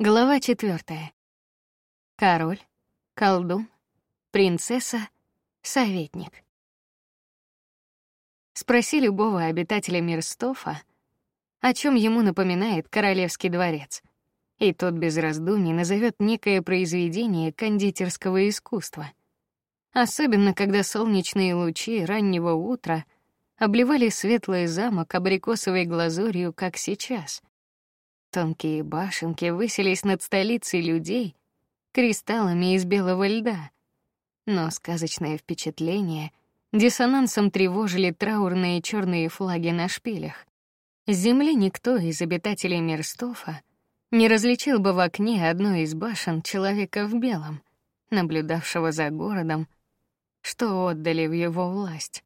Глава четвертая. Король, колдун, принцесса, советник. Спроси любого обитателя Мирстофа, о чем ему напоминает королевский дворец, и тот без раздумий назовет некое произведение кондитерского искусства. Особенно когда солнечные лучи раннего утра обливали светлый замок абрикосовой глазурью, как сейчас. Тонкие башенки высились над столицей людей кристаллами из белого льда. Но сказочное впечатление диссонансом тревожили траурные черные флаги на шпилях. С земли никто из обитателей Мирстофа не различил бы в окне одной из башен человека в белом, наблюдавшего за городом, что отдали в его власть.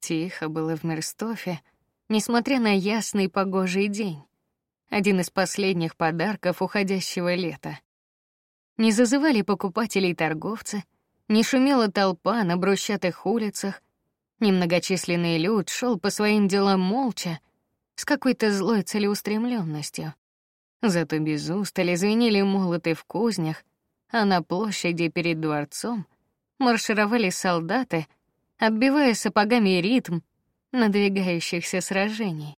Тихо было в Мирстофе, несмотря на ясный погожий день один из последних подарков уходящего лета. Не зазывали покупателей торговцы, не шумела толпа на брусчатых улицах, немногочисленный люд шел по своим делам молча, с какой-то злой целеустремленностью. Зато без устали звенели молоты в кузнях, а на площади перед дворцом маршировали солдаты, отбивая сапогами ритм надвигающихся сражений.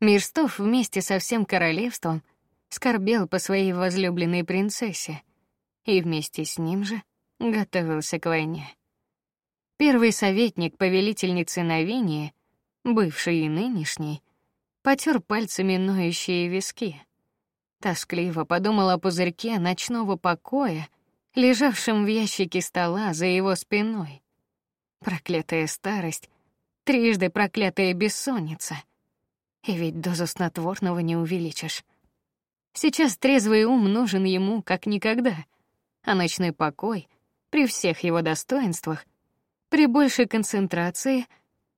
Мирстов вместе со всем королевством скорбел по своей возлюбленной принцессе и вместе с ним же готовился к войне. Первый советник повелительницы Новения, бывший и нынешний, потер пальцами ноющие виски. Тоскливо подумал о пузырьке ночного покоя, лежавшем в ящике стола за его спиной. Проклятая старость, трижды проклятая бессонница — и ведь дозу снотворного не увеличишь. Сейчас трезвый ум нужен ему как никогда, а ночной покой при всех его достоинствах, при большей концентрации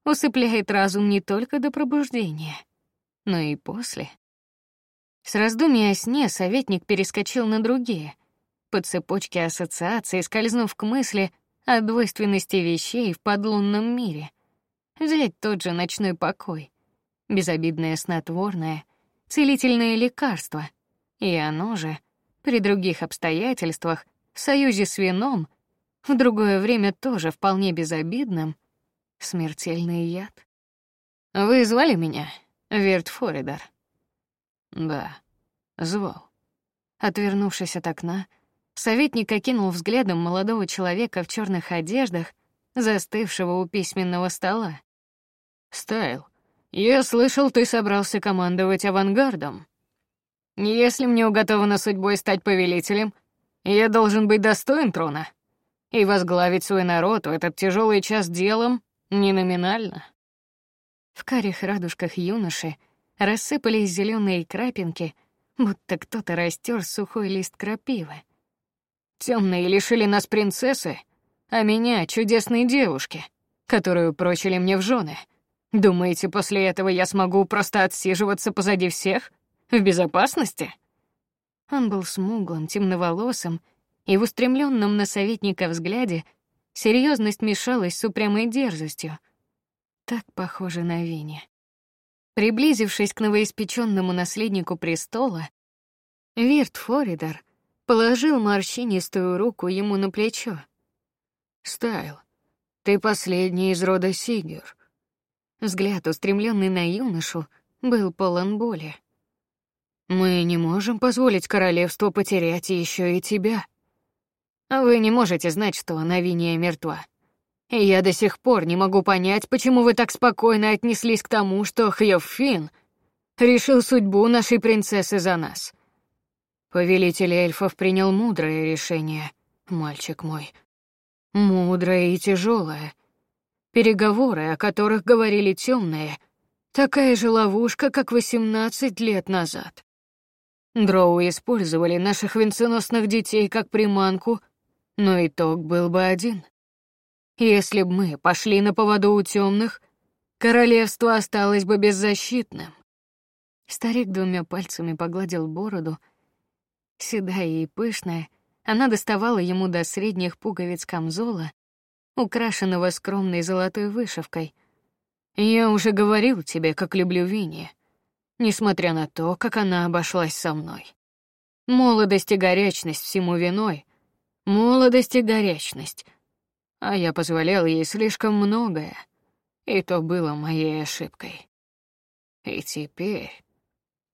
усыпляет разум не только до пробуждения, но и после. С раздумий о сне советник перескочил на другие, по цепочке ассоциаций скользнув к мысли о двойственности вещей в подлунном мире. Взять тот же ночной покой безобидное снотворное, целительное лекарство, и оно же при других обстоятельствах в союзе с вином в другое время тоже вполне безобидным смертельный яд. Вы звали меня, Верт Форидар? Да, звал. Отвернувшись от окна, советник окинул взглядом молодого человека в черных одеждах, застывшего у письменного стола. Стайл, я слышал, ты собрался командовать авангардом. Если мне уготовано судьбой стать повелителем, я должен быть достоин трона и возглавить свой народ в этот тяжелый час делом не номинально. В карих радужках юноши рассыпались зеленые крапинки, будто кто-то растер сухой лист крапивы. Темные лишили нас принцессы, а меня чудесной девушки, которую прочили мне в жены. Думаете, после этого я смогу просто отсиживаться позади всех в безопасности? Он был смуглым, темноволосым, и в устремленном на советника взгляде серьезность мешалась с упрямой дерзостью. Так похоже на Винни. Приблизившись к новоиспеченному наследнику престола, Вирт Форидар положил морщинистую руку ему на плечо. Стайл, ты последний из рода Сигер. Взгляд, устремленный на юношу, был полон боли. Мы не можем позволить королевству потерять еще и тебя. Вы не можете знать, что Навиния мертва. И я до сих пор не могу понять, почему вы так спокойно отнеслись к тому, что Хьёффин решил судьбу нашей принцессы за нас. Повелитель эльфов принял мудрое решение, мальчик мой. Мудрое и тяжелое, Переговоры, о которых говорили темные, такая же ловушка, как восемнадцать лет назад. Дроу использовали наших венценосных детей как приманку, но итог был бы один. Если бы мы пошли на поводу у темных, королевство осталось бы беззащитным. Старик двумя пальцами погладил бороду, седая и пышная, она доставала ему до средних пуговиц камзола, украшенного скромной золотой вышивкой. Я уже говорил тебе, как люблю Винни, несмотря на то, как она обошлась со мной. Молодость и горячность всему виной. Молодость и горячность. А я позволял ей слишком многое, и то было моей ошибкой. И теперь,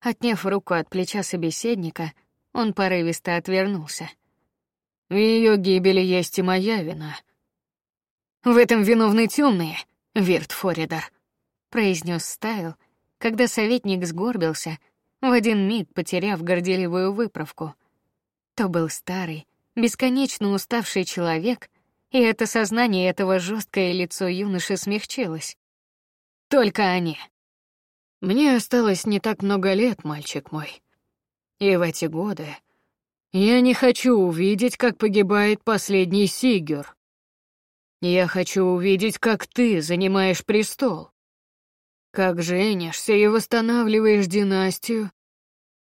отняв руку от плеча собеседника, он порывисто отвернулся. В ее гибели есть и моя вина. В этом виновны темные, Вирт Форидар, произнес Стайл, когда советник сгорбился, в один миг потеряв горделивую выправку. То был старый, бесконечно уставший человек, и это сознание этого жесткое лицо юноши смягчилось. Только они. Мне осталось не так много лет, мальчик мой. И в эти годы я не хочу увидеть, как погибает последний Сигюр. Я хочу увидеть, как ты занимаешь престол. Как женишься и восстанавливаешь династию.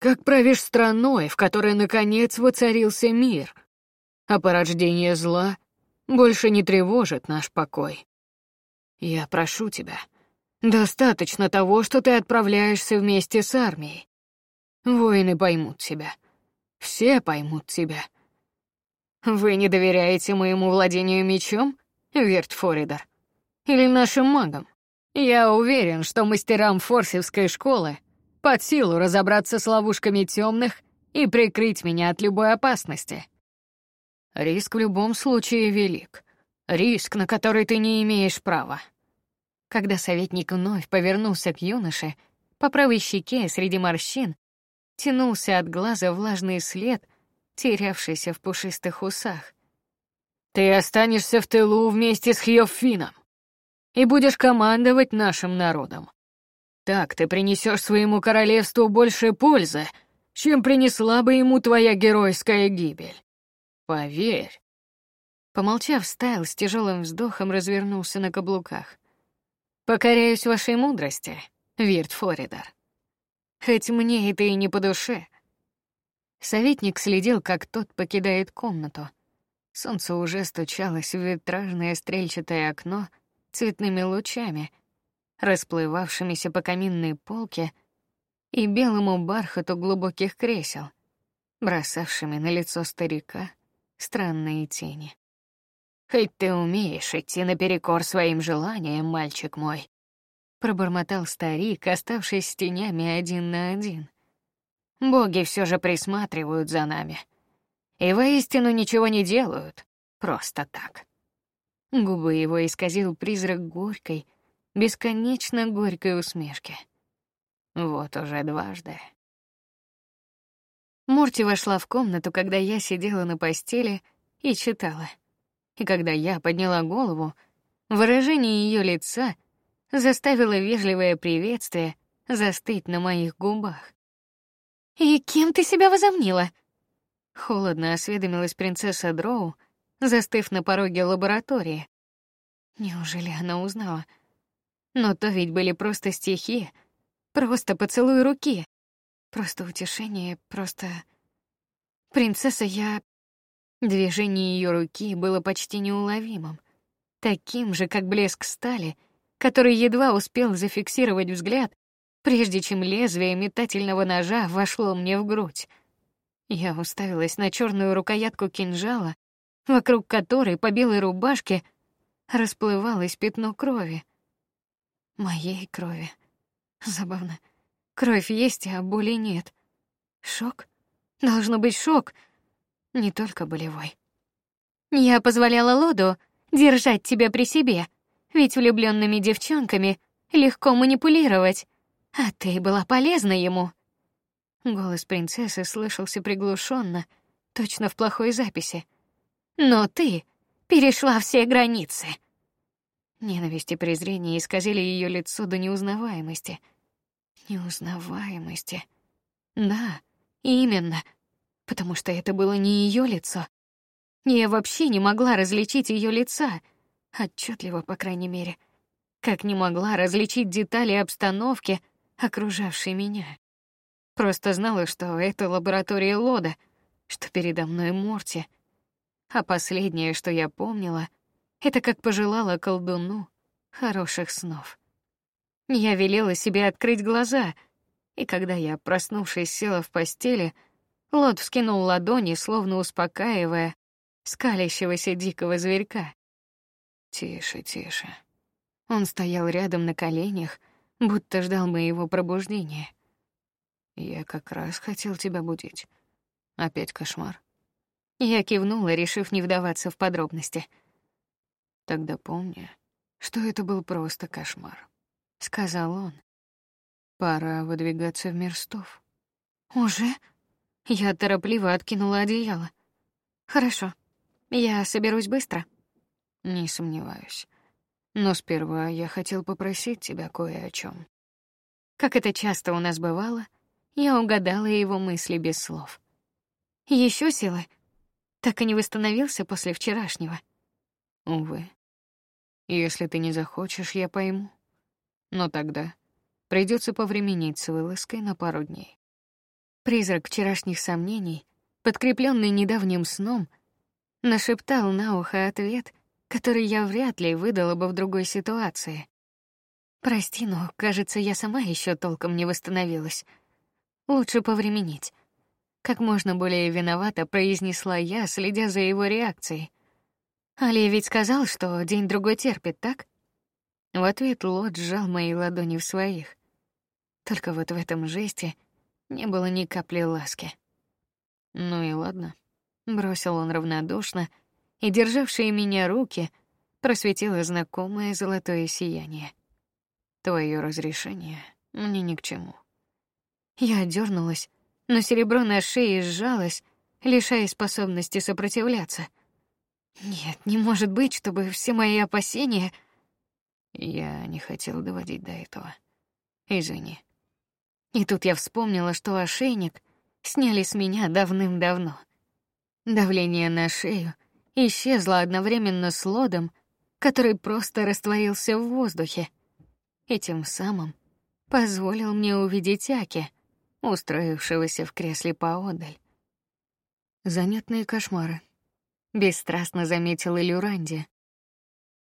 Как правишь страной, в которой наконец воцарился мир. А порождение зла больше не тревожит наш покой. Я прошу тебя, достаточно того, что ты отправляешься вместе с армией. Воины поймут тебя. Все поймут тебя. Вы не доверяете моему владению мечом, Верт Форидер? Или нашим магам? Я уверен, что мастерам форсевской школы под силу разобраться с ловушками темных и прикрыть меня от любой опасности. Риск в любом случае велик. Риск, на который ты не имеешь права. Когда советник вновь повернулся к юноше, по правой щеке среди морщин тянулся от глаза влажный след, терявшийся в пушистых усах. Ты останешься в тылу вместе с Хьёффином и будешь командовать нашим народом. Так ты принесешь своему королевству больше пользы, чем принесла бы ему твоя геройская гибель. Поверь. Помолчав, Стайл с тяжелым вздохом развернулся на каблуках. Покоряюсь вашей мудрости, Вирт Форидар. Хоть мне это и не по душе. Советник следил, как тот покидает комнату. Солнце уже стучалось в витражное стрельчатое окно цветными лучами, расплывавшимися по каминной полке и белому бархату глубоких кресел, бросавшими на лицо старика странные тени. Хоть ты умеешь идти наперекор своим желаниям, мальчик мой, пробормотал старик, оставшись с тенями один на один. Боги все же присматривают за нами. И воистину ничего не делают просто так. Губы его исказил призрак горькой, бесконечно горькой усмешки. Вот уже дважды. Морти вошла в комнату, когда я сидела на постели и читала. И когда я подняла голову, выражение ее лица заставило вежливое приветствие застыть на моих губах. И кем ты себя возомнила? Холодно осведомилась принцесса Дроу, застыв на пороге лаборатории. Неужели она узнала? Но то ведь были просто стихи, просто поцелуй руки, просто утешение, просто принцесса я Движение ее руки было почти неуловимым, таким же, как блеск стали, который едва успел зафиксировать взгляд, прежде чем лезвие метательного ножа вошло мне в грудь. Я уставилась на черную рукоятку кинжала, вокруг которой по белой рубашке расплывалось пятно крови. Моей крови. Забавно. Кровь есть, а боли нет. Шок? Должно быть шок не только болевой. Я позволяла Лоду держать тебя при себе, ведь влюбленными девчонками легко манипулировать, а ты была полезна ему. Голос принцессы слышался приглушенно, точно в плохой записи. Но ты перешла все границы. Ненависть и презрение исказили ее лицо до неузнаваемости. Неузнаваемости. Да, именно потому что это было не ее лицо. Я вообще не могла различить ее лица, отчетливо, по крайней мере, как не могла различить детали обстановки, окружавшей меня. Просто знала, что это лаборатория Лода, что передо мной Морти. А последнее, что я помнила, это как пожелала колдуну хороших снов. Я велела себе открыть глаза, и когда я, проснувшись, села в постели, Лот вскинул ладони, словно успокаивая скалящегося дикого зверька. Тише, тише. Он стоял рядом на коленях, будто ждал моего пробуждения. Я как раз хотел тебя будить. Опять кошмар. Я кивнула, решив не вдаваться в подробности. Тогда помни, что это был просто кошмар, сказал он. Пора выдвигаться в мир стов. Уже? Я торопливо откинула одеяло. Хорошо. Я соберусь быстро. Не сомневаюсь. Но сперва я хотел попросить тебя кое о чем. Как это часто у нас бывало, я угадала его мысли без слов. Еще силы. Так и не восстановился после вчерашнего. Увы. Если ты не захочешь, я пойму. Но тогда придется повременить с вылазкой на пару дней. Призрак вчерашних сомнений, подкрепленный недавним сном, нашептал на ухо ответ, который я вряд ли выдала бы в другой ситуации. Прости, но, кажется, я сама еще толком не восстановилась. Лучше повременить. Как можно более виновато произнесла я, следя за его реакцией. Али ведь сказал, что день другой терпит, так? В ответ Лот сжал мои ладони в своих. Только вот в этом жесте не было ни капли ласки. Ну и ладно бросил он равнодушно, и державшие меня руки просветило знакомое золотое сияние. Твое разрешение мне ни к чему. Я дернулась, но серебро на шее сжалось, лишая способности сопротивляться. Нет, не может быть, чтобы все мои опасения. Я не хотел доводить до этого. Извини. И тут я вспомнила, что ошейник сняли с меня давным-давно. Давление на шею исчезло одновременно с лодом, который просто растворился в воздухе, и тем самым позволил мне увидеть Аки, устроившегося в кресле поодаль. Занятные кошмары, бесстрастно заметила Люранди.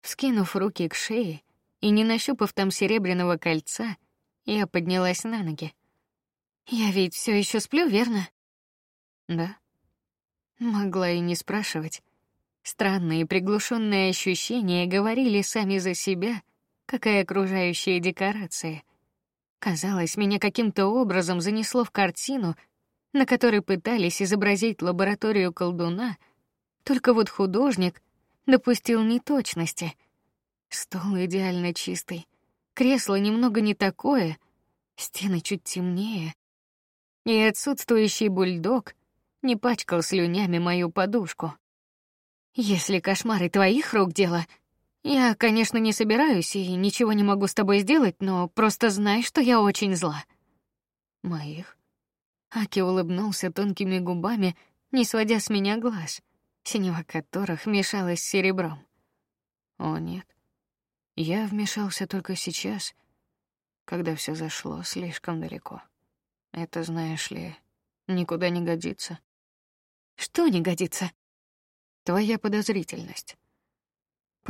Вскинув руки к шее и не нащупав там серебряного кольца, я поднялась на ноги. Я ведь все еще сплю, верно? Да. Могла и не спрашивать. Странные приглушенные ощущения говорили сами за себя, как и окружающие декорации. Казалось, меня каким-то образом занесло в картину, на которой пытались изобразить лабораторию колдуна, только вот художник допустил неточности. Стол идеально чистый, кресло немного не такое, стены чуть темнее, и отсутствующий бульдог не пачкал слюнями мою подушку. Если кошмары твоих рук дело, я, конечно, не собираюсь и ничего не могу с тобой сделать, но просто знай, что я очень зла. Моих? Аки улыбнулся тонкими губами, не сводя с меня глаз, синева которых мешалась с серебром. О нет, я вмешался только сейчас, когда все зашло слишком далеко. Это знаешь ли, никуда не годится. Что не годится? Твоя подозрительность.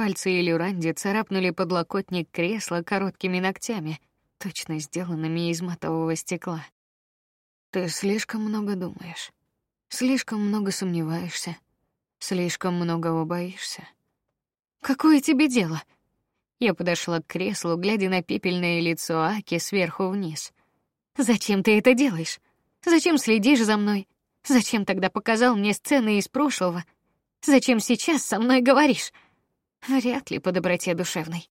Пальцы Илюранди царапнули подлокотник кресла короткими ногтями, точно сделанными из матового стекла. Ты слишком много думаешь, слишком много сомневаешься, слишком многого боишься. Какое тебе дело? Я подошла к креслу, глядя на пепельное лицо Аки сверху вниз. Зачем ты это делаешь? Зачем следишь за мной? Зачем тогда показал мне сцены из прошлого? Зачем сейчас со мной говоришь? Вряд ли по доброте душевной.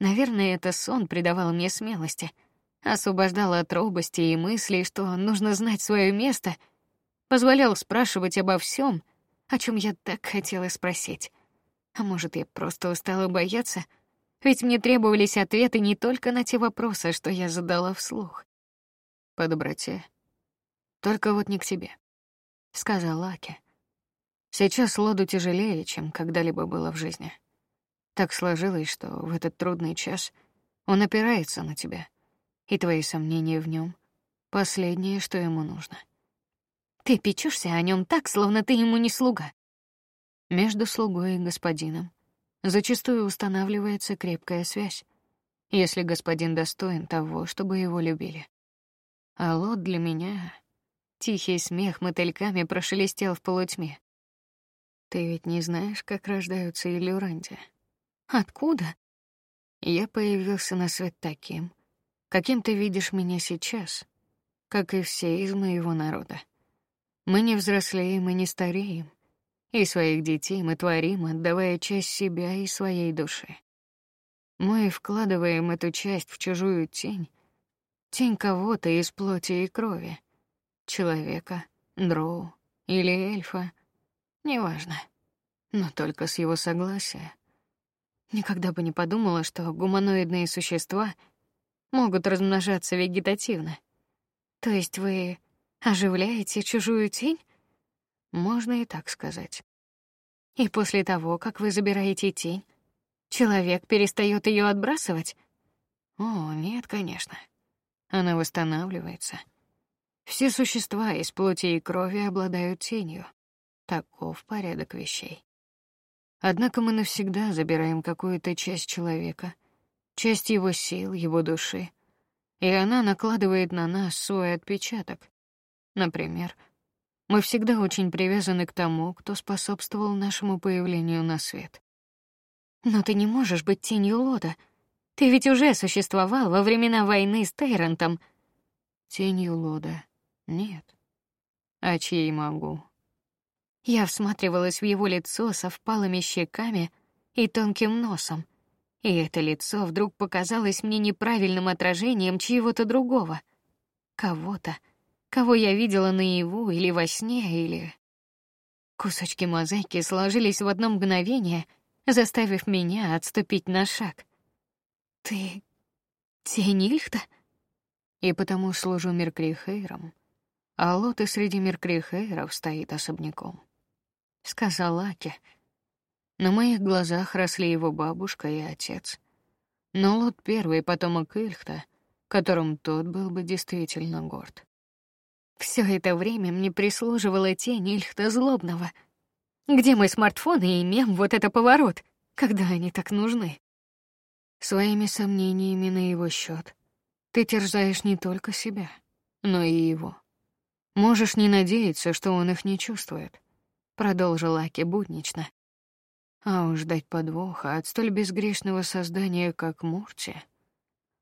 Наверное, это сон придавал мне смелости, освобождал от робости и мыслей, что нужно знать свое место, позволял спрашивать обо всем, о чем я так хотела спросить. А может, я просто устала бояться? Ведь мне требовались ответы не только на те вопросы, что я задала вслух. По доброте только вот не к тебе, сказал Аки. Сейчас Лоду тяжелее, чем когда-либо было в жизни. Так сложилось, что в этот трудный час он опирается на тебя, и твои сомнения в нем последнее, что ему нужно. Ты печешься о нем так, словно ты ему не слуга. Между слугой и господином зачастую устанавливается крепкая связь, если господин достоин того, чтобы его любили. А Лот для меня Тихий смех мотыльками прошелестел в полутьме. Ты ведь не знаешь, как рождаются Илюранди? Откуда? Я появился на свет таким, каким ты видишь меня сейчас, как и все из моего народа. Мы не взрослеем и не стареем, и своих детей мы творим, отдавая часть себя и своей души. Мы вкладываем эту часть в чужую тень, тень кого-то из плоти и крови, человека, дроу или эльфа, неважно, но только с его согласия. Никогда бы не подумала, что гуманоидные существа могут размножаться вегетативно. То есть вы оживляете чужую тень? Можно и так сказать. И после того, как вы забираете тень, человек перестает ее отбрасывать? О, нет, конечно. Она восстанавливается. Все существа из плоти и крови обладают тенью. Таков порядок вещей. Однако мы навсегда забираем какую-то часть человека, часть его сил, его души, и она накладывает на нас свой отпечаток. Например, мы всегда очень привязаны к тому, кто способствовал нашему появлению на свет. Но ты не можешь быть тенью Лода. Ты ведь уже существовал во времена войны с Тейрантом. Тенью Лода. Нет. А чьей могу? Я всматривалась в его лицо со впалыми щеками и тонким носом, и это лицо вдруг показалось мне неправильным отражением чьего-то другого, кого-то, кого я видела наяву или во сне, или кусочки мозаики сложились в одно мгновение, заставив меня отступить на шаг. Ты тень Ильхта? И потому служу Меркрихейром, а Лоты среди Меркрихейров стоит особняком, сказал Аки. На моих глазах росли его бабушка и отец. Но Лот первый потомок Ильхта, которым тот был бы действительно горд. Все это время мне прислуживала тень Ильхта злобного. Где мой смартфон и мем вот это поворот, когда они так нужны? Своими сомнениями на его счет ты терзаешь не только себя, но и его. Можешь не надеяться, что он их не чувствует, продолжил Аки буднично. А уж ждать подвоха от столь безгрешного создания, как Мурти.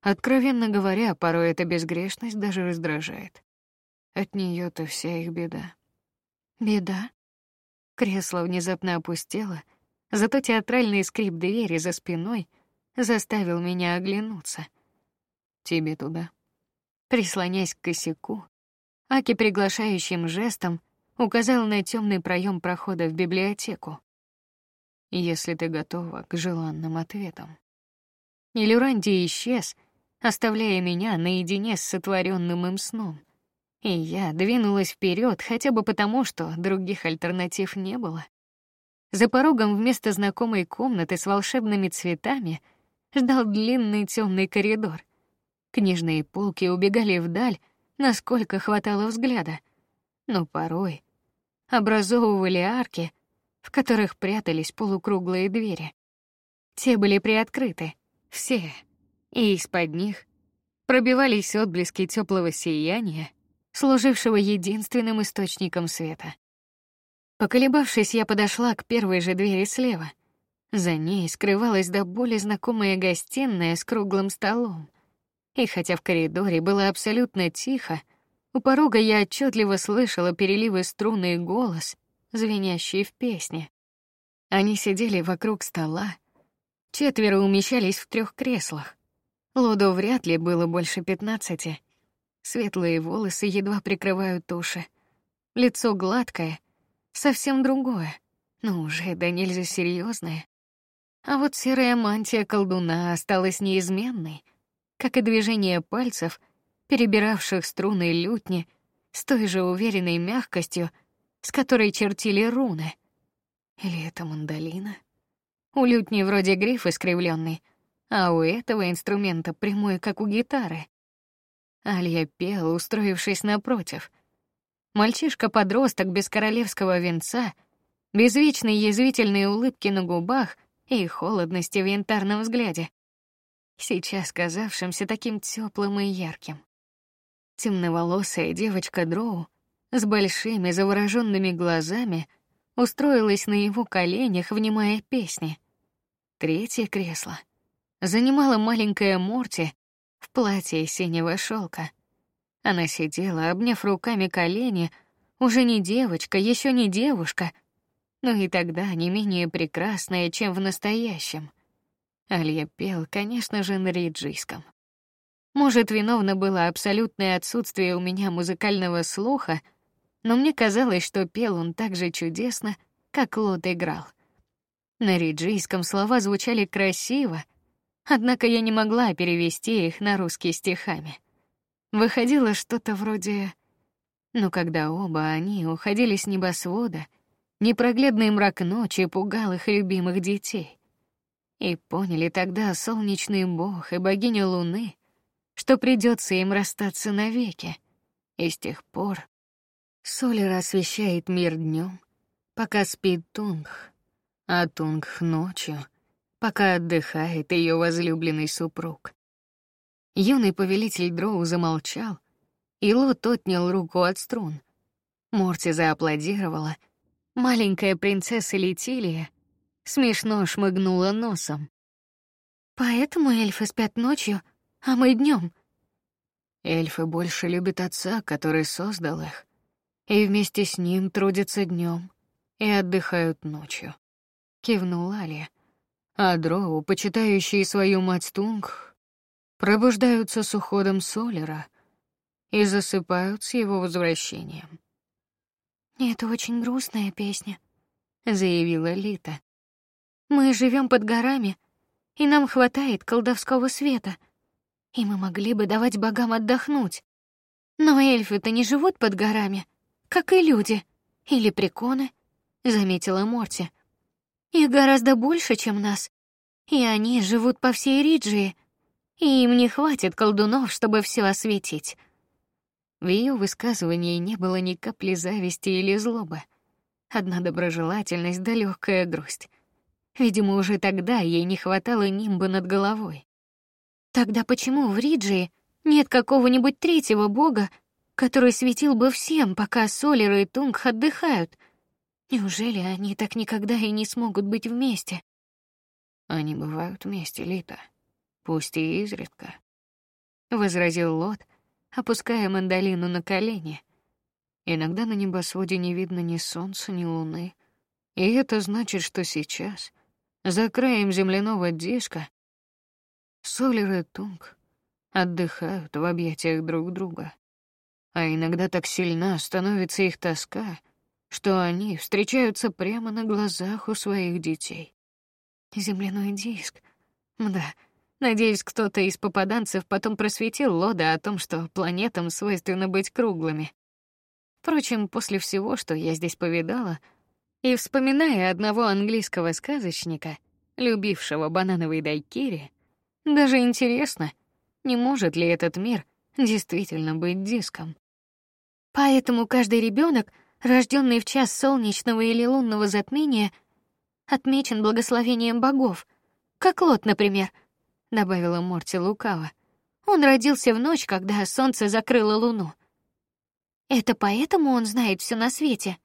Откровенно говоря, порой эта безгрешность даже раздражает. От нее то вся их беда. Беда? Кресло внезапно опустело, зато театральный скрип двери за спиной заставил меня оглянуться. Тебе туда. Прислонясь к косяку, Аки приглашающим жестом указал на темный проем прохода в библиотеку. Если ты готова к желанным ответам. Илюранди исчез, оставляя меня наедине с сотворенным им сном. И я двинулась вперед, хотя бы потому, что других альтернатив не было. За порогом вместо знакомой комнаты с волшебными цветами ждал длинный темный коридор. Книжные полки убегали вдаль, насколько хватало взгляда, но порой образовывали арки, в которых прятались полукруглые двери. Те были приоткрыты, все, и из-под них пробивались отблески теплого сияния, служившего единственным источником света. Поколебавшись, я подошла к первой же двери слева. За ней скрывалась до боли знакомая гостиная с круглым столом. И хотя в коридоре было абсолютно тихо, у порога я отчетливо слышала переливы струн и голос, звенящий в песне. Они сидели вокруг стола. Четверо умещались в трех креслах. Лоду вряд ли было больше пятнадцати. Светлые волосы едва прикрывают уши. Лицо гладкое, совсем другое, но уже да нельзя серьезное. А вот серая мантия колдуна осталась неизменной, как и движение пальцев, перебиравших струны лютни, с той же уверенной мягкостью, с которой чертили руны. Или это мандолина? У лютни вроде гриф искривленный, а у этого инструмента прямой, как у гитары. Алья пел, устроившись напротив. Мальчишка-подросток без королевского венца, без вечной язвительной улыбки на губах и холодности в янтарном взгляде, сейчас казавшимся таким теплым и ярким. Темноволосая девочка Дроу с большими завороженными глазами устроилась на его коленях, внимая песни. Третье кресло занимала маленькая Морти в платье синего шелка. Она сидела, обняв руками колени, уже не девочка, еще не девушка, но и тогда не менее прекрасная, чем в настоящем. Алья пел, конечно же, на риджийском. Может, виновно было абсолютное отсутствие у меня музыкального слуха, но мне казалось, что пел он так же чудесно, как Лот играл. На риджийском слова звучали красиво, однако я не могла перевести их на русский стихами. Выходило что-то вроде но когда оба они уходили с небосвода, непроглядный мрак ночи пугал их любимых детей. И поняли тогда солнечный бог и богиня Луны, что придется им расстаться навеки. И с тех пор Солер освещает мир днем, пока спит Тунг, а Тунг ночью, пока отдыхает ее возлюбленный супруг. Юный повелитель Дроу замолчал, и Лот отнял руку от струн. Морти зааплодировала. Маленькая принцесса Летилия смешно шмыгнула носом. Поэтому эльфы спят ночью, а мы днем. Эльфы больше любят отца, который создал их, и вместе с ним трудятся днем и отдыхают ночью. Кивнула Алия. А дроу, почитающие свою мать Тунг, пробуждаются с уходом Солера и засыпают с его возвращением. Это очень грустная песня, заявила Лита. Мы живем под горами, и нам хватает колдовского света, и мы могли бы давать богам отдохнуть. Но эльфы-то не живут под горами, как и люди или приконы, заметила Морти. Их гораздо больше, чем нас, и они живут по всей Риджии, и им не хватит колдунов, чтобы все осветить. В ее высказывании не было ни капли зависти или злобы, одна доброжелательность да легкая грусть. Видимо, уже тогда ей не хватало нимба над головой. Тогда почему в Риджии нет какого-нибудь третьего бога, который светил бы всем, пока Солер и Тунг отдыхают? Неужели они так никогда и не смогут быть вместе? Они бывают вместе, Лита, пусть и изредка, возразил Лот, опуская мандолину на колени. Иногда на небосводе не видно ни солнца, ни луны, и это значит, что сейчас, за краем земляного диска, Солер и Тунг отдыхают в объятиях друг друга. А иногда так сильна становится их тоска, что они встречаются прямо на глазах у своих детей. Земляной диск. Да, Надеюсь, кто-то из попаданцев потом просветил Лода о том, что планетам свойственно быть круглыми. Впрочем, после всего, что я здесь повидала, и вспоминая одного английского сказочника, любившего банановый дайкири, даже интересно, не может ли этот мир действительно быть диском. Поэтому каждый ребенок, рожденный в час солнечного или лунного затмения, отмечен благословением богов, как Лот, например — добавила Морти лукаво. Он родился в ночь, когда солнце закрыло луну. Это поэтому он знает все на свете.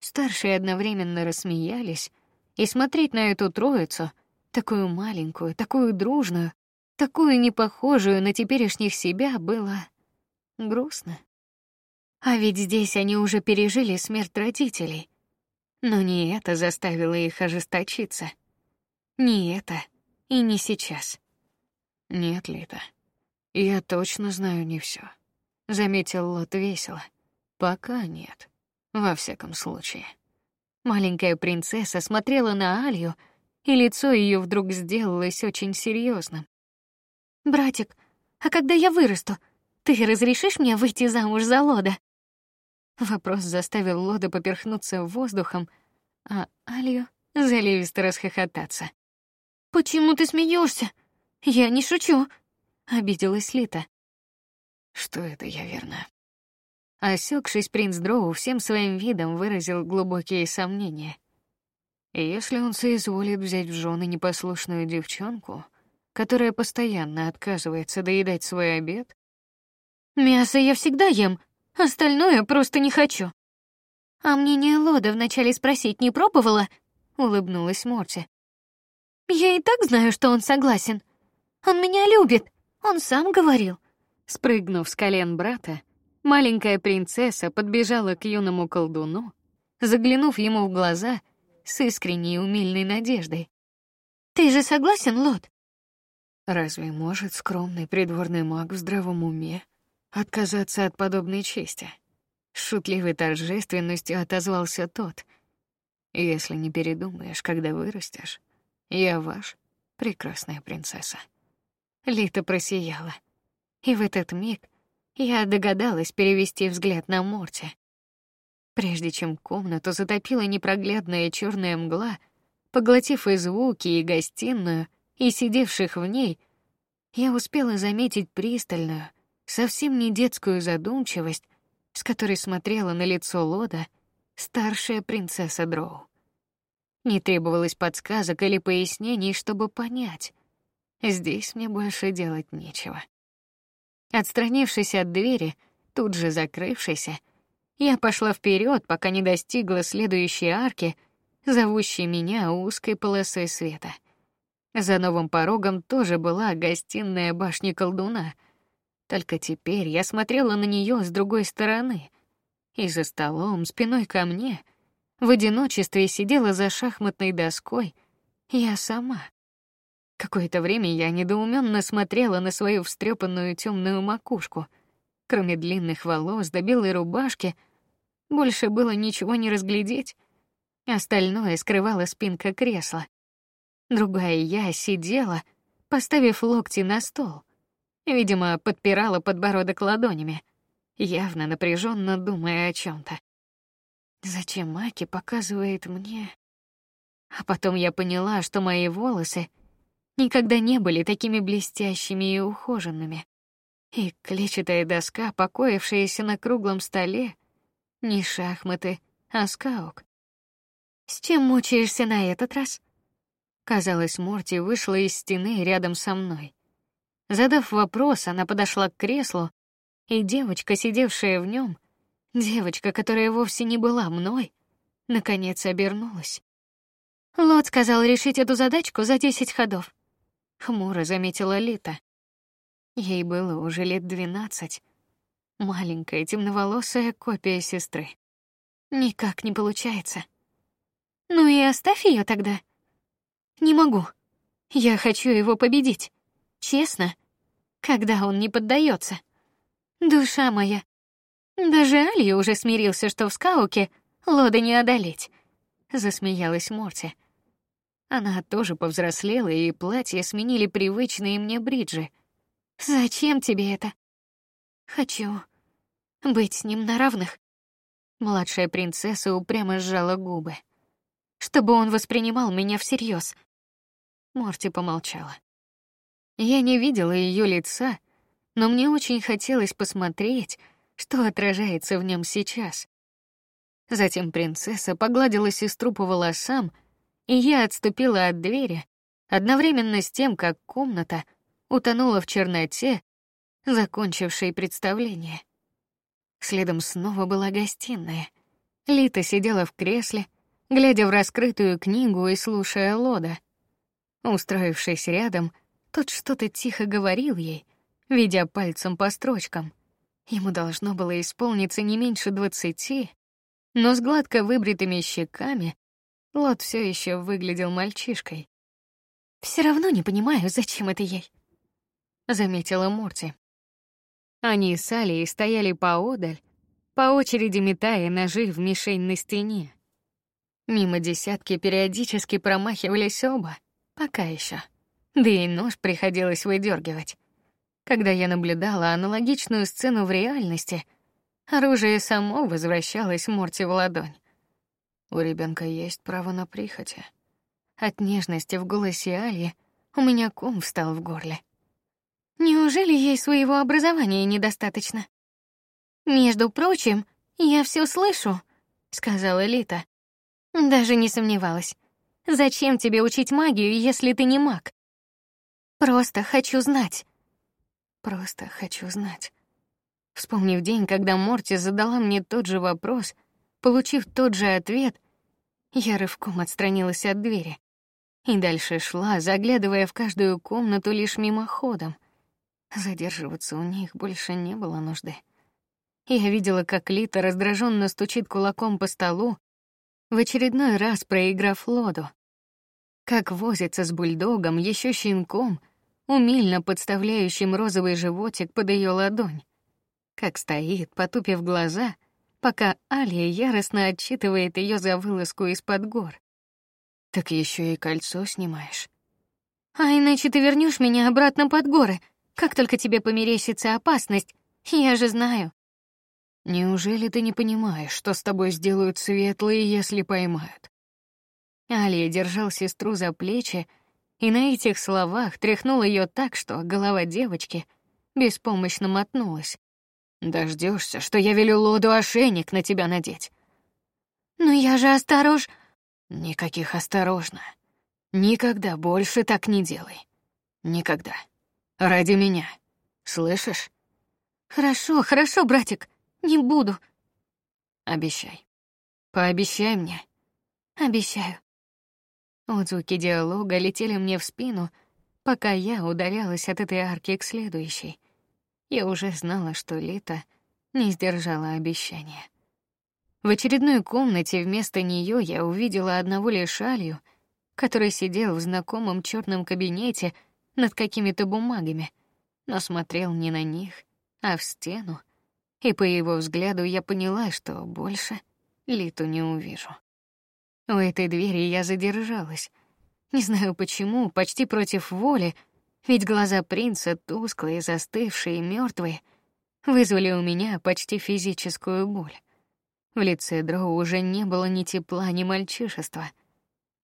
Старшие одновременно рассмеялись, и смотреть на эту троицу, такую маленькую, такую дружную, такую непохожую на теперешних себя, было грустно. А ведь здесь они уже пережили смерть родителей. Но не это заставило их ожесточиться. Не это и не сейчас. Нет, Лита. Я точно знаю не все. Заметил Лот весело. Пока нет. Во всяком случае. Маленькая принцесса смотрела на Алью, и лицо ее вдруг сделалось очень серьезным. Братик, а когда я вырасту, ты разрешишь мне выйти замуж за Лода? Вопрос заставил Лода поперхнуться воздухом, а Алью заливисто расхохотаться. Почему ты смеешься? Я не шучу, обиделась Лита. Что это я верно? Осекшись, принц Дроу всем своим видом выразил глубокие сомнения. И если он соизволит взять в жены непослушную девчонку, которая постоянно отказывается доедать свой обед, мясо я всегда ем, Остальное просто не хочу. А мнение Лода вначале спросить не пробовала, улыбнулась Морти. Я и так знаю, что он согласен. Он меня любит. Он сам говорил. Спрыгнув с колен брата, маленькая принцесса подбежала к юному колдуну, заглянув ему в глаза с искренней умильной надеждой. Ты же согласен, Лот? Разве может скромный придворный маг в здравом уме отказаться от подобной чести? С шутливой торжественностью отозвался тот. Если не передумаешь, когда вырастешь, я ваш, прекрасная принцесса. Лита просияла, и в этот миг я догадалась перевести взгляд на Морти. Прежде чем комнату затопила непроглядная черная мгла, поглотив и звуки, и гостиную, и сидевших в ней, я успела заметить пристальную, совсем не детскую задумчивость, с которой смотрела на лицо Лода старшая принцесса Дроу. Не требовалось подсказок или пояснений, чтобы понять. Здесь мне больше делать нечего. Отстранившись от двери, тут же закрывшейся, я пошла вперед, пока не достигла следующей арки, зовущей меня узкой полосой света. За новым порогом тоже была гостиная башни колдуна. Только теперь я смотрела на нее с другой стороны. И за столом, спиной ко мне, в одиночестве сидела за шахматной доской я сама. Какое-то время я недоуменно смотрела на свою встрепанную темную макушку. Кроме длинных волос до белой рубашки, больше было ничего не разглядеть. Остальное скрывала спинка кресла. Другая я сидела, поставив локти на стол. Видимо, подпирала подбородок ладонями, явно напряженно думая о чем то Зачем Маки показывает мне? А потом я поняла, что мои волосы никогда не были такими блестящими и ухоженными. И клетчатая доска, покоившаяся на круглом столе, не шахматы, а скаук. С чем мучаешься на этот раз? Казалось, Морти вышла из стены рядом со мной. Задав вопрос, она подошла к креслу, и девочка, сидевшая в нем, девочка, которая вовсе не была мной, наконец обернулась. Лот сказал решить эту задачку за десять ходов. Хмуро заметила Лита. Ей было уже лет двенадцать. Маленькая темноволосая копия сестры. Никак не получается. Ну и оставь ее тогда. Не могу. Я хочу его победить. Честно. Когда он не поддается. Душа моя. Даже Али уже смирился, что в скауке Лода не одолеть. Засмеялась Морти. Она тоже повзрослела, и платья сменили привычные мне бриджи. Зачем тебе это? Хочу быть с ним на равных. Младшая принцесса упрямо сжала губы, чтобы он воспринимал меня всерьез. Морти помолчала. Я не видела ее лица, но мне очень хотелось посмотреть, что отражается в нем сейчас. Затем принцесса погладила сестру по волосам, и я отступила от двери, одновременно с тем, как комната утонула в черноте, закончившей представление. Следом снова была гостиная. Лита сидела в кресле, глядя в раскрытую книгу и слушая Лода. Устроившись рядом, тот что-то тихо говорил ей, ведя пальцем по строчкам. Ему должно было исполниться не меньше двадцати, но с гладко выбритыми щеками Лот все еще выглядел мальчишкой. Все равно не понимаю, зачем это ей, заметила Морти. Они с Алией стояли поодаль, по очереди метая ножи в мишень на стене. Мимо десятки периодически промахивались оба, Пока еще. Да и нож приходилось выдергивать. Когда я наблюдала аналогичную сцену в реальности, оружие само возвращалось Морти в ладонь. У ребенка есть право на прихоти. От нежности в голосе Али у меня ком встал в горле. Неужели ей своего образования недостаточно? Между прочим, я все слышу, сказала Лита. Даже не сомневалась. Зачем тебе учить магию, если ты не маг? Просто хочу знать. Просто хочу знать. Вспомнив день, когда Морти задала мне тот же вопрос, получив тот же ответ, я рывком отстранилась от двери и дальше шла, заглядывая в каждую комнату лишь мимоходом. Задерживаться у них больше не было нужды. Я видела, как Лита раздраженно стучит кулаком по столу, в очередной раз проиграв лоду. Как возится с бульдогом, еще щенком, умильно подставляющим розовый животик под ее ладонь. Как стоит, потупив глаза, пока Алия яростно отчитывает ее за вылазку из-под гор. Так еще и кольцо снимаешь. А иначе ты вернешь меня обратно под горы, как только тебе померещится опасность. Я же знаю. Неужели ты не понимаешь, что с тобой сделают светлые, если поймают? Алия держал сестру за плечи и на этих словах тряхнул ее так, что голова девочки беспомощно мотнулась. Дождешься, что я велю Лоду ошейник на тебя надеть. Но я же осторож. Никаких осторожно. Никогда больше так не делай. Никогда. Ради меня. Слышишь? Хорошо, хорошо, братик. Не буду. Обещай. Пообещай мне. Обещаю. Отзвуки диалога летели мне в спину, пока я удалялась от этой арки к следующей. Я уже знала, что Лита не сдержала обещания. В очередной комнате вместо нее я увидела одного лишь Алью, который сидел в знакомом черном кабинете над какими-то бумагами, но смотрел не на них, а в стену. И по его взгляду я поняла, что больше Литу не увижу. У этой двери я задержалась. Не знаю почему, почти против воли, ведь глаза принца, тусклые, застывшие, мертвые, вызвали у меня почти физическую боль. В лице Дроу уже не было ни тепла, ни мальчишества,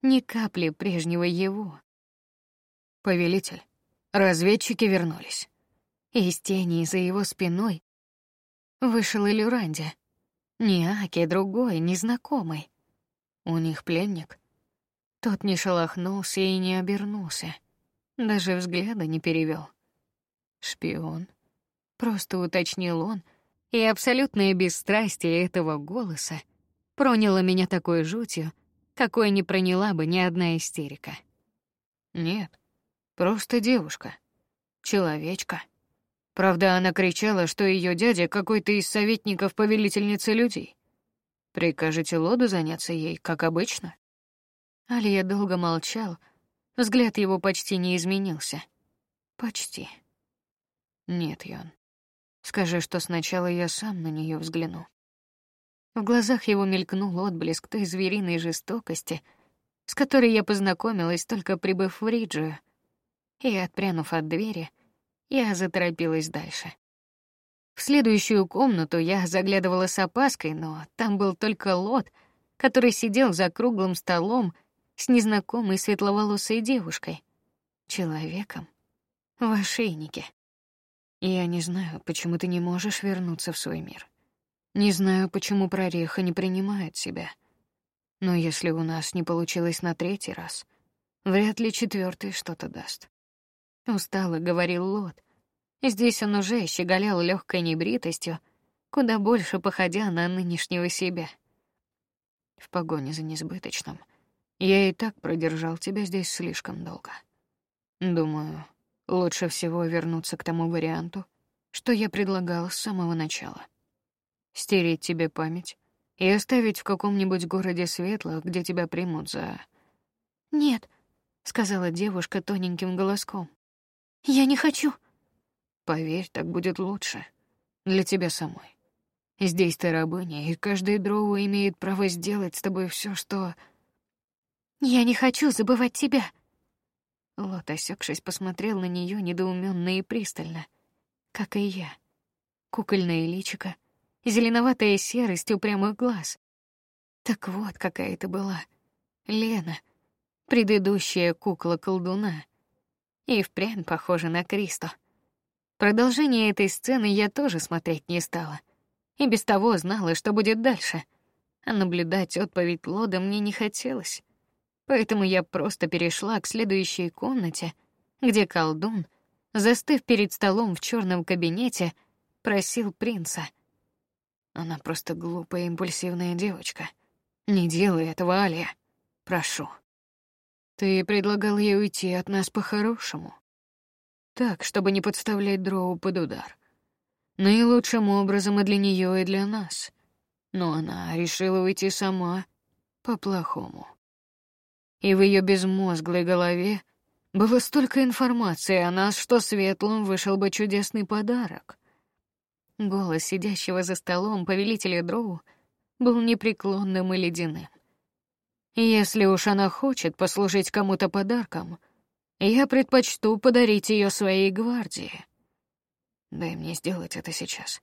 ни капли прежнего его. Повелитель, разведчики вернулись. Из тени за его спиной вышел Илюранди. Не Аки, другой, незнакомый. У них пленник. Тот не шелохнулся и не обернулся. Даже взгляда не перевел. Шпион. Просто уточнил он, и абсолютное бесстрастие этого голоса проняло меня такой жутью, какой не проняла бы ни одна истерика. Нет, просто девушка, человечка. Правда, она кричала, что ее дядя какой-то из советников повелительницы людей. Прикажете Лоду заняться ей, как обычно? Алия долго молчал, Взгляд его почти не изменился. Почти. Нет, Ян. Скажи, что сначала я сам на нее взгляну. В глазах его мелькнул отблеск той звериной жестокости, с которой я познакомилась только прибыв в Риджию. И отпрянув от двери, я заторопилась дальше. В следующую комнату я заглядывала с опаской, но там был только Лот, который сидел за круглым столом с незнакомой светловолосой девушкой, человеком в ошейнике. Я не знаю, почему ты не можешь вернуться в свой мир. Не знаю, почему прореха не принимает себя. Но если у нас не получилось на третий раз, вряд ли четвертый что-то даст. Устало говорил Лот. Здесь он уже щеголял легкой небритостью, куда больше походя на нынешнего себя. В погоне за несбыточным — я и так продержал тебя здесь слишком долго. Думаю, лучше всего вернуться к тому варианту, что я предлагал с самого начала. Стереть тебе память и оставить в каком-нибудь городе светлых, где тебя примут за Нет, сказала девушка тоненьким голоском. Я не хочу. Поверь, так будет лучше для тебя самой. Здесь ты рабыня, и каждый дроу имеет право сделать с тобой все, что я не хочу забывать тебя. Лот, осекшись, посмотрел на нее недоуменно и пристально, как и я. Кукольное личико, зеленоватая серость упрямых глаз. Так вот, какая это была Лена, предыдущая кукла колдуна, и впрямь похожа на Кристо. Продолжение этой сцены я тоже смотреть не стала, и без того знала, что будет дальше. А наблюдать отповедь Лода мне не хотелось. Поэтому я просто перешла к следующей комнате, где колдун, застыв перед столом в черном кабинете, просил принца. Она просто глупая, импульсивная девочка. Не делай этого, Алия. Прошу. Ты предлагал ей уйти от нас по-хорошему. Так, чтобы не подставлять Дроу под удар. Наилучшим образом и для нее, и для нас. Но она решила уйти сама, по-плохому. И в ее безмозглой голове было столько информации о нас, что светлым вышел бы чудесный подарок. Голос сидящего за столом повелителя Дроу был непреклонным и ледяным. Если уж она хочет послужить кому-то подарком, я предпочту подарить ее своей гвардии. Дай мне сделать это сейчас.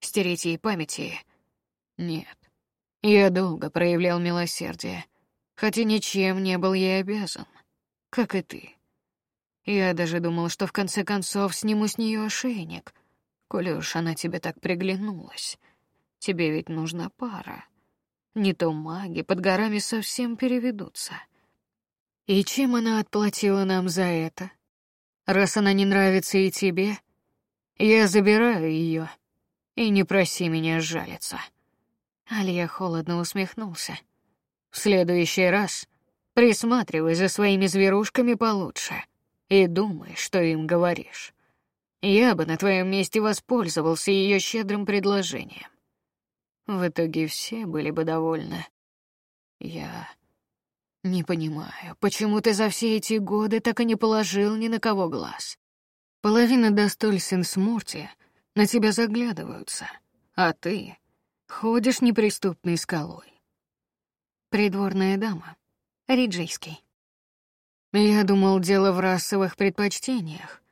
Стереть ей памяти. Нет. Я долго проявлял милосердие, хотя ничем не был ей обязан, как и ты. Я даже думал, что в конце концов сниму с нее ошейник, коли уж она тебе так приглянулась. Тебе ведь нужна пара. Не то маги под горами совсем переведутся. И чем она отплатила нам за это? Раз она не нравится и тебе, я забираю ее. И не проси меня жалиться. Алия холодно усмехнулся. В следующий раз присматривай за своими зверушками получше и думай, что им говоришь. Я бы на твоем месте воспользовался ее щедрым предложением. В итоге все были бы довольны. Я не понимаю, почему ты за все эти годы так и не положил ни на кого глаз. Половина достольсен смерти на тебя заглядываются, а ты ходишь неприступной скалой. Придворная дама, Риджийский. Я думал, дело в расовых предпочтениях,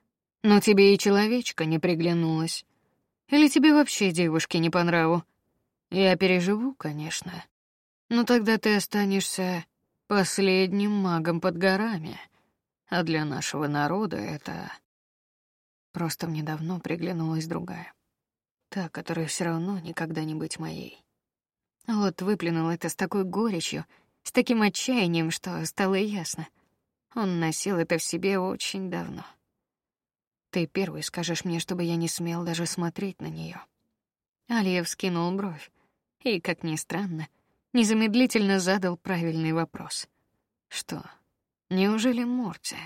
но тебе и человечка не приглянулась. Или тебе вообще девушки не по нраву? Я переживу, конечно. Но тогда ты останешься последним магом под горами. А для нашего народа это просто мне давно приглянулась другая. Та, которая все равно никогда не быть моей. Вот выплюнул это с такой горечью, с таким отчаянием, что стало ясно. Он носил это в себе очень давно. Ты первый скажешь мне, чтобы я не смел даже смотреть на нее. Алиев скинул бровь и, как ни странно, незамедлительно задал правильный вопрос. Что? Неужели Морти?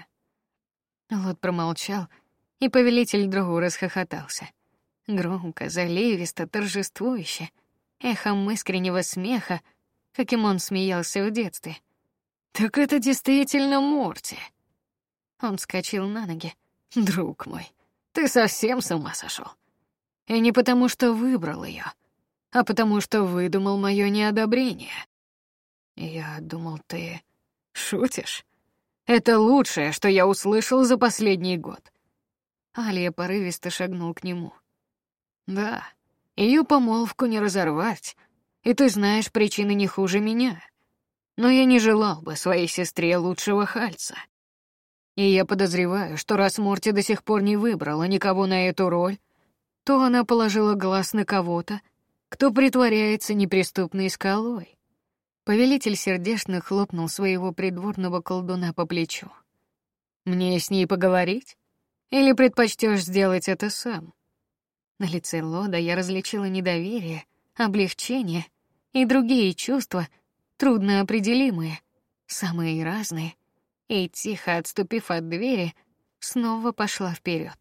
Лот промолчал, и повелитель другу расхохотался. Громко, заливисто, торжествующе, эхом искреннего смеха, каким он смеялся в детстве. Так это действительно Морти. Он вскочил на ноги. Друг мой, ты совсем с ума сошел. И не потому, что выбрал ее, а потому что выдумал мое неодобрение. Я думал, ты шутишь. Это лучшее, что я услышал за последний год. Алия порывисто шагнул к нему. Да, ее помолвку не разорвать, и ты знаешь причины не хуже меня. Но я не желал бы своей сестре лучшего хальца. И я подозреваю, что раз Морти до сих пор не выбрала никого на эту роль, то она положила глаз на кого-то, кто притворяется неприступной скалой. Повелитель сердечно хлопнул своего придворного колдуна по плечу. Мне с ней поговорить? Или предпочтешь сделать это сам? На лице Лода я различила недоверие, облегчение и другие чувства, трудно определимые, самые разные, и тихо отступив от двери, снова пошла вперед.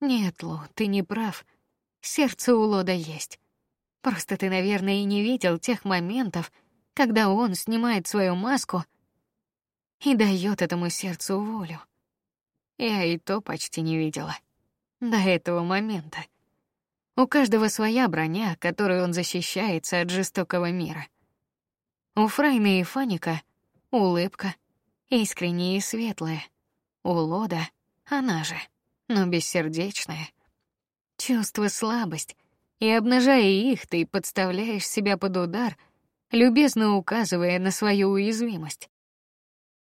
Нет, Ло, ты не прав. Сердце у Лода есть. Просто ты, наверное, и не видел тех моментов, когда он снимает свою маску и дает этому сердцу волю. Я и то почти не видела до этого момента. У каждого своя броня, которой он защищается от жестокого мира. У Фрайна и Фаника улыбка, искренняя и светлая. У Лода она же, но бессердечная. Чувство слабость, и обнажая их, ты подставляешь себя под удар, любезно указывая на свою уязвимость.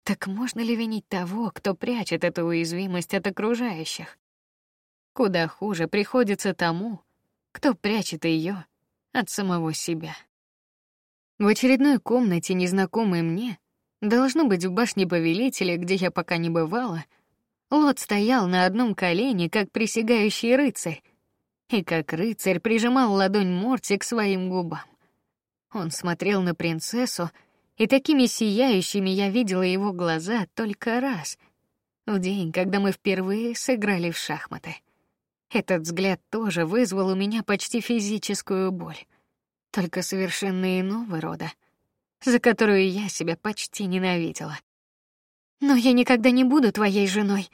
Так можно ли винить того, кто прячет эту уязвимость от окружающих? Куда хуже приходится тому, кто прячет ее от самого себя. В очередной комнате, незнакомой мне, должно быть в башне повелителя, где я пока не бывала, Лот стоял на одном колене, как присягающий рыцарь, и как рыцарь прижимал ладонь Морти к своим губам. Он смотрел на принцессу, и такими сияющими я видела его глаза только раз в день, когда мы впервые сыграли в шахматы. Этот взгляд тоже вызвал у меня почти физическую боль, только совершенно иного рода, за которую я себя почти ненавидела. Но я никогда не буду твоей женой.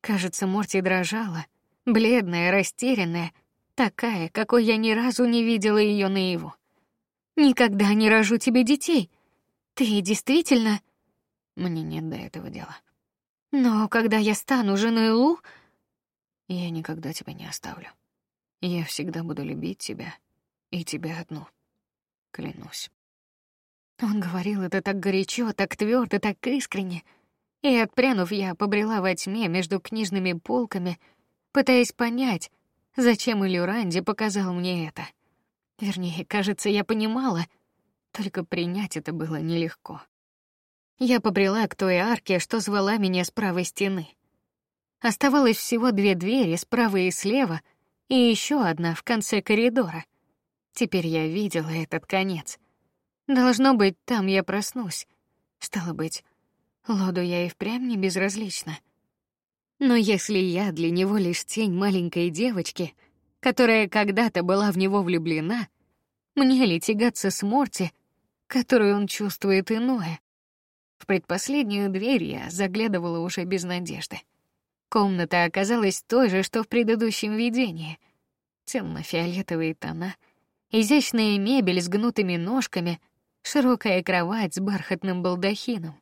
Кажется, Морти дрожала, бледная, растерянная, такая, какой я ни разу не видела ее наяву. Никогда не рожу тебе детей. Ты действительно мне нет до этого дела. Но когда я стану женой Лу, я никогда тебя не оставлю. Я всегда буду любить тебя и тебя одну. Клянусь. Он говорил это так горячо, так твердо, так искренне. И отпрянув, я побрела во тьме между книжными полками, пытаясь понять, зачем Илюранди показал мне это. Вернее, кажется, я понимала, только принять это было нелегко. Я побрела к той арке, что звала меня с правой стены. Оставалось всего две двери, справа и слева, и еще одна в конце коридора. Теперь я видела этот конец. Должно быть, там я проснусь. Стало быть, Лоду я и впрямь не безразлична. Но если я для него лишь тень маленькой девочки, которая когда-то была в него влюблена, мне ли тягаться с Морти, которую он чувствует иное? В предпоследнюю дверь я заглядывала уже без надежды. Комната оказалась той же, что в предыдущем видении. Темно-фиолетовые тона, изящная мебель с гнутыми ножками, широкая кровать с бархатным балдахином.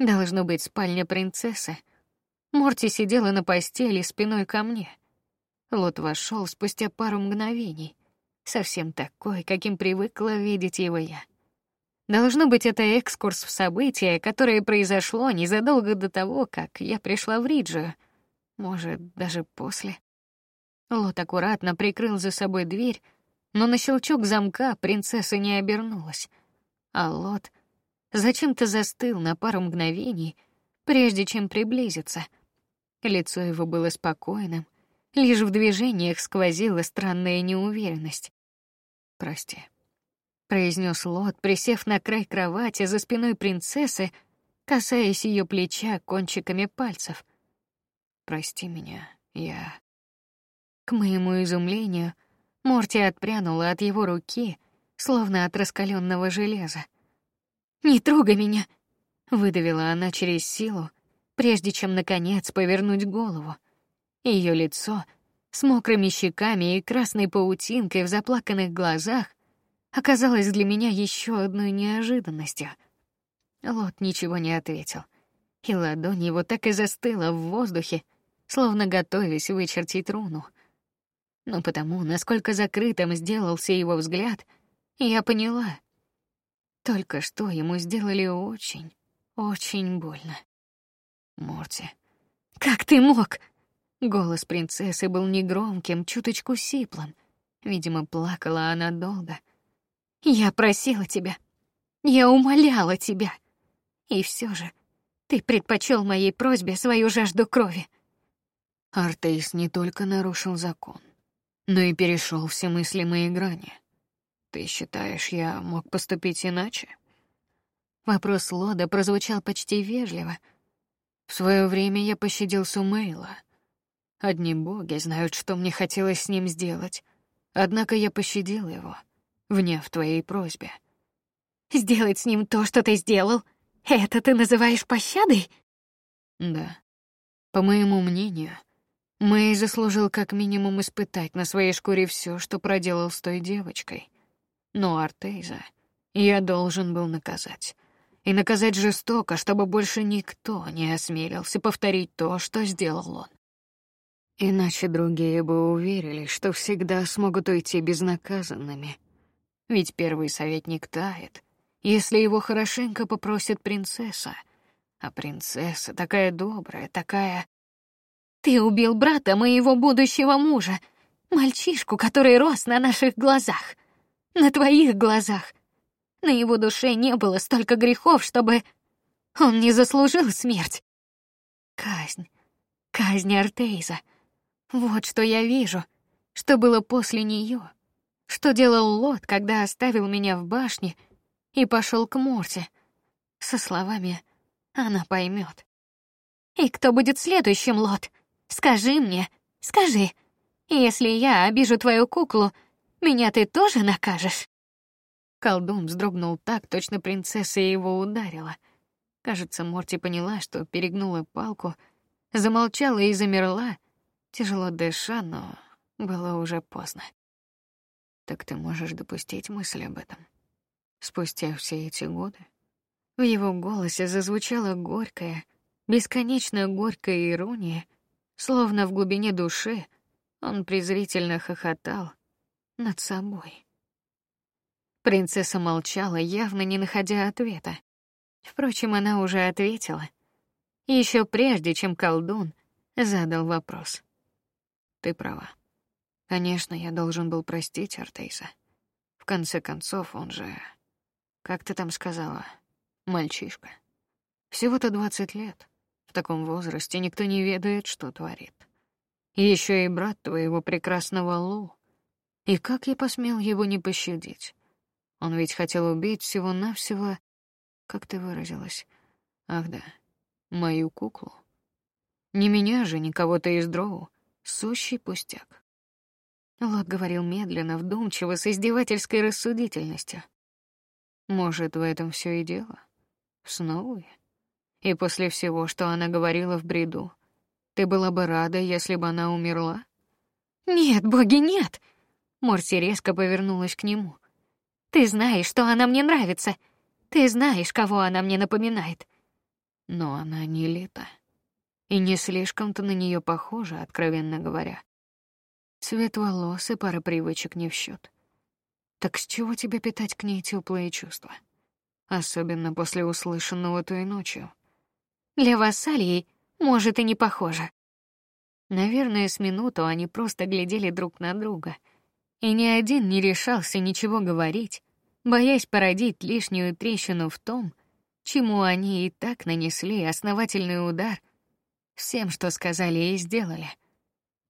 Должно быть спальня принцессы. Морти сидела на постели спиной ко мне. Лот вошел спустя пару мгновений, совсем такой, каким привыкла видеть его я. Должно быть, это экскурс в событие, которое произошло незадолго до того, как я пришла в Риджию. Может, даже после. Лот аккуратно прикрыл за собой дверь, но на щелчок замка принцесса не обернулась. А Лот зачем-то застыл на пару мгновений, прежде чем приблизиться. Лицо его было спокойным, лишь в движениях сквозила странная неуверенность. Прости, произнес Лот, присев на край кровати за спиной принцессы, касаясь ее плеча кончиками пальцев. Прости меня, я. К моему изумлению, Морти отпрянула от его руки, словно от раскаленного железа. Не трогай меня, выдавила она через силу, прежде чем наконец повернуть голову. Ее лицо с мокрыми щеками и красной паутинкой в заплаканных глазах оказалось для меня еще одной неожиданностью. Лот ничего не ответил, и ладонь его так и застыла в воздухе, словно готовясь вычертить руну. Но потому, насколько закрытым сделался его взгляд, я поняла. Только что ему сделали очень, очень больно. Морти, как ты мог? Голос принцессы был негромким, чуточку сиплым. Видимо, плакала она долго. Я просила тебя, я умоляла тебя, и все же ты предпочел моей просьбе свою жажду крови. Артейс не только нарушил закон, но и перешел все мыслимые грани. Ты считаешь, я мог поступить иначе? Вопрос Лода прозвучал почти вежливо. В свое время я пощадил Сумейла. Одни боги знают, что мне хотелось с ним сделать. Однако я пощадил его вняв твоей просьбе. Сделать с ним то, что ты сделал, это ты называешь пощадой? Да. По моему мнению, Мэй заслужил как минимум испытать на своей шкуре все, что проделал с той девочкой. Но Артейза я должен был наказать. И наказать жестоко, чтобы больше никто не осмелился повторить то, что сделал он. Иначе другие бы уверились, что всегда смогут уйти безнаказанными. Ведь первый советник тает, если его хорошенько попросит принцесса. А принцесса такая добрая, такая... Ты убил брата моего будущего мужа, мальчишку, который рос на наших глазах, на твоих глазах. На его душе не было столько грехов, чтобы он не заслужил смерть. Казнь, казнь Артейза. Вот что я вижу, Что было после нее? Что делал Лот, когда оставил меня в башне и пошел к Морте? Со словами она поймет. И кто будет следующим, Лот? Скажи мне, скажи. Если я обижу твою куклу, меня ты тоже накажешь. Колдун вздрогнул так, точно принцесса его ударила. Кажется, Морти поняла, что перегнула палку, замолчала и замерла, тяжело дыша, но было уже поздно. Так ты можешь допустить мысль об этом спустя все эти годы? В его голосе зазвучала горькая, бесконечно горькая ирония, словно в глубине души он презрительно хохотал над собой. Принцесса молчала, явно не находя ответа. Впрочем, она уже ответила, еще прежде, чем колдун задал вопрос. Ты права. Конечно, я должен был простить Артейса. В конце концов, он же, как ты там сказала, мальчишка. Всего-то двадцать лет. В таком возрасте никто не ведает, что творит. Еще и брат твоего прекрасного Лу. И как я посмел его не пощадить? Он ведь хотел убить всего-навсего, как ты выразилась. Ах да, мою куклу. Не меня же, ни кого-то из дроу. Сущий пустяк. Лот говорил медленно, вдумчиво, с издевательской рассудительностью. Может, в этом все и дело. Снова. И после всего, что она говорила в бреду, ты была бы рада, если бы она умерла? Нет, боги, нет. Морси резко повернулась к нему. Ты знаешь, что она мне нравится. Ты знаешь, кого она мне напоминает. Но она не Лита. И не слишком-то на нее похожа, откровенно говоря. Цвет волос и пара привычек не в счет. Так с чего тебе питать к ней теплые чувства? Особенно после услышанного той ночью. Для вас, Алии, может и не похоже. Наверное, с минуту они просто глядели друг на друга, и ни один не решался ничего говорить, боясь породить лишнюю трещину в том, чему они и так нанесли основательный удар всем, что сказали и сделали.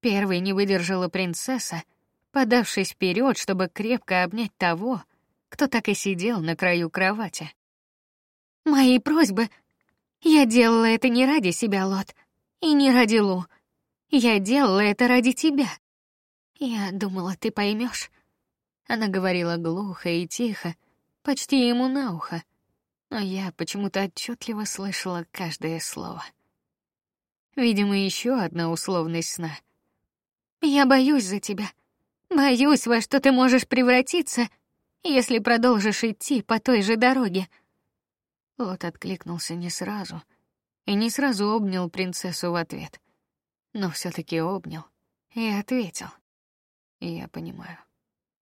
Первой не выдержала принцесса, подавшись вперед, чтобы крепко обнять того, кто так и сидел на краю кровати. Мои просьбы я делала это не ради себя, Лот, и не ради Лу. Я делала это ради тебя. Я думала, ты поймешь. Она говорила глухо и тихо, почти ему на ухо, но я почему-то отчетливо слышала каждое слово. Видимо, еще одна условность сна. Я боюсь за тебя. Боюсь, во что ты можешь превратиться, если продолжишь идти по той же дороге. Лот откликнулся не сразу и не сразу обнял принцессу в ответ, но все таки обнял и ответил: "Я понимаю.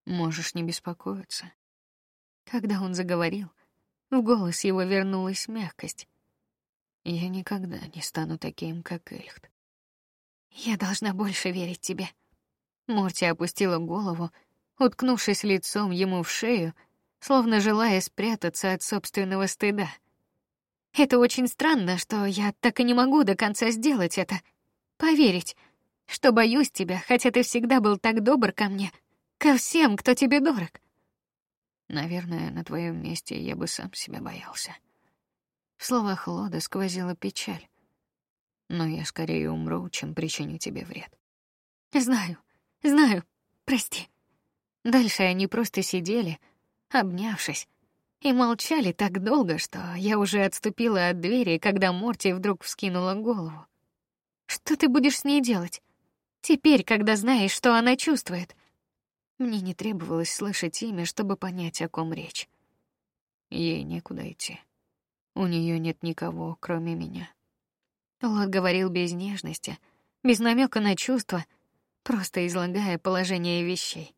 Можешь не беспокоиться". Когда он заговорил, в голос его вернулась мягкость. Я никогда не стану таким, как Эльхт. Я должна больше верить тебе. Морти опустила голову, уткнувшись лицом ему в шею, словно желая спрятаться от собственного стыда. Это очень странно, что я так и не могу до конца сделать это. Поверить, что боюсь тебя, хотя ты всегда был так добр ко мне, ко всем, кто тебе дорог. Наверное, на твоем месте я бы сам себя боялся. В словах Лода сквозила печаль. Но я скорее умру, чем причиню тебе вред. Знаю, знаю. Прости. Дальше они просто сидели, обнявшись, и молчали так долго, что я уже отступила от двери, когда Морти вдруг вскинула голову. Что ты будешь с ней делать? Теперь, когда знаешь, что она чувствует. Мне не требовалось слышать имя, чтобы понять, о ком речь. Ей некуда идти. У нее нет никого, кроме меня. Лот говорил без нежности, без намека на чувства, просто излагая положение вещей.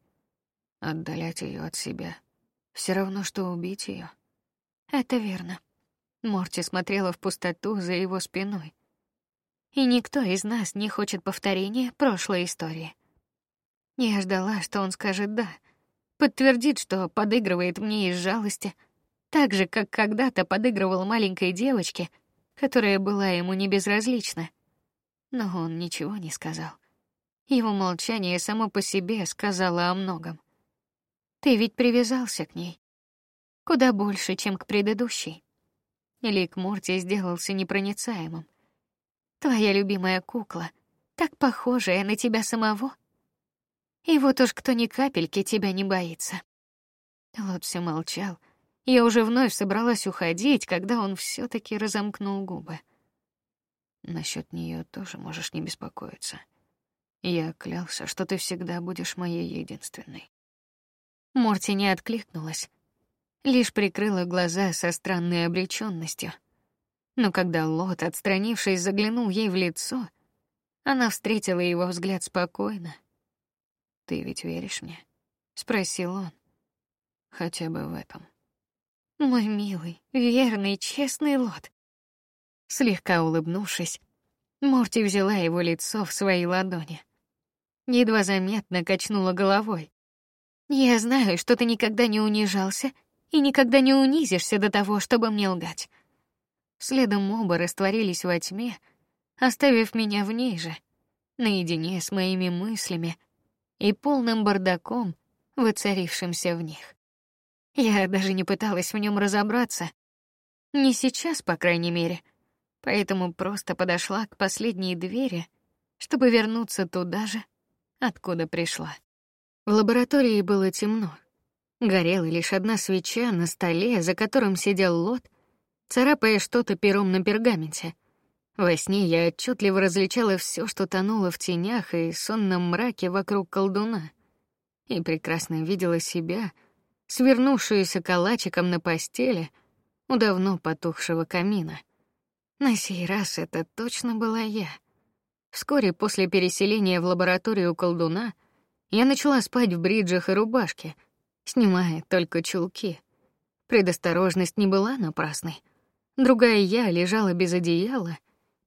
Отдалять ее от себя все равно, что убить ее. Это верно. Морти смотрела в пустоту за его спиной. И никто из нас не хочет повторения прошлой истории. Я ждала, что он скажет да, подтвердит, что подыгрывает мне из жалости, так же, как когда-то подыгрывал маленькой девочке, которая была ему не безразлична. Но он ничего не сказал. Его молчание само по себе сказало о многом. Ты ведь привязался к ней куда больше, чем к предыдущей. Лик Морти сделался непроницаемым. Твоя любимая кукла, так похожая на тебя самого. И вот уж кто ни капельки тебя не боится. Лот все молчал. Я уже вновь собралась уходить, когда он все таки разомкнул губы. Насчет нее тоже можешь не беспокоиться. Я клялся, что ты всегда будешь моей единственной. Морти не откликнулась, лишь прикрыла глаза со странной обречённостью. Но когда Лот, отстранившись, заглянул ей в лицо, она встретила его взгляд спокойно. Ты ведь веришь мне? спросил он. Хотя бы в этом. Мой милый, верный, честный Лот. Слегка улыбнувшись, Морти взяла его лицо в свои ладони. Едва заметно качнула головой. Я знаю, что ты никогда не унижался и никогда не унизишься до того, чтобы мне лгать. Следом оба растворились во тьме, оставив меня в ней же, наедине с моими мыслями и полным бардаком, воцарившимся в них. Я даже не пыталась в нем разобраться, не сейчас, по крайней мере, поэтому просто подошла к последней двери, чтобы вернуться туда же, откуда пришла. В лаборатории было темно. Горела лишь одна свеча на столе, за которым сидел Лот, царапая что-то пером на пергаменте. Во сне я отчетливо различала все, что тонуло в тенях и сонном мраке вокруг колдуна, и прекрасно видела себя, свернувшуюся калачиком на постели у давно потухшего камина. На сей раз это точно была я. Вскоре после переселения в лабораторию колдуна я начала спать в бриджах и рубашке — снимая только чулки. Предосторожность не была напрасной. Другая я лежала без одеяла,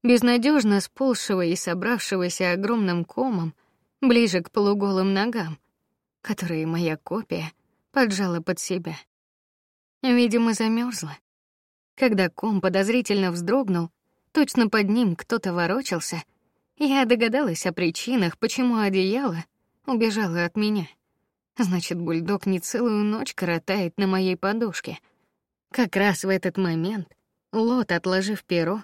безнадежно сползшего и собравшегося огромным комом ближе к полуголым ногам, которые моя копия поджала под себя. Видимо, замерзла. Когда ком подозрительно вздрогнул, точно под ним кто-то ворочался, я догадалась о причинах, почему одеяло убежало от меня. Значит, бульдог не целую ночь коротает на моей подушке. Как раз в этот момент Лот, отложив перо,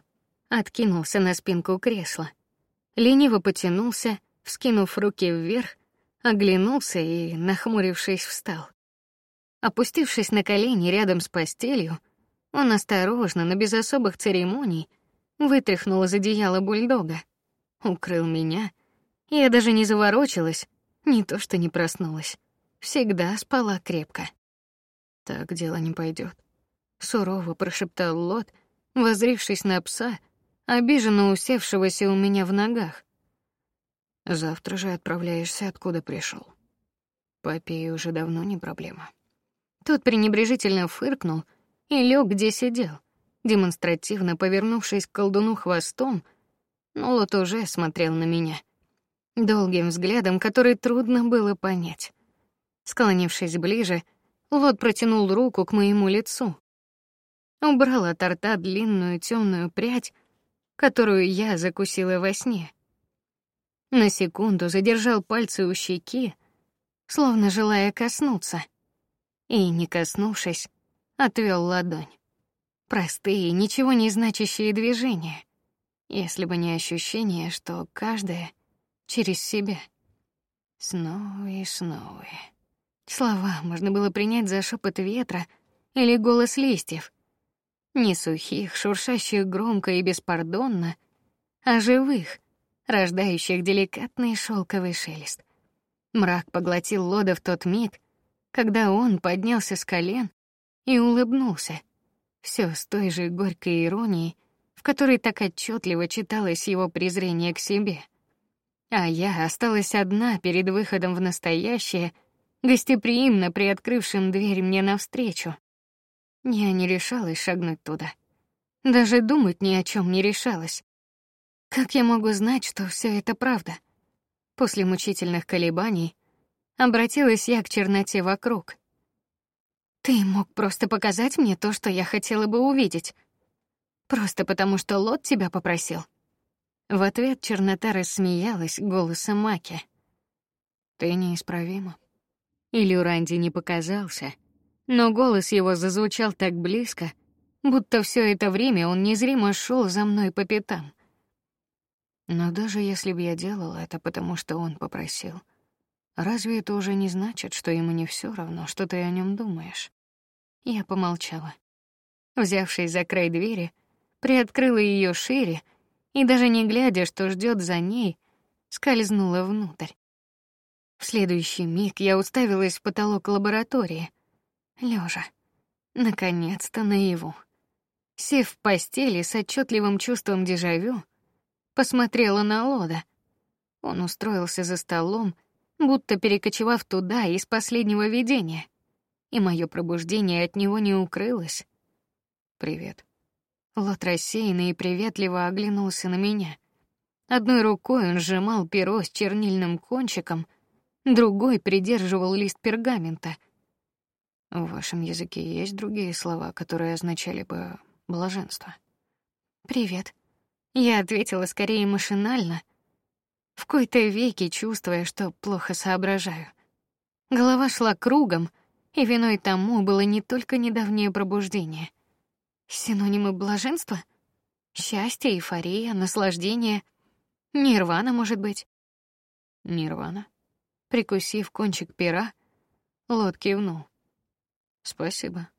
откинулся на спинку кресла. Лениво потянулся, вскинув руки вверх, оглянулся и, нахмурившись, встал. Опустившись на колени рядом с постелью, он осторожно, но без особых церемоний, вытряхнул из одеяла бульдога, укрыл меня. Я даже не заворочилась, не то что не проснулась всегда спала крепко. Так дело не пойдет. сурово прошептал Лот, возрившись на пса, обиженно усевшегося у меня в ногах. Завтра же отправляешься, откуда пришел. Попей уже давно не проблема. Тот пренебрежительно фыркнул и лег, где сидел, демонстративно повернувшись к колдуну хвостом, но Лот уже смотрел на меня долгим взглядом, который трудно было понять. Склонившись ближе, Лот протянул руку к моему лицу. Убрал от рта длинную темную прядь, которую я закусила во сне. На секунду задержал пальцы у щеки, словно желая коснуться, и, не коснувшись, отвел ладонь. Простые, ничего не значащие движения, если бы не ощущение, что каждое через себя. Снова и снова. Слова можно было принять за шепот ветра или голос листьев. Не сухих, шуршащих громко и беспардонно, а живых, рождающих деликатный шелковый шелест. Мрак поглотил Лода в тот миг, когда он поднялся с колен и улыбнулся, все с той же горькой иронией, в которой так отчетливо читалось его презрение к себе. А я осталась одна перед выходом в настоящее — гостеприимно приоткрывшим дверь мне навстречу. Я не решалась шагнуть туда. Даже думать ни о чем не решалась. Как я могу знать, что все это правда? После мучительных колебаний обратилась я к черноте вокруг. Ты мог просто показать мне то, что я хотела бы увидеть. Просто потому, что Лот тебя попросил. В ответ чернота рассмеялась голосом Маки. Ты неисправима. Или Ранди не показался, но голос его зазвучал так близко, будто все это время он незримо шел за мной по пятам. Но даже если бы я делал это, потому что он попросил, разве это уже не значит, что ему не все равно, что ты о нем думаешь? Я помолчала. Взявшись за край двери, приоткрыла ее шире и даже не глядя, что ждет за ней, скользнула внутрь. В следующий миг я уставилась в потолок лаборатории, лежа, наконец-то наяву. Сев в постели с отчетливым чувством дежавю, посмотрела на Лода. Он устроился за столом, будто перекочевав туда из последнего видения, и мое пробуждение от него не укрылось. Привет. Лот рассеянно и приветливо оглянулся на меня. Одной рукой он сжимал перо с чернильным кончиком, другой придерживал лист пергамента. В вашем языке есть другие слова, которые означали бы блаженство. Привет. Я ответила скорее машинально, в кои-то веки чувствуя, что плохо соображаю. Голова шла кругом, и виной тому было не только недавнее пробуждение. Синонимы блаженства? Счастье, эйфория, наслаждение, нирвана, может быть. Нирвана. Прикусив кончик пера, Лот кивнул. Спасибо.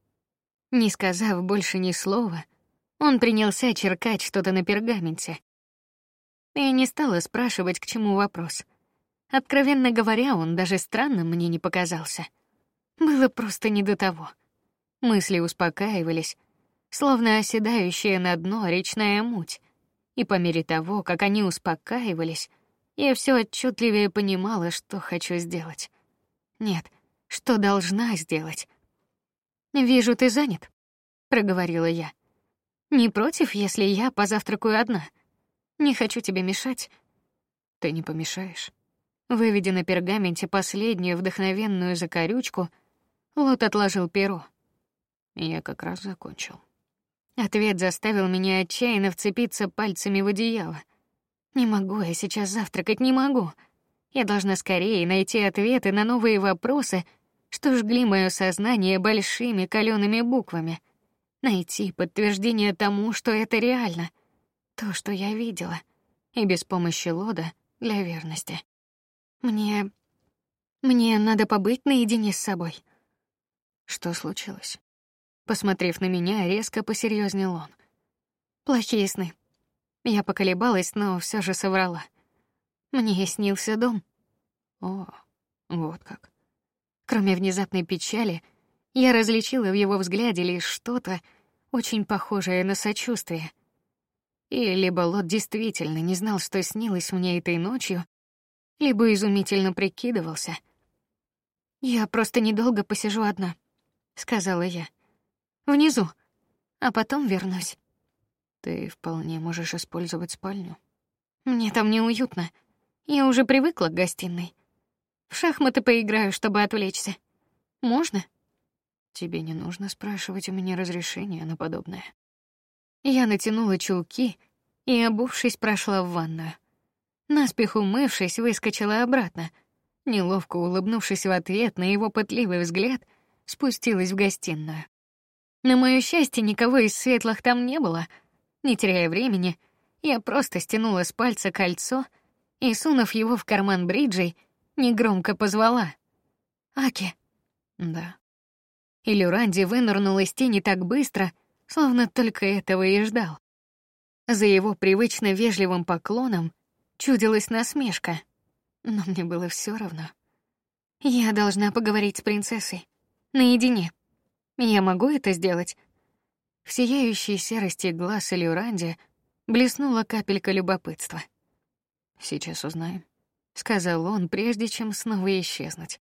Не сказав больше ни слова, он принялся черкать что-то на пергаменте. Я не стала спрашивать, к чему вопрос. Откровенно говоря, он даже странным мне не показался. Было просто не до того. Мысли успокаивались, словно оседающая на дно речная муть. И по мере того, как они успокаивались, я все отчетливее понимала, что хочу сделать. Нет, что должна сделать. Вижу, ты занят, проговорила я. Не против, если я позавтракаю одна? Не хочу тебе мешать. Ты не помешаешь. Выведя на пергаменте последнюю вдохновенную закорючку, Лот отложил перо. Я как раз закончил. Ответ заставил меня отчаянно вцепиться пальцами в одеяло. Не могу я сейчас завтракать, не могу. Я должна скорее найти ответы на новые вопросы, что жгли мое сознание большими калеными буквами. Найти подтверждение тому, что это реально, то, что я видела, и без помощи Лода для верности. Мне мне надо побыть наедине с собой. Что случилось? Посмотрев на меня, резко посерьезнел он. Плохие сны. Я поколебалась, но все же соврала. Мне снился дом. О, вот как. Кроме внезапной печали, я различила в его взгляде лишь что-то очень похожее на сочувствие. И либо Лот действительно не знал, что снилось мне этой ночью, либо изумительно прикидывался. Я просто недолго посижу одна, сказала я внизу, а потом вернусь. Ты вполне можешь использовать спальню. Мне там неуютно. Я уже привыкла к гостиной. В шахматы поиграю, чтобы отвлечься. Можно? Тебе не нужно спрашивать у меня разрешения на подобное. Я натянула чулки и, обувшись, прошла в ванную. Наспех умывшись, выскочила обратно. Неловко улыбнувшись в ответ на его пытливый взгляд, спустилась в гостиную. На моё счастье, никого из светлых там не было. Не теряя времени, я просто стянула с пальца кольцо и, сунув его в карман бриджей, негромко позвала: "Аки". Да. И Люранди вынырнул из тени так быстро, словно только этого и ждал. За его привычно вежливым поклоном чудилась насмешка, но мне было все равно. Я должна поговорить с принцессой наедине. Я могу это сделать. В сияющей серости глаз Элюранди блеснула капелька любопытства. Сейчас узнаем, сказал он, прежде чем снова исчезнуть.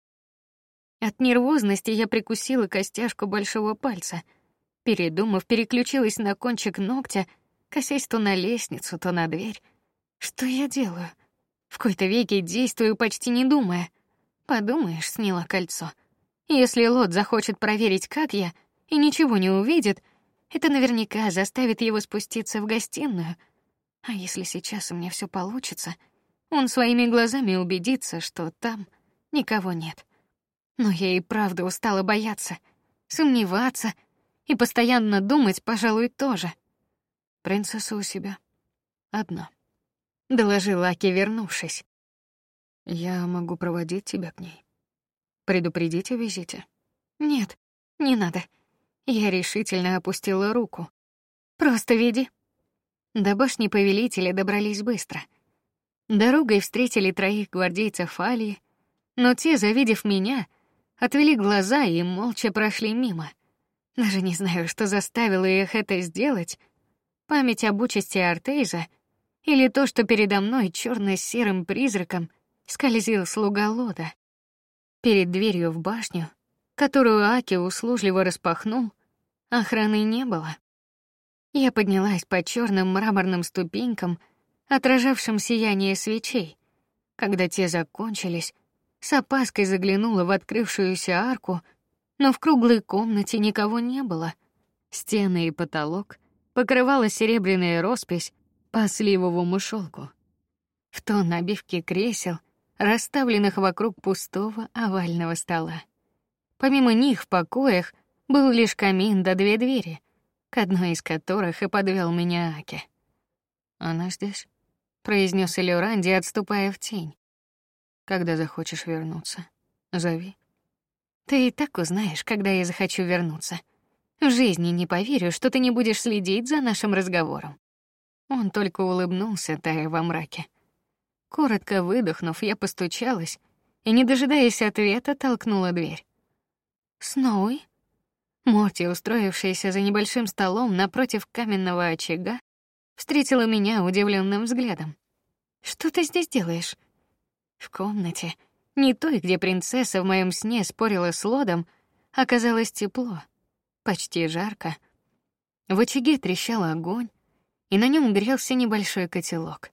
От нервозности я прикусила костяшку большого пальца. Передумав, переключилась на кончик ногтя, косясь то на лестницу, то на дверь. Что я делаю? В кои-то веки действую почти не думая. Подумаешь, сняла кольцо. Если Лот захочет проверить, как я, и ничего не увидит, это наверняка заставит его спуститься в гостиную. А если сейчас у меня все получится, он своими глазами убедится, что там никого нет. Но я и правда устала бояться, сомневаться и постоянно думать, пожалуй, тоже. Принцесса у себя одна, доложила Аки, вернувшись. Я могу проводить тебя к ней. Предупредить о визите. Нет, не надо. Я решительно опустила руку. Просто веди. До башни повелителя добрались быстро. Дорогой встретили троих гвардейцев Алии, но те, завидев меня, отвели глаза и молча прошли мимо. Даже не знаю, что заставило их это сделать. Память об участи Артейза или то, что передо мной черно серым призраком скользил слуга Лода. Перед дверью в башню, которую Аки услужливо распахнул, охраны не было. Я поднялась по черным мраморным ступенькам, отражавшим сияние свечей. Когда те закончились, с опаской заглянула в открывшуюся арку, но в круглой комнате никого не было. Стены и потолок покрывала серебряная роспись по сливовому шелку. В тон набивки кресел, расставленных вокруг пустого овального стола. Помимо них в покоях был лишь камин да две двери, к одной из которых и подвел меня Аки. Она здесь, произнес Элюранди, отступая в тень. Когда захочешь вернуться, зови. Ты и так узнаешь, когда я захочу вернуться. В жизни не поверю, что ты не будешь следить за нашим разговором. Он только улыбнулся, тая во мраке. Коротко выдохнув, я постучалась и, не дожидаясь ответа, толкнула дверь. Сноуи, Морти, устроившаяся за небольшим столом напротив каменного очага, встретила меня удивленным взглядом. Что ты здесь делаешь? В комнате, не той, где принцесса в моем сне спорила с Лодом, оказалось тепло, почти жарко. В очаге трещал огонь, и на нем грелся небольшой котелок.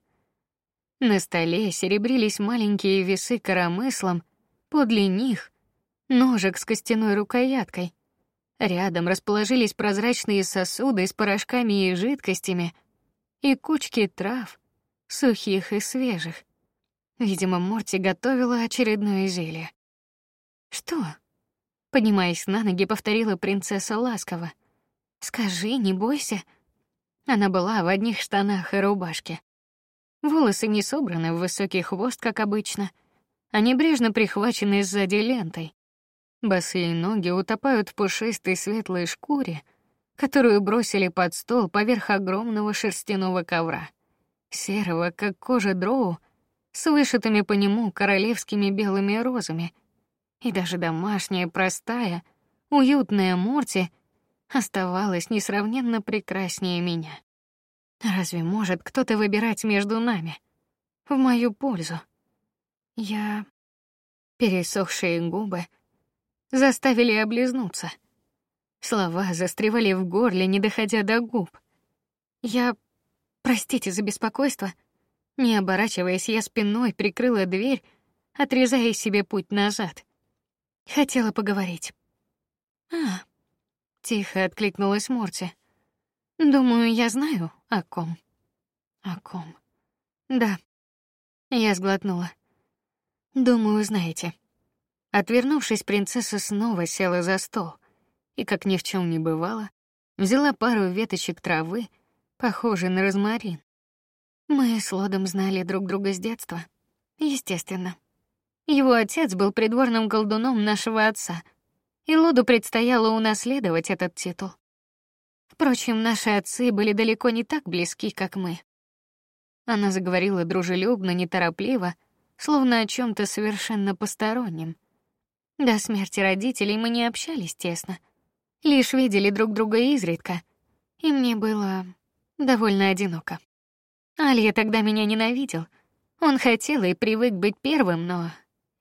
На столе серебрились маленькие весы коромыслом, подле них ножик с костяной рукояткой. Рядом расположились прозрачные сосуды с порошками и жидкостями и кучки трав, сухих и свежих. Видимо, Морти готовила очередное зелье. Что? Поднимаясь на ноги, повторила принцесса ласково. Скажи, не бойся. Она была в одних штанах и рубашке. Волосы не собраны в высокий хвост, как обычно, а небрежно прихвачены сзади лентой. Босые ноги утопают в пушистой светлой шкуре, которую бросили под стол поверх огромного шерстяного ковра, серого, как кожа дроу, с вышитыми по нему королевскими белыми розами. И даже домашняя, простая, уютная Морти оставалась несравненно прекраснее меня. Разве может кто-то выбирать между нами в мою пользу? Я пересохшие губы заставили облизнуться. Слова застревали в горле, не доходя до губ. Я простите за беспокойство, не оборачиваясь, я спиной прикрыла дверь, отрезая себе путь назад. Хотела поговорить. А, тихо откликнулась Морти. Думаю, я знаю о ком. О ком? Да. Я сглотнула. Думаю, знаете. Отвернувшись, принцесса снова села за стол и, как ни в чем не бывало, взяла пару веточек травы, похожей на розмарин, мы с Лодом знали друг друга с детства. Естественно. Его отец был придворным колдуном нашего отца, и Лоду предстояло унаследовать этот титул. Впрочем, наши отцы были далеко не так близки, как мы. Она заговорила дружелюбно, неторопливо, словно о чем то совершенно постороннем. До смерти родителей мы не общались тесно, лишь видели друг друга изредка, и мне было довольно одиноко. Алья тогда меня ненавидел. Он хотел и привык быть первым, но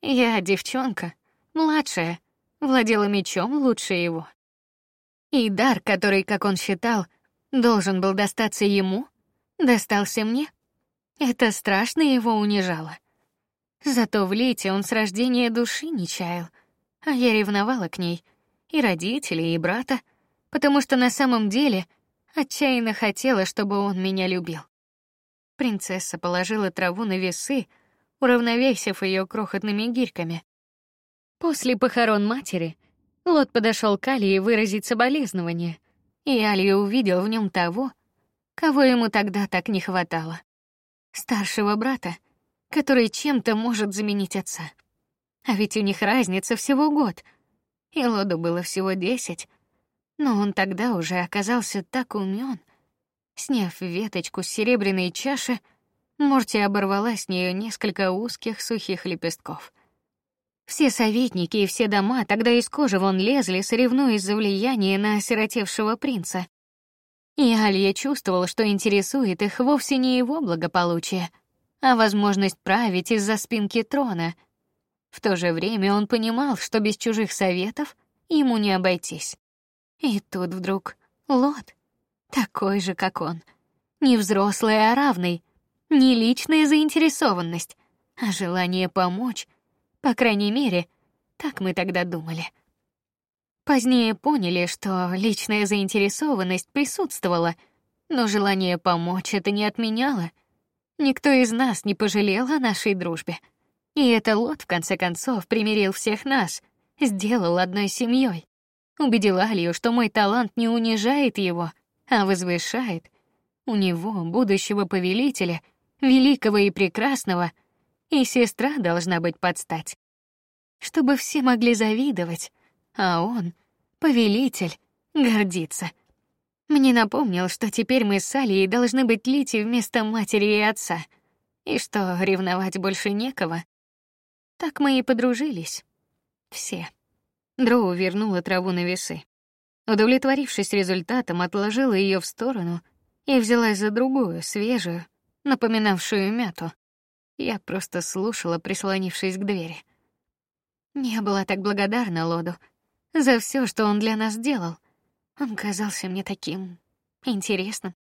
я девчонка, младшая, владела мечом лучше его. И дар, который, как он считал, должен был достаться ему, достался мне. Это страшно его унижало. Зато в Лите он с рождения души не чаял, а я ревновала к ней и родителей, и брата, потому что на самом деле отчаянно хотела, чтобы он меня любил. Принцесса положила траву на весы, уравновесив ее крохотными гирьками. После похорон матери Лот подошел к Алии выразить соболезнования, и Алия увидел в нем того, кого ему тогда так не хватало. Старшего брата, который чем-то может заменить отца. А ведь у них разница всего год. И Лоду было всего десять, но он тогда уже оказался так умен. Сняв веточку с серебряной чаши, Морти оборвала с нее несколько узких сухих лепестков. Все советники и все дома тогда из кожи вон лезли, соревнуясь за влияние на осиротевшего принца. И Алья чувствовал, что интересует их вовсе не его благополучие — а возможность править из-за спинки трона. В то же время он понимал, что без чужих советов ему не обойтись. И тут вдруг Лот, такой же, как он, не взрослый, а равный, не личная заинтересованность, а желание помочь. По крайней мере, так мы тогда думали. Позднее поняли, что личная заинтересованность присутствовала, но желание помочь это не отменяло. Никто из нас не пожалел о нашей дружбе. И это Лот в конце концов примирил всех нас, сделал одной семьей, убедил Алию, что мой талант не унижает его, а возвышает. У него будущего повелителя, великого и прекрасного, и сестра должна быть подстать, чтобы все могли завидовать, а он, повелитель, гордиться. Мне напомнил, что теперь мы с Алией должны быть Лити вместо матери и отца, и что ревновать больше некого. Так мы и подружились. Все. Дроу вернула траву на весы. Удовлетворившись результатом, отложила ее в сторону и взялась за другую, свежую, напоминавшую мяту. Я просто слушала, прислонившись к двери. Не была так благодарна Лоду за все, что он для нас сделал. Он казался мне таким интересным,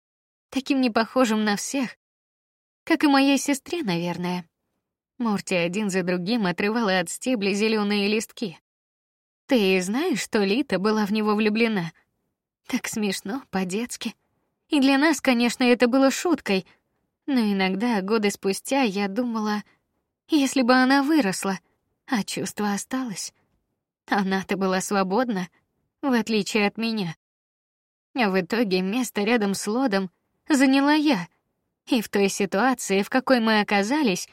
таким не похожим на всех, как и моей сестре, наверное. Морти один за другим отрывала от стебля зеленые листки. Ты знаешь, что Лита была в него влюблена? Так смешно, по-детски. И для нас, конечно, это было шуткой, но иногда годы спустя я думала, если бы она выросла, а чувство осталось. Она-то была свободна, в отличие от меня. А в итоге место рядом с Лодом заняла я. И в той ситуации, в какой мы оказались,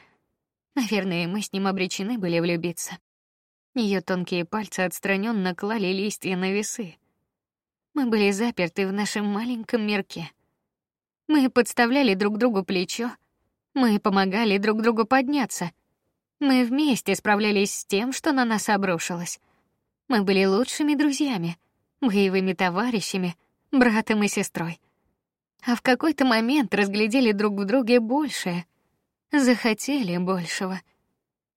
наверное, мы с ним обречены были влюбиться. Ее тонкие пальцы отстраненно клали листья на весы. Мы были заперты в нашем маленьком мирке. Мы подставляли друг другу плечо, мы помогали друг другу подняться. Мы вместе справлялись с тем, что на нас обрушилось. Мы были лучшими друзьями, боевыми товарищами, братом и сестрой. А в какой-то момент разглядели друг в друге большее, захотели большего.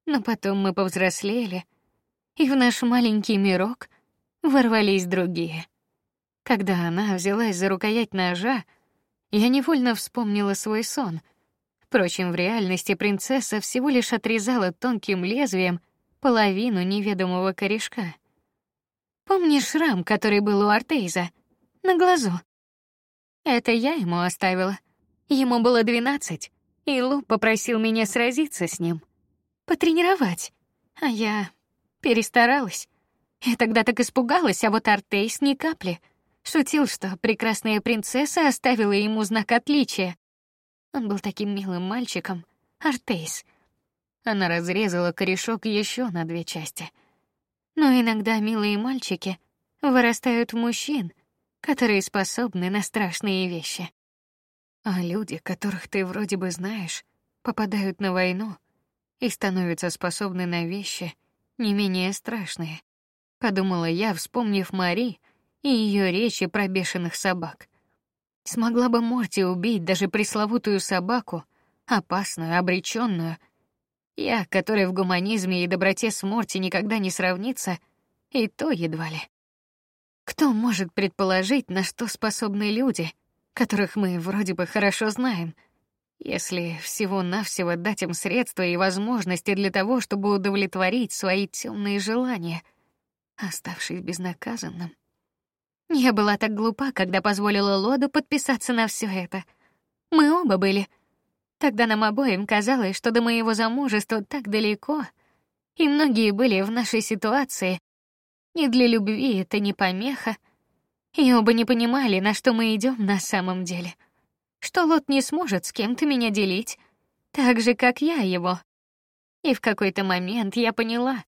Но потом мы повзрослели, и в наш маленький мирок ворвались другие. Когда она взялась за рукоять ножа, я невольно вспомнила свой сон. Впрочем, в реальности принцесса всего лишь отрезала тонким лезвием половину неведомого корешка. Помнишь шрам, который был у Артейза? На глазу. Это я ему оставила. Ему было двенадцать, и Лу попросил меня сразиться с ним, потренировать. А я перестаралась. Я тогда так испугалась, а вот Артейс ни капли. Шутил, что прекрасная принцесса оставила ему знак отличия. Он был таким милым мальчиком, Артейс. Она разрезала корешок еще на две части. Но иногда милые мальчики вырастают в мужчин, которые способны на страшные вещи. А люди, которых ты вроде бы знаешь, попадают на войну и становятся способны на вещи не менее страшные. Подумала я, вспомнив Мари и ее речи про бешеных собак. Смогла бы Морти убить даже пресловутую собаку, опасную, обречённую, я, который в гуманизме и доброте с Морти никогда не сравнится, и то едва ли. Кто может предположить, на что способны люди, которых мы вроде бы хорошо знаем, если всего-навсего дать им средства и возможности для того, чтобы удовлетворить свои темные желания, оставшись безнаказанным? Я была так глупа, когда позволила Лоду подписаться на все это. Мы оба были. Тогда нам обоим казалось, что до моего замужества так далеко, и многие были в нашей ситуации. И для любви это не помеха, и оба не понимали, на что мы идем на самом деле. Что Лот не сможет с кем-то меня делить, так же, как я его. И в какой-то момент я поняла,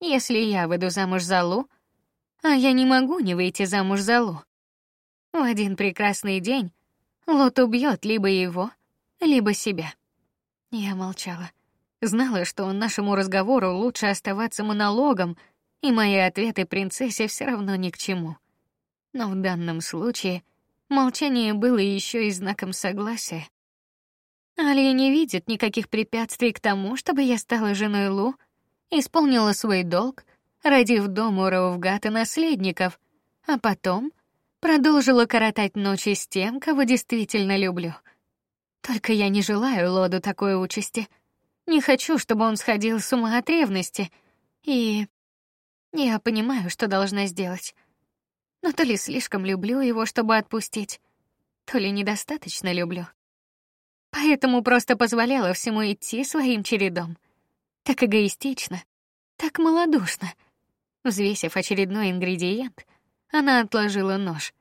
если я выйду замуж за Лу, а я не могу не выйти замуж за Лу. В один прекрасный день Лот убьет либо его, либо себя. Я молчала. Знала, что нашему разговору лучше оставаться монологом, и мои ответы принцессе все равно ни к чему. Но в данном случае молчание было еще и знаком согласия. Алия не видит никаких препятствий к тому, чтобы я стала женой Лу, исполнила свой долг, родив дому Рауфгата наследников, а потом продолжила коротать ночи с тем, кого действительно люблю. Только я не желаю Лоду такой участи. Не хочу, чтобы он сходил с ума от ревности. И я понимаю, что должна сделать. Но то ли слишком люблю его, чтобы отпустить, то ли недостаточно люблю. Поэтому просто позволяла всему идти своим чередом. Так эгоистично, так малодушно. Взвесив очередной ингредиент, она отложила нож,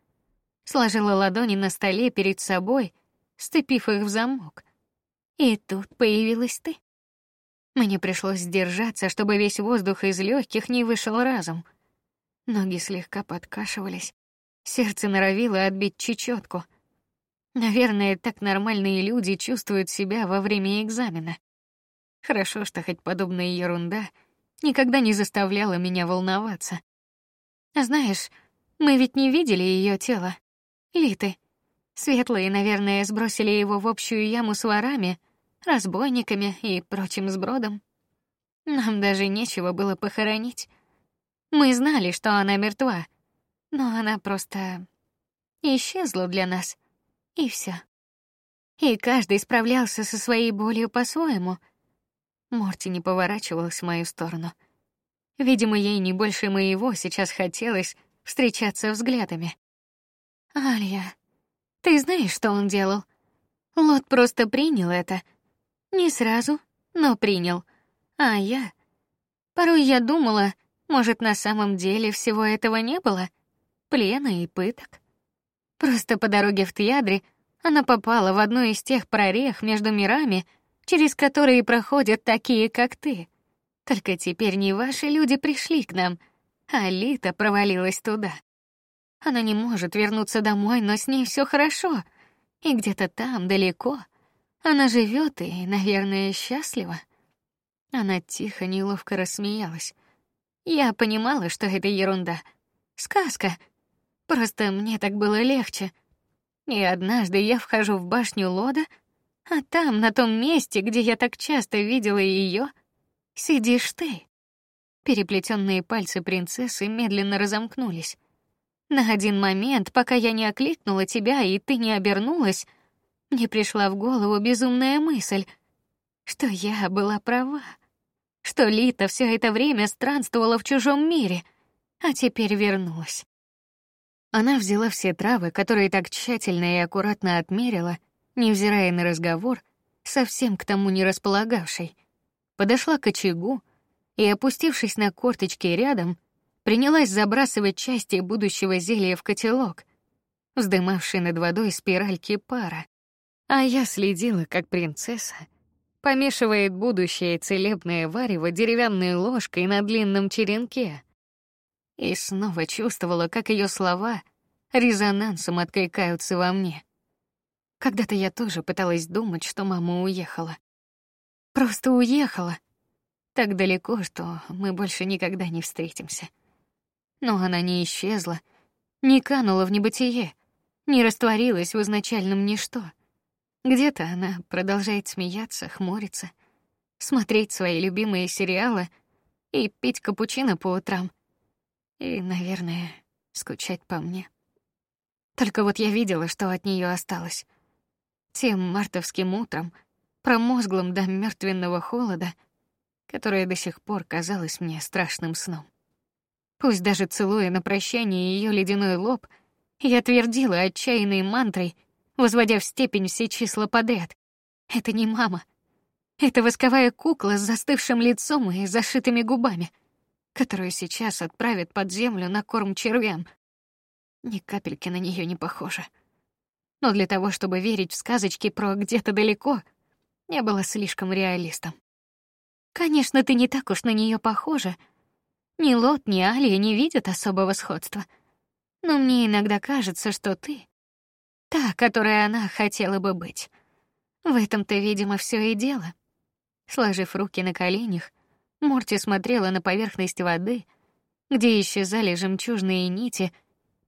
сложила ладони на столе перед собой, сцепив их в замок. И тут появилась ты. Мне пришлось сдержаться, чтобы весь воздух из легких не вышел разом. Ноги слегка подкашивались, сердце норовило отбить чечетку. Наверное, так нормальные люди чувствуют себя во время экзамена. Хорошо, что хоть подобная ерунда никогда не заставляла меня волноваться. Знаешь, мы ведь не видели ее тело. Литы. Светлые, наверное, сбросили его в общую яму с ворами, разбойниками и прочим сбродом. Нам даже нечего было похоронить. Мы знали, что она мертва, но она просто исчезла для нас, и все. И каждый справлялся со своей болью по-своему. Морти не поворачивалась в мою сторону. Видимо, ей не больше моего сейчас хотелось встречаться взглядами. Алья, ты знаешь, что он делал? Лот просто принял это. Не сразу, но принял. А я... Порой я думала, может, на самом деле всего этого не было? Плена и пыток. Просто по дороге в Тьядри она попала в одну из тех прорех между мирами, через которые проходят такие, как ты. Только теперь не ваши люди пришли к нам, а Лита провалилась туда. Она не может вернуться домой, но с ней все хорошо, и где-то там далеко она живет и, наверное, счастлива. Она тихо, неловко рассмеялась. Я понимала, что это ерунда. Сказка. Просто мне так было легче. И однажды я вхожу в башню Лода, а там, на том месте, где я так часто видела ее, сидишь ты. Переплетенные пальцы принцессы медленно разомкнулись. На один момент, пока я не окликнула тебя и ты не обернулась, мне пришла в голову безумная мысль, что я была права что Лита все это время странствовала в чужом мире, а теперь вернулась. Она взяла все травы, которые так тщательно и аккуратно отмерила, невзирая на разговор, совсем к тому не располагавшей. Подошла к очагу и, опустившись на корточки рядом, принялась забрасывать части будущего зелья в котелок, вздымавший над водой спиральки пара. А я следила, как принцесса помешивает будущее целебное варево деревянной ложкой на длинном черенке. И снова чувствовала, как ее слова резонансом откликаются во мне. Когда-то я тоже пыталась думать, что мама уехала. Просто уехала. Так далеко, что мы больше никогда не встретимся. Но она не исчезла, не канула в небытие, не растворилась в изначальном ничто. Где-то она продолжает смеяться, хмуриться, смотреть свои любимые сериалы и пить капучино по утрам. И, наверное, скучать по мне. Только вот я видела, что от нее осталось. Тем мартовским утром, промозглым до мертвенного холода, которое до сих пор казалось мне страшным сном. Пусть даже целуя на прощание ее ледяной лоб, я твердила отчаянной мантрой, возводя в степень все числа подряд. Это не мама. Это восковая кукла с застывшим лицом и зашитыми губами, которую сейчас отправят под землю на корм червям. Ни капельки на нее не похоже. Но для того, чтобы верить в сказочки про где-то далеко, я была слишком реалистом. Конечно, ты не так уж на нее похожа. Ни Лот, ни Алия не видят особого сходства. Но мне иногда кажется, что ты та, которой она хотела бы быть. В этом-то, видимо, все и дело. Сложив руки на коленях, Морти смотрела на поверхность воды, где исчезали жемчужные нити,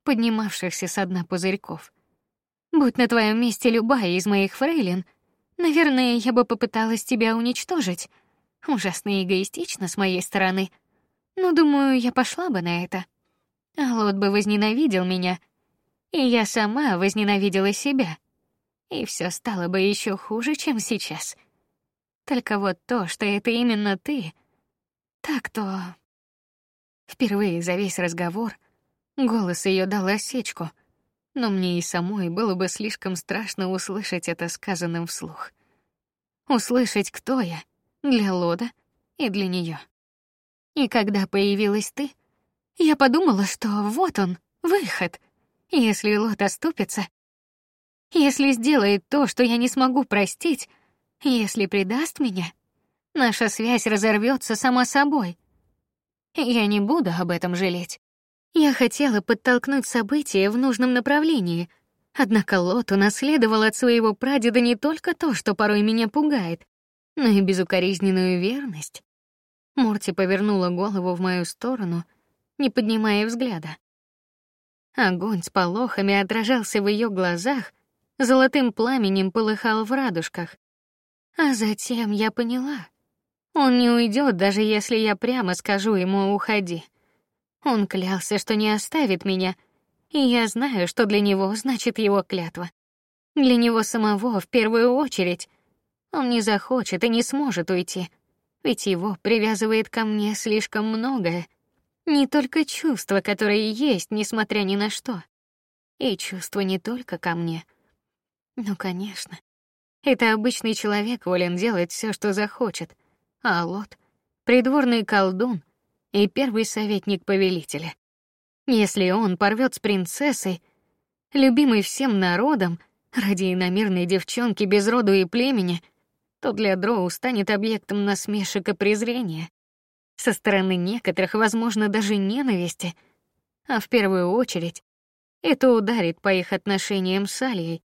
поднимавшихся с дна пузырьков. Будь на твоем месте любая из моих фрейлин, наверное, я бы попыталась тебя уничтожить. Ужасно эгоистично с моей стороны. Но думаю, я пошла бы на это. А Лот бы возненавидел меня, и я сама возненавидела себя. И все стало бы еще хуже, чем сейчас. Только вот то, что это именно ты, так то. Впервые за весь разговор голос ее дал осечку, но мне и самой было бы слишком страшно услышать это сказанным вслух. Услышать, кто я для Лода и для нее. И когда появилась ты, я подумала, что вот он, выход. Если Лот оступится, если сделает то, что я не смогу простить, если предаст меня, наша связь разорвется сама собой. Я не буду об этом жалеть. Я хотела подтолкнуть события в нужном направлении, однако Лот унаследовал от своего прадеда не только то, что порой меня пугает, но и безукоризненную верность. Морти повернула голову в мою сторону, не поднимая взгляда. Огонь с полохами отражался в ее глазах, золотым пламенем полыхал в радужках. А затем я поняла, он не уйдет, даже если я прямо скажу ему уходи. Он клялся, что не оставит меня, и я знаю, что для него значит его клятва. Для него самого в первую очередь. Он не захочет и не сможет уйти, ведь его привязывает ко мне слишком многое. Не только чувства, которые есть, несмотря ни на что. И чувства не только ко мне. Ну, конечно. Это обычный человек волен делать все, что захочет. А Лот — придворный колдун и первый советник повелителя. Если он порвет с принцессой, любимой всем народом, ради иномирной девчонки без роду и племени, то для Дроу станет объектом насмешек и презрения. Со стороны некоторых, возможно, даже ненависти, а в первую очередь это ударит по их отношениям с Алией.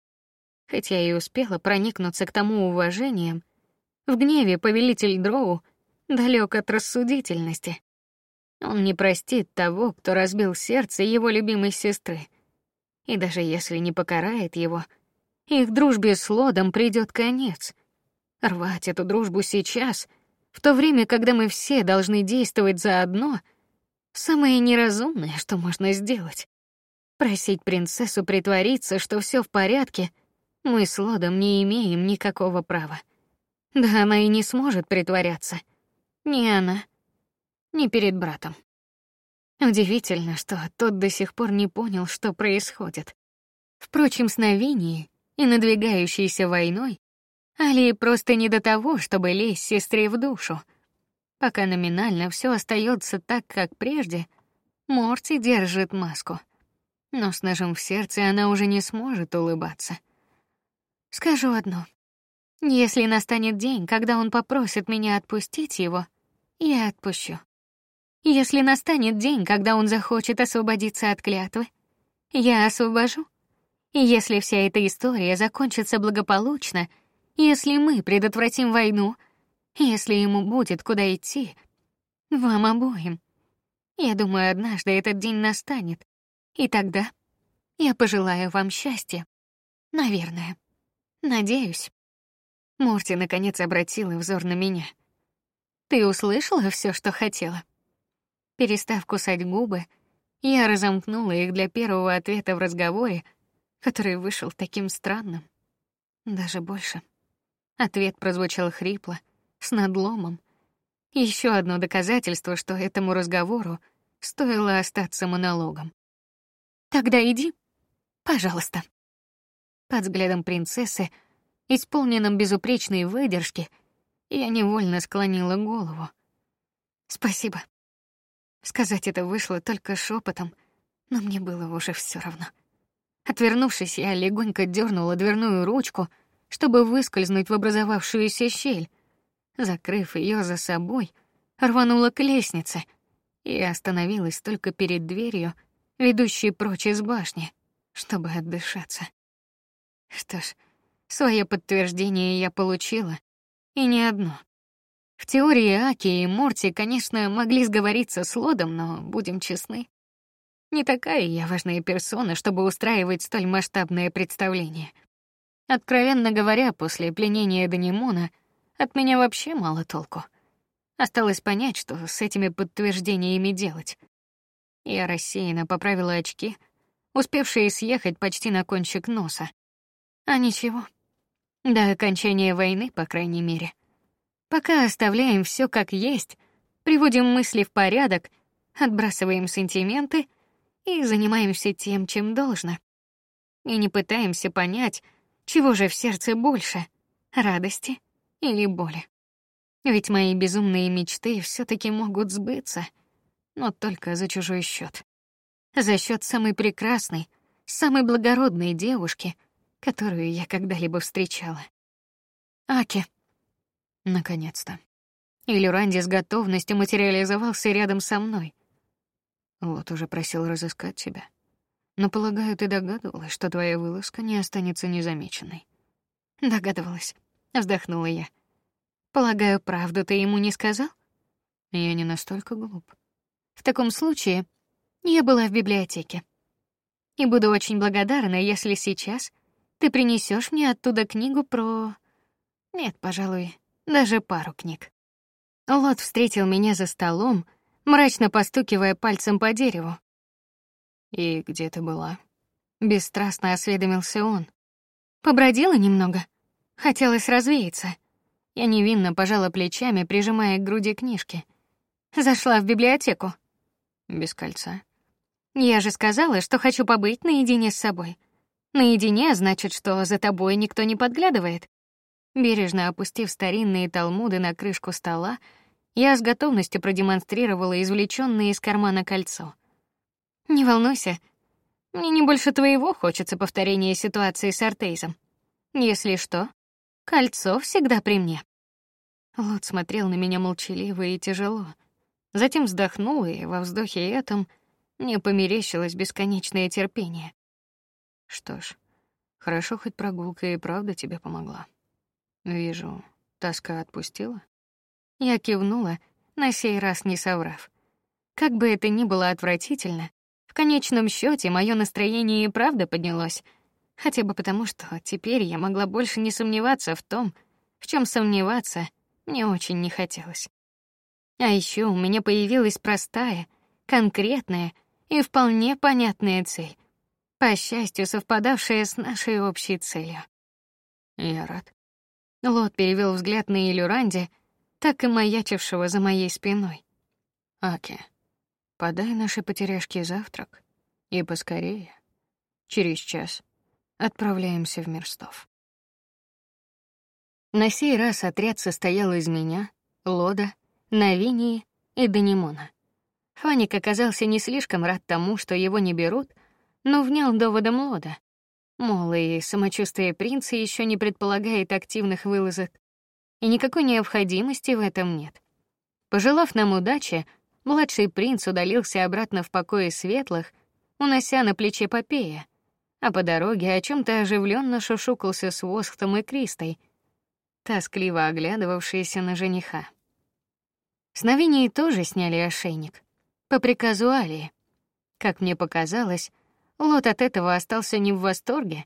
Хотя и успела проникнуться к тому уважением, в гневе повелитель Дроу далек от рассудительности. Он не простит того, кто разбил сердце его любимой сестры. И даже если не покарает его, их дружбе с Лодом придет конец. Рвать эту дружбу сейчас — в то время, когда мы все должны действовать заодно, самое неразумное, что можно сделать. Просить принцессу притвориться, что все в порядке, мы с Лодом не имеем никакого права. Да она и не сможет притворяться. Ни она, ни перед братом. Удивительно, что тот до сих пор не понял, что происходит. Впрочем, с Новинией и надвигающейся войной Алии просто не до того, чтобы лезть сестре в душу. Пока номинально все остается так, как прежде, Морти держит маску. Но с ножом в сердце она уже не сможет улыбаться. Скажу одно. Если настанет день, когда он попросит меня отпустить его, я отпущу. Если настанет день, когда он захочет освободиться от клятвы, я освобожу. И если вся эта история закончится благополучно — если мы предотвратим войну, если ему будет куда идти, вам обоим. Я думаю, однажды этот день настанет, и тогда я пожелаю вам счастья. Наверное. Надеюсь. Морти наконец обратила взор на меня. Ты услышала все, что хотела? Перестав кусать губы, я разомкнула их для первого ответа в разговоре, который вышел таким странным, даже больше. Ответ прозвучал хрипло, с надломом. Еще одно доказательство, что этому разговору стоило остаться монологом. Тогда иди, пожалуйста. Под взглядом принцессы исполненном безупречной выдержки, я невольно склонила голову. Спасибо. Сказать это вышло только шепотом, но мне было уже все равно. Отвернувшись, я легонько дернула дверную ручку, чтобы выскользнуть в образовавшуюся щель. Закрыв ее за собой, рванула к лестнице и остановилась только перед дверью, ведущей прочь из башни, чтобы отдышаться. Что ж, свое подтверждение я получила, и не одно. В теории Аки и Морти, конечно, могли сговориться с Лодом, но будем честны, не такая я важная персона, чтобы устраивать столь масштабное представление. Откровенно говоря, после пленения Данимона от меня вообще мало толку. Осталось понять, что с этими подтверждениями делать. Я рассеянно поправила очки, успевшие съехать почти на кончик носа. А ничего. До окончания войны, по крайней мере. Пока оставляем все как есть, приводим мысли в порядок, отбрасываем сантименты и занимаемся тем, чем должно. И не пытаемся понять, чего же в сердце больше радости или боли. Ведь мои безумные мечты все таки могут сбыться, но только за чужой счет, за счет самой прекрасной, самой благородной девушки, которую я когда-либо встречала. Аки. Наконец-то. Илюранди с готовностью материализовался рядом со мной. Вот уже просил разыскать тебя. Но полагаю, ты догадывалась, что твоя вылазка не останется незамеченной. Догадывалась, вздохнула я. Полагаю, правду ты ему не сказал? Я не настолько глуп. В таком случае я была в библиотеке. И буду очень благодарна, если сейчас ты принесешь мне оттуда книгу про Нет, пожалуй, даже пару книг. Лот встретил меня за столом, мрачно постукивая пальцем по дереву. И где ты была? Бесстрастно осведомился он. Побродила немного. Хотелось развеяться. Я невинно пожала плечами, прижимая к груди книжки. Зашла в библиотеку. Без кольца. Я же сказала, что хочу побыть наедине с собой. Наедине значит, что за тобой никто не подглядывает. Бережно опустив старинные талмуды на крышку стола, я с готовностью продемонстрировала извлечённое из кармана кольцо. Не волнуйся, мне не больше твоего хочется повторения ситуации с Артейзом. Если что, кольцо всегда при мне. Лот смотрел на меня молчаливо и тяжело. Затем вздохнул, и во вздохе этом мне померещилось бесконечное терпение. Что ж, хорошо хоть прогулка и правда тебе помогла. Вижу, тоска отпустила. Я кивнула, на сей раз не соврав. Как бы это ни было отвратительно, конечном счете мое настроение и правда поднялось, хотя бы потому, что теперь я могла больше не сомневаться в том, в чем сомневаться мне очень не хотелось. А еще у меня появилась простая, конкретная и вполне понятная цель, по счастью, совпадавшая с нашей общей целью. Я рад. Лот перевел взгляд на Илюранди, так и маячившего за моей спиной. Аки, подай нашей потеряшке завтрак и поскорее. Через час отправляемся в Мирстов. На сей раз отряд состоял из меня, Лода, Навинии и Данимона. Фаник оказался не слишком рад тому, что его не берут, но внял доводом Лода. Мол, и самочувствие принца еще не предполагает активных вылазок и никакой необходимости в этом нет. Пожелав нам удачи, младший принц удалился обратно в покои светлых, унося на плече Попея, а по дороге о чем то оживленно шушукался с Восхтом и Кристой, тоскливо оглядывавшиеся на жениха. Сновинии тоже сняли ошейник по приказу Алии. Как мне показалось, Лот от этого остался не в восторге.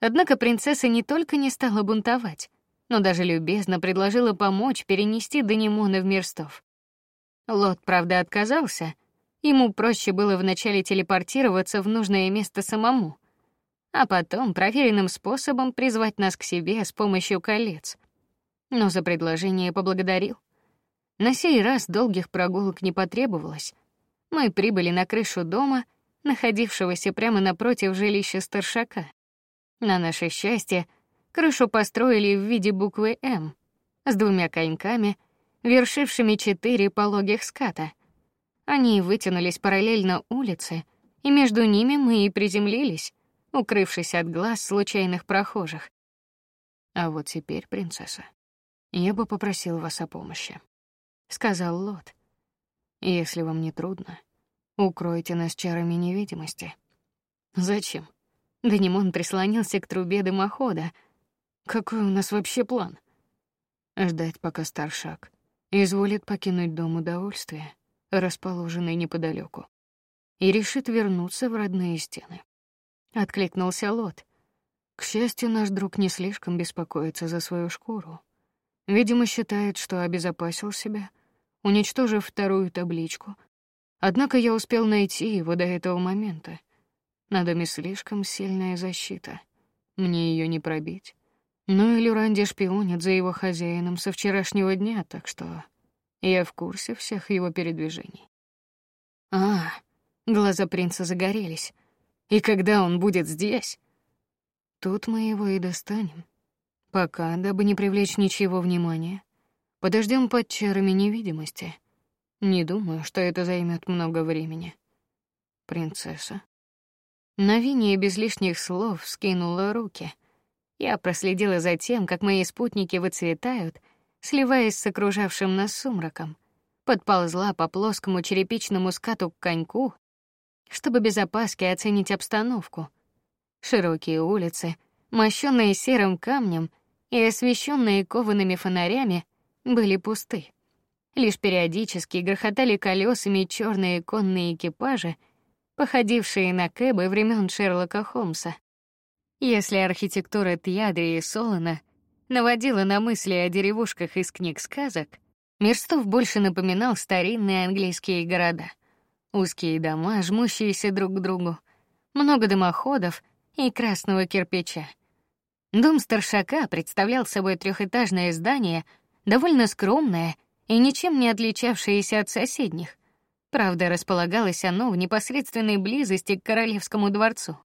Однако принцесса не только не стала бунтовать, но даже любезно предложила помочь перенести Данимона в Мирстов. Лот, правда, отказался. Ему проще было вначале телепортироваться в нужное место самому, а потом проверенным способом призвать нас к себе с помощью колец. Но за предложение поблагодарил. На сей раз долгих прогулок не потребовалось. Мы прибыли на крышу дома, находившегося прямо напротив жилища старшака. На наше счастье, Крышу построили в виде буквы М с двумя коньками, вершившими четыре пологих ската. Они вытянулись параллельно улице, и между ними мы и приземлились, укрывшись от глаз случайных прохожих. А вот теперь, принцесса, я бы попросил вас о помощи, сказал Лот. Если вам не трудно, укройте нас чарами невидимости. Зачем? Данимон прислонился к трубе дымохода. Какой у нас вообще план? Ждать, пока старшак изволит покинуть дом удовольствия, расположенный неподалеку, и решит вернуться в родные стены. Откликнулся Лот. К счастью, наш друг не слишком беспокоится за свою шкуру. Видимо, считает, что обезопасил себя, уничтожив вторую табличку. Однако я успел найти его до этого момента. На доме слишком сильная защита. Мне ее не пробить. Ну и Люранди шпионит за его хозяином со вчерашнего дня, так что я в курсе всех его передвижений. А, глаза принца загорелись. И когда он будет здесь? Тут мы его и достанем. Пока, дабы не привлечь ничего внимания, подождем под чарами невидимости. Не думаю, что это займет много времени. Принцесса. Навиния без лишних слов скинула руки. Я проследила за тем, как мои спутники выцветают, сливаясь с окружавшим нас сумраком. Подползла по плоскому черепичному скату к коньку, чтобы без опаски оценить обстановку. Широкие улицы, мощенные серым камнем и освещенные коваными фонарями, были пусты. Лишь периодически грохотали колесами черные конные экипажи, походившие на кэбы времен Шерлока Холмса. Если архитектура Тьядри и Солона наводила на мысли о деревушках из книг сказок, Мирстов больше напоминал старинные английские города. Узкие дома, жмущиеся друг к другу, много дымоходов — и красного кирпича. Дом старшака представлял собой трехэтажное здание, довольно скромное и ничем не отличавшееся от соседних. Правда, располагалось оно в непосредственной близости к королевскому дворцу.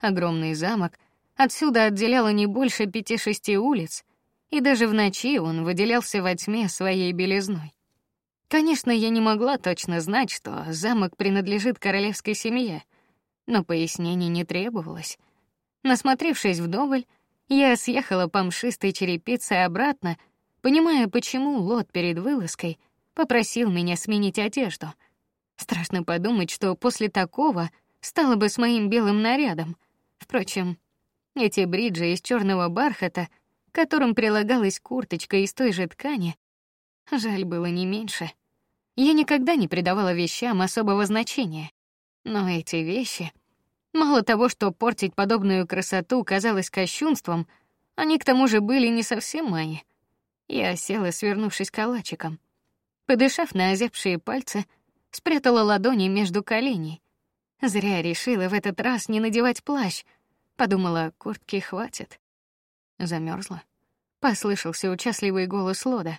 Огромный замок отсюда отделяло не больше пяти-шести улиц, и даже в ночи он выделялся во тьме своей белизной. Конечно, я не могла точно знать, что замок принадлежит королевской семье, но пояснений не требовалось. Насмотревшись вдоволь, я съехала по мшистой черепице обратно, понимая, почему Лот перед вылазкой попросил меня сменить одежду. Страшно подумать, что после такого стало бы с моим белым нарядом. Впрочем, эти бриджи из черного бархата, которым прилагалась курточка из той же ткани, жаль было не меньше. Я никогда не придавала вещам особого значения. Но эти вещи, мало того, что портить подобную красоту казалось кощунством, они к тому же были не совсем мои. Я села, свернувшись калачиком. Подышав на озябшие пальцы, спрятала ладони между коленей. Зря решила в этот раз не надевать плащ. Подумала, куртки хватит. Замерзла. Послышался участливый голос Лода,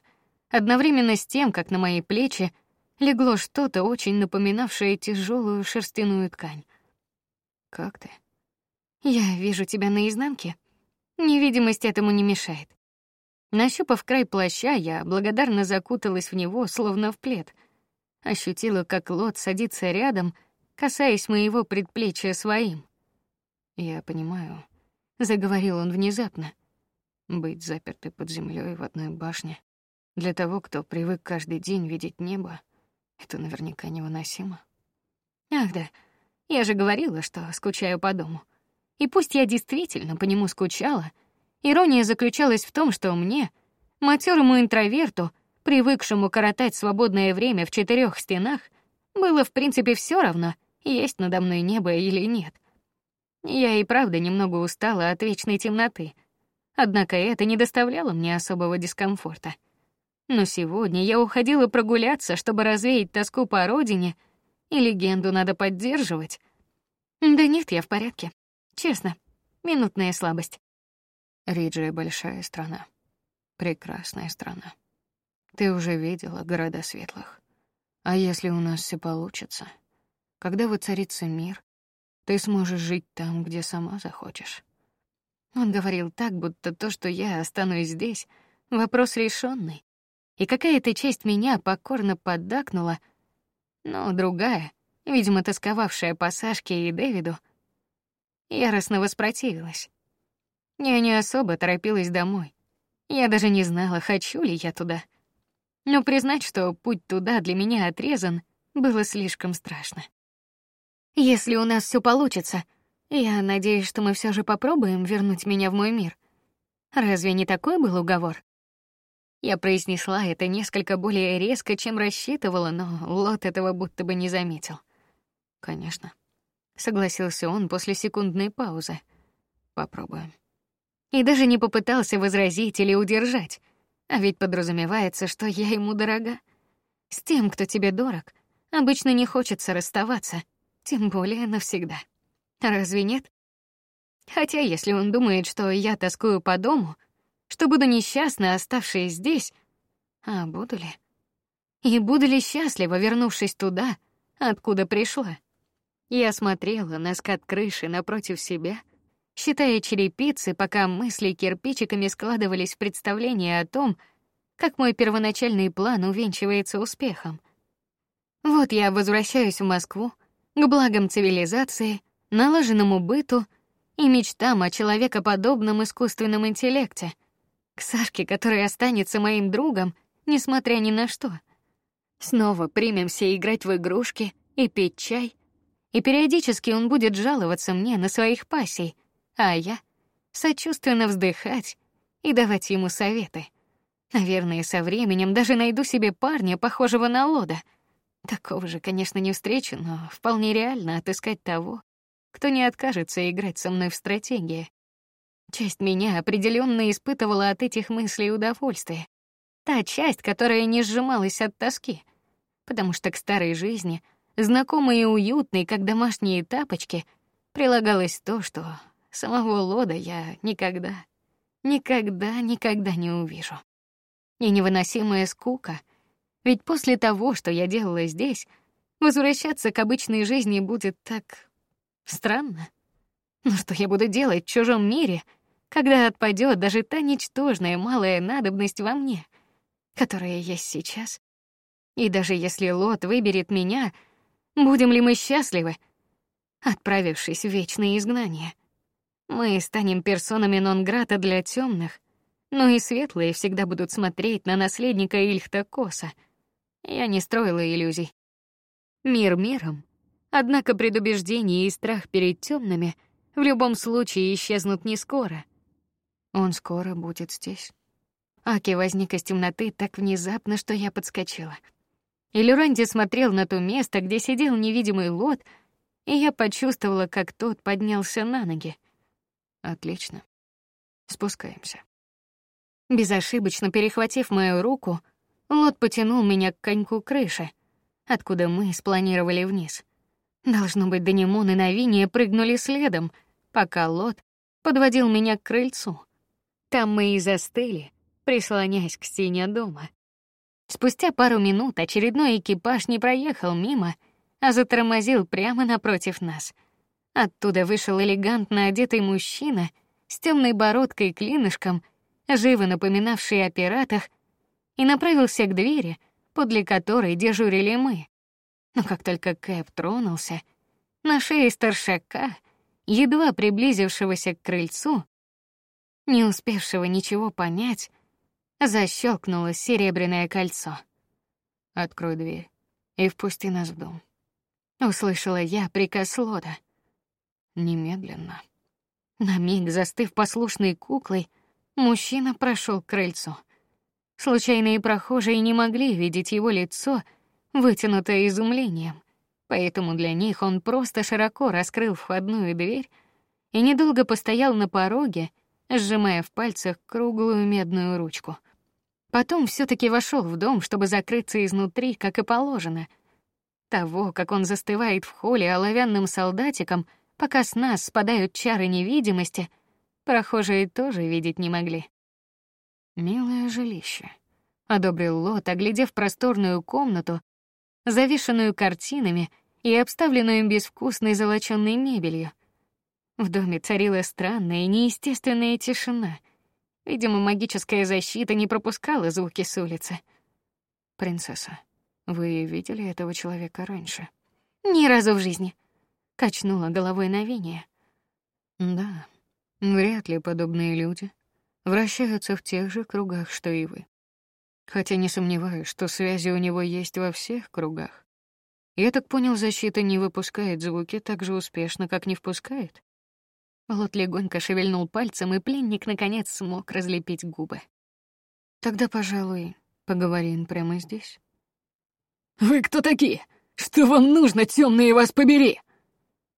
одновременно с тем, как на мои плечи легло что-то очень напоминавшее тяжелую шерстяную ткань. Как ты? Я вижу тебя наизнанке. Невидимость этому не мешает. Нащупав край плаща, я благодарно закуталась в него, словно в плед. Ощутила, как Лот садится рядом, касаясь моего предплечья своим. Я понимаю, заговорил он внезапно. Быть запертой под землей в одной башне для того, кто привык каждый день видеть небо, это наверняка невыносимо. Ах да, я же говорила, что скучаю по дому. И пусть я действительно по нему скучала, ирония заключалась в том, что мне, матерому интроверту, привыкшему коротать свободное время в четырех стенах, было в принципе все равно, есть надо мной небо или нет. Я и правда немного устала от вечной темноты. Однако это не доставляло мне особого дискомфорта. Но сегодня я уходила прогуляться, чтобы развеять тоску по родине, и легенду надо поддерживать. Да нет, я в порядке. Честно, минутная слабость. Риджи большая страна. Прекрасная страна. Ты уже видела города светлых. А если у нас все получится, когда воцарится мир, ты сможешь жить там, где сама захочешь. Он говорил так, будто то, что я останусь здесь, вопрос решенный. И какая-то часть меня покорно поддакнула, но другая, видимо, тосковавшая по Сашке и Дэвиду, яростно воспротивилась. Я не особо торопилась домой. Я даже не знала, хочу ли я туда. Но признать, что путь туда для меня отрезан, было слишком страшно. Если у нас все получится, я надеюсь, что мы все же попробуем вернуть меня в мой мир. Разве не такой был уговор? Я произнесла это несколько более резко, чем рассчитывала, но Лот этого будто бы не заметил. Конечно, согласился он после секундной паузы. Попробуем. И даже не попытался возразить или удержать. А ведь подразумевается, что я ему дорога. С тем, кто тебе дорог, обычно не хочется расставаться, тем более навсегда. Разве нет? Хотя если он думает, что я тоскую по дому, что буду несчастна, оставшись здесь, а буду ли? И буду ли счастлива, вернувшись туда, откуда пришла? Я смотрела на скат крыши напротив себя, считая черепицы, пока мысли кирпичиками складывались в представление о том, как мой первоначальный план увенчивается успехом. Вот я возвращаюсь в Москву, к благам цивилизации, налаженному быту и мечтам о человекоподобном искусственном интеллекте, к Сашке, который останется моим другом, несмотря ни на что. Снова примемся играть в игрушки и пить чай, и периодически он будет жаловаться мне на своих пассий, а я сочувственно вздыхать и давать ему советы. Наверное, со временем даже найду себе парня, похожего на Лода. Такого же, конечно, не встречу, но вполне реально отыскать того, кто не откажется играть со мной в стратегии. Часть меня определенно испытывала от этих мыслей удовольствие. Та часть, которая не сжималась от тоски, потому что к старой жизни, знакомой и уютной, как домашние тапочки, прилагалось то, что самого Лода я никогда, никогда, никогда не увижу. И невыносимая скука, ведь после того, что я делала здесь, возвращаться к обычной жизни будет так странно. Но что я буду делать в чужом мире, когда отпадет даже та ничтожная малая надобность во мне, которая есть сейчас? И даже если Лот выберет меня, будем ли мы счастливы, отправившись в вечное изгнание? Мы станем персонами нон-грата для темных, но и светлые всегда будут смотреть на наследника Ильхта Коса. Я не строила иллюзий. Мир миром, однако предубеждение и страх перед темными в любом случае исчезнут не скоро. Он скоро будет здесь. Аки возник из темноты так внезапно, что я подскочила. И Люранди смотрел на то место, где сидел невидимый лот, и я почувствовала, как тот поднялся на ноги. Отлично. Спускаемся. Безошибочно перехватив мою руку, Лот потянул меня к коньку крыши, откуда мы спланировали вниз. Должно быть, Данимон и Навиния прыгнули следом, пока Лот подводил меня к крыльцу. Там мы и застыли, прислоняясь к стене дома. Спустя пару минут очередной экипаж не проехал мимо, а затормозил прямо напротив нас — Оттуда вышел элегантно одетый мужчина с темной бородкой и клинышком, живо напоминавший о пиратах, и направился к двери, подле которой дежурили мы. Но как только Кэп тронулся, на шее старшака, едва приблизившегося к крыльцу, не успевшего ничего понять, защелкнуло серебряное кольцо. Открой дверь и впусти нас в дом. Услышала я приказ Лода. Немедленно. На миг застыв послушной куклой, мужчина прошел к крыльцу. Случайные прохожие не могли видеть его лицо, вытянутое изумлением, поэтому для них он просто широко раскрыл входную дверь и недолго постоял на пороге, сжимая в пальцах круглую медную ручку. Потом все таки вошел в дом, чтобы закрыться изнутри, как и положено. Того, как он застывает в холле оловянным солдатиком — Пока с нас спадают чары невидимости, прохожие тоже видеть не могли. Милое жилище, одобрил Лот, оглядев просторную комнату, завешенную картинами и обставленную безвкусной золочёной мебелью. В доме царила странная, неестественная тишина. Видимо, магическая защита не пропускала звуки с улицы. Принцесса, вы видели этого человека раньше? Ни разу в жизни. Качнула головой Навиния. Да, вряд ли подобные люди вращаются в тех же кругах, что и вы. Хотя не сомневаюсь, что связи у него есть во всех кругах. Я так понял, защита не выпускает звуки так же успешно, как не впускает. Лот легонько шевельнул пальцем, и пленник наконец смог разлепить губы. Тогда, пожалуй, поговорим прямо здесь. Вы кто такие? Что вам нужно, темные вас побери?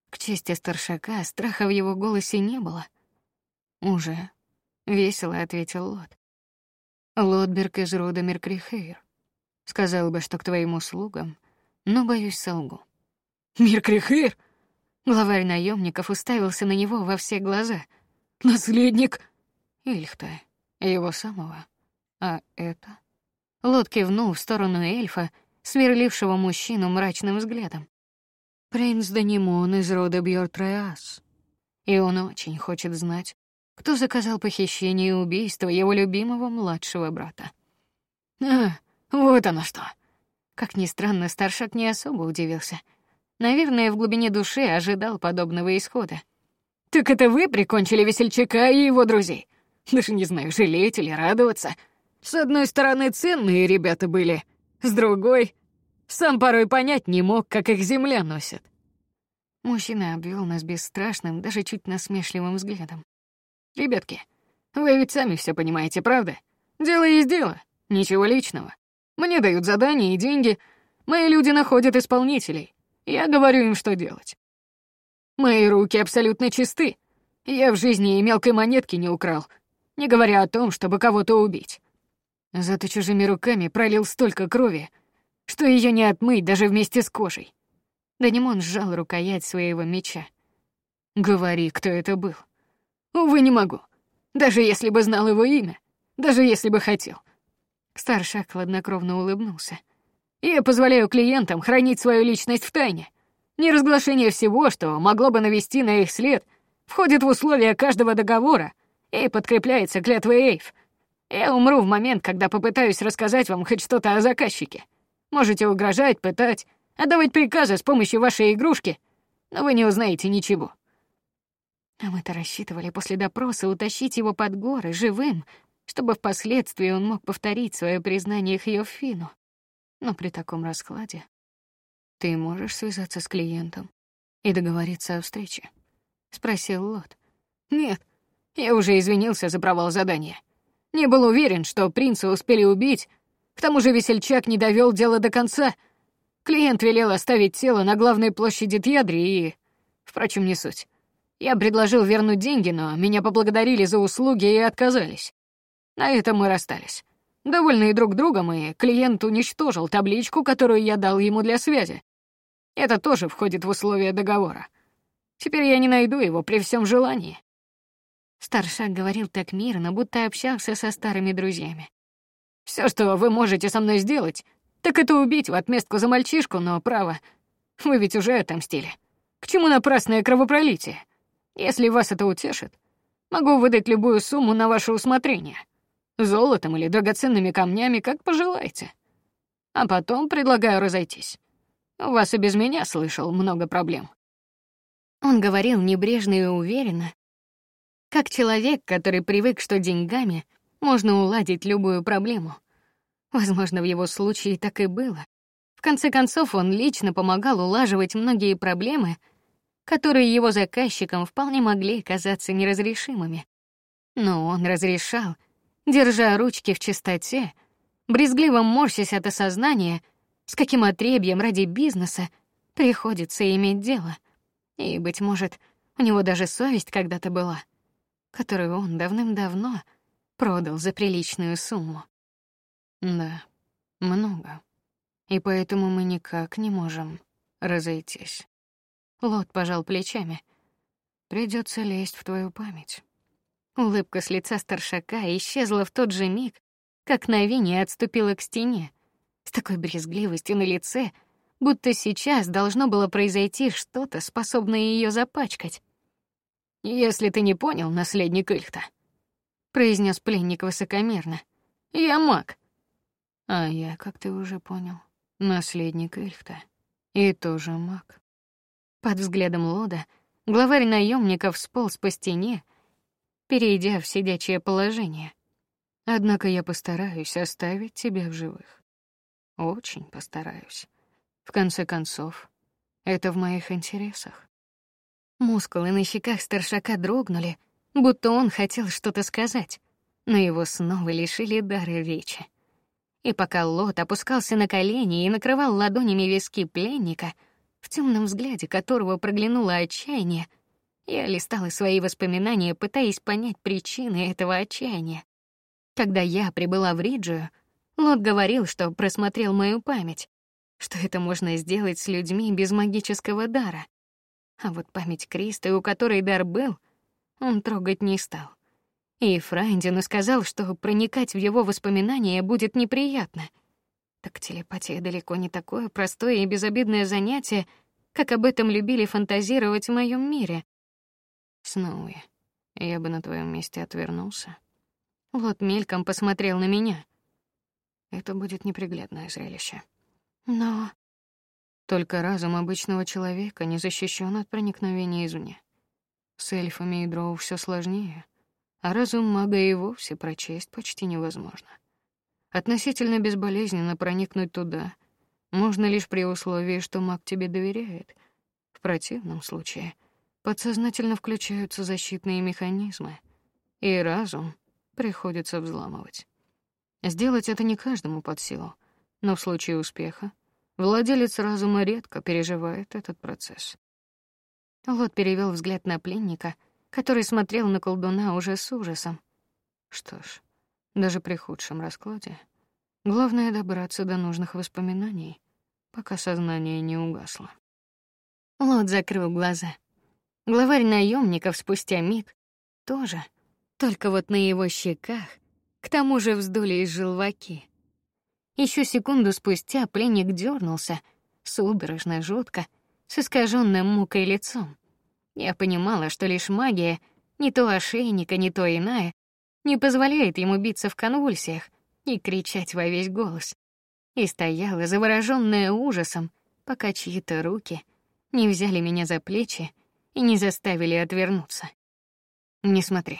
К чести старшака страха в его голосе не было. Уже весело ответил Лот. Лотберг из рода Меркрихейр. Сказал бы, что к твоим услугам, но боюсь, солгу. Меркрихейр? Главарь наемников уставился на него во все глаза. Наследник Ильхта, его самого. А это? Лот кивнул в сторону эльфа, сверлившего мужчину мрачным взглядом. Принц Данимон из рода Бьортреас. И он очень хочет знать, кто заказал похищение и убийство его любимого младшего брата. А, вот оно что. Как ни странно, старшак не особо удивился — Наверное, в глубине души ожидал подобного исхода. Так это вы прикончили весельчака и его друзей? Даже не знаю, жалеть или радоваться. С одной стороны, ценные ребята были, с другой сам порой понять не мог, как их земля носит. Мужчина обвел нас бесстрашным, даже чуть насмешливым взглядом. Ребятки, вы ведь сами все понимаете, правда? Дело есть дело, ничего личного. Мне дают задания и деньги, мои люди находят исполнителей. Я говорю им, что делать. Мои руки абсолютно чисты. Я в жизни и мелкой монетки не украл, не говоря о том, чтобы кого-то убить. Зато чужими руками пролил столько крови, что ее не отмыть даже вместе с кожей. Данимон сжал рукоять своего меча. Говори, кто это был. Увы, не могу. Даже если бы знал его имя, даже если бы хотел. Старшак хладнокровно улыбнулся. Я позволяю клиентам хранить свою личность в тайне. Неразглашение всего, что могло бы навести на их след, входит в условия каждого договора и подкрепляется клятвой Эйв. Я умру в момент, когда попытаюсь рассказать вам хоть что-то о заказчике. Можете угрожать, пытать, отдавать приказы с помощью вашей игрушки, но вы не узнаете ничего. А мы-то рассчитывали после допроса утащить его под горы живым, чтобы впоследствии он мог повторить свое признание Хьёфину. Но при таком раскладе ты можешь связаться с клиентом и договориться о встрече, спросил Лот. Нет, я уже извинился за провал задания. Не был уверен, что принца успели убить. К тому же весельчак не довел дело до конца. Клиент велел оставить тело на главной площади Тьядри и... Впрочем, не суть. Я предложил вернуть деньги, но меня поблагодарили за услуги и отказались. На этом мы расстались. Довольные друг другом, и клиент уничтожил табличку, которую я дал ему для связи. Это тоже входит в условия договора. Теперь я не найду его при всем желании. Старшак говорил так мирно, будто общался со старыми друзьями. Все, что вы можете со мной сделать, так это убить в отместку за мальчишку, но право, вы ведь уже отомстили. К чему напрасное кровопролитие? Если вас это утешит, могу выдать любую сумму на ваше усмотрение. Золотом или драгоценными камнями, как пожелаете. А потом предлагаю разойтись. У вас и без меня слышал много проблем. Он говорил небрежно и уверенно, как человек, который привык, что деньгами можно уладить любую проблему. Возможно, в его случае так и было. В конце концов, он лично помогал улаживать многие проблемы, которые его заказчикам вполне могли казаться неразрешимыми. Но он разрешал держа ручки в чистоте, брезгливо морщась от осознания, с каким отребьем ради бизнеса приходится иметь дело. И, быть может, у него даже совесть когда-то была, которую он давным-давно продал за приличную сумму. Да, много. И поэтому мы никак не можем разойтись. Лот пожал плечами. Придется лезть в твою память. Улыбка с лица старшака исчезла в тот же миг, как Навиния отступила к стене, с такой брезгливостью на лице, будто сейчас должно было произойти что-то, способное ее запачкать. Если ты не понял, наследник Ильхта, произнес пленник высокомерно. Я маг. А я, как ты уже понял, наследник Ильхта и тоже маг. Под взглядом Лода главарь наемников сполз по стене, перейдя в сидячее положение. Однако я постараюсь оставить тебя в живых. Очень постараюсь. В конце концов, это в моих интересах. Мускулы на щеках старшака дрогнули, будто он хотел что-то сказать, но его снова лишили дара речи. И пока Лот опускался на колени и накрывал ладонями виски пленника, в темном взгляде которого проглянуло отчаяние, я листала свои воспоминания, пытаясь понять причины этого отчаяния. Когда я прибыла в Риджию, Лот говорил, что просмотрел мою память, что это можно сделать с людьми без магического дара. А вот память Кристы, у которой дар был, он трогать не стал. И Фрайндину сказал, что проникать в его воспоминания будет неприятно. Так телепатия далеко не такое простое и безобидное занятие, как об этом любили фантазировать в моем мире. Сноуи, я бы на твоем месте отвернулся. Вот мельком посмотрел на меня. Это будет неприглядное зрелище. Но только разум обычного человека не защищен от проникновения извне. С эльфами и дроу все сложнее, а разум мага и вовсе прочесть почти невозможно. Относительно безболезненно проникнуть туда можно лишь при условии, что маг тебе доверяет. В противном случае подсознательно включаются защитные механизмы, и разум приходится взламывать. Сделать это не каждому под силу, но в случае успеха владелец разума редко переживает этот процесс. Вот перевел взгляд на пленника, который смотрел на колдуна уже с ужасом. Что ж, даже при худшем раскладе главное добраться до нужных воспоминаний, пока сознание не угасло. Лот закрыл глаза. Главарь наемников спустя миг тоже, только вот на его щеках к тому же вздулись желваки. Еще секунду спустя пленник дернулся, судорожно, жутко, с искаженным мукой лицом. Я понимала, что лишь магия, не то ошейника, не то иная, не позволяет ему биться в конвульсиях и кричать во весь голос. И стояла заворожённая ужасом, пока чьи-то руки не взяли меня за плечи и не заставили отвернуться. Не смотри,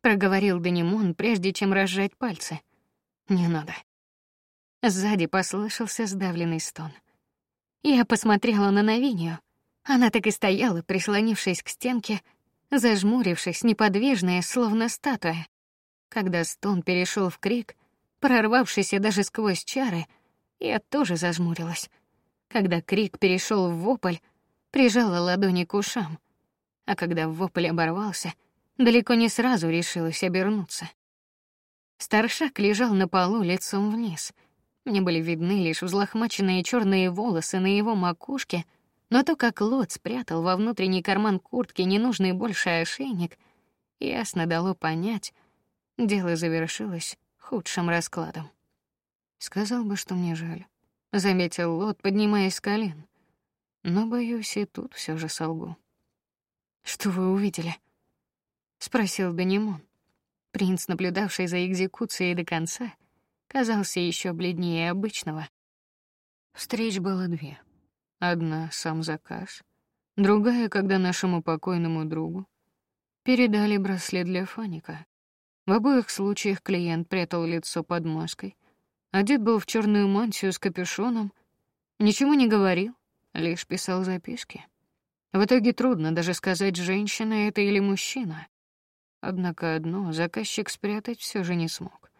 проговорил Данимон, прежде чем разжать пальцы. Не надо. Сзади послышался сдавленный стон. Я посмотрела на Новинию. Она так и стояла, прислонившись к стенке, зажмурившись, неподвижная, словно статуя. Когда стон перешел в крик, прорвавшийся даже сквозь чары, я тоже зажмурилась. Когда крик перешел в вопль, прижала ладони к ушам, а когда вопль оборвался, далеко не сразу решилась обернуться. Старшак лежал на полу лицом вниз — мне были видны лишь взлохмаченные черные волосы на его макушке, но то, как Лот спрятал во внутренний карман куртки ненужный больше ошейник, ясно дало понять, дело завершилось худшим раскладом. Сказал бы, что мне жаль, заметил Лот, поднимаясь с колен. Но боюсь, и тут все же солгу. Что вы увидели? спросил Данимон. Принц, наблюдавший за экзекуцией до конца, казался еще бледнее обычного. Встреч было две. Одна сам заказ, другая, когда нашему покойному другу передали браслет для Фаника. В обоих случаях клиент прятал лицо под маской, одет был в черную мантию с капюшоном, ничего не говорил, лишь писал записки. В итоге трудно даже сказать, женщина это или мужчина. Однако одно заказчик спрятать все же не смог.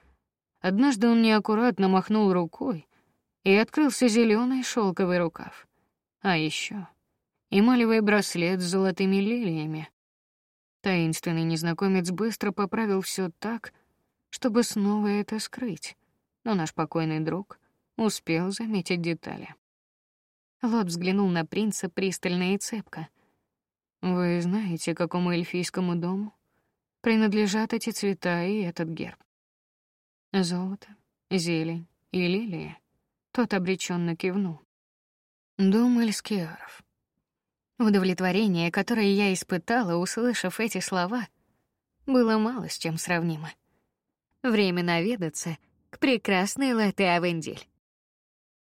Однажды он неаккуратно махнул рукой, и открылся зеленый шелковый рукав. А еще эмалевый браслет с золотыми лилиями. Таинственный незнакомец быстро поправил все так, чтобы снова это скрыть, но наш покойный друг успел заметить детали. Лот взглянул на принца пристально и цепко. Вы знаете, какому эльфийскому дому принадлежат эти цвета и этот герб? Золото, зелень и лилии. Тот обреченно кивнул. Дом Эльскиаров. Удовлетворение, которое я испытала, услышав эти слова, было мало с чем сравнимо. Время наведаться к прекрасной Латте Авендель.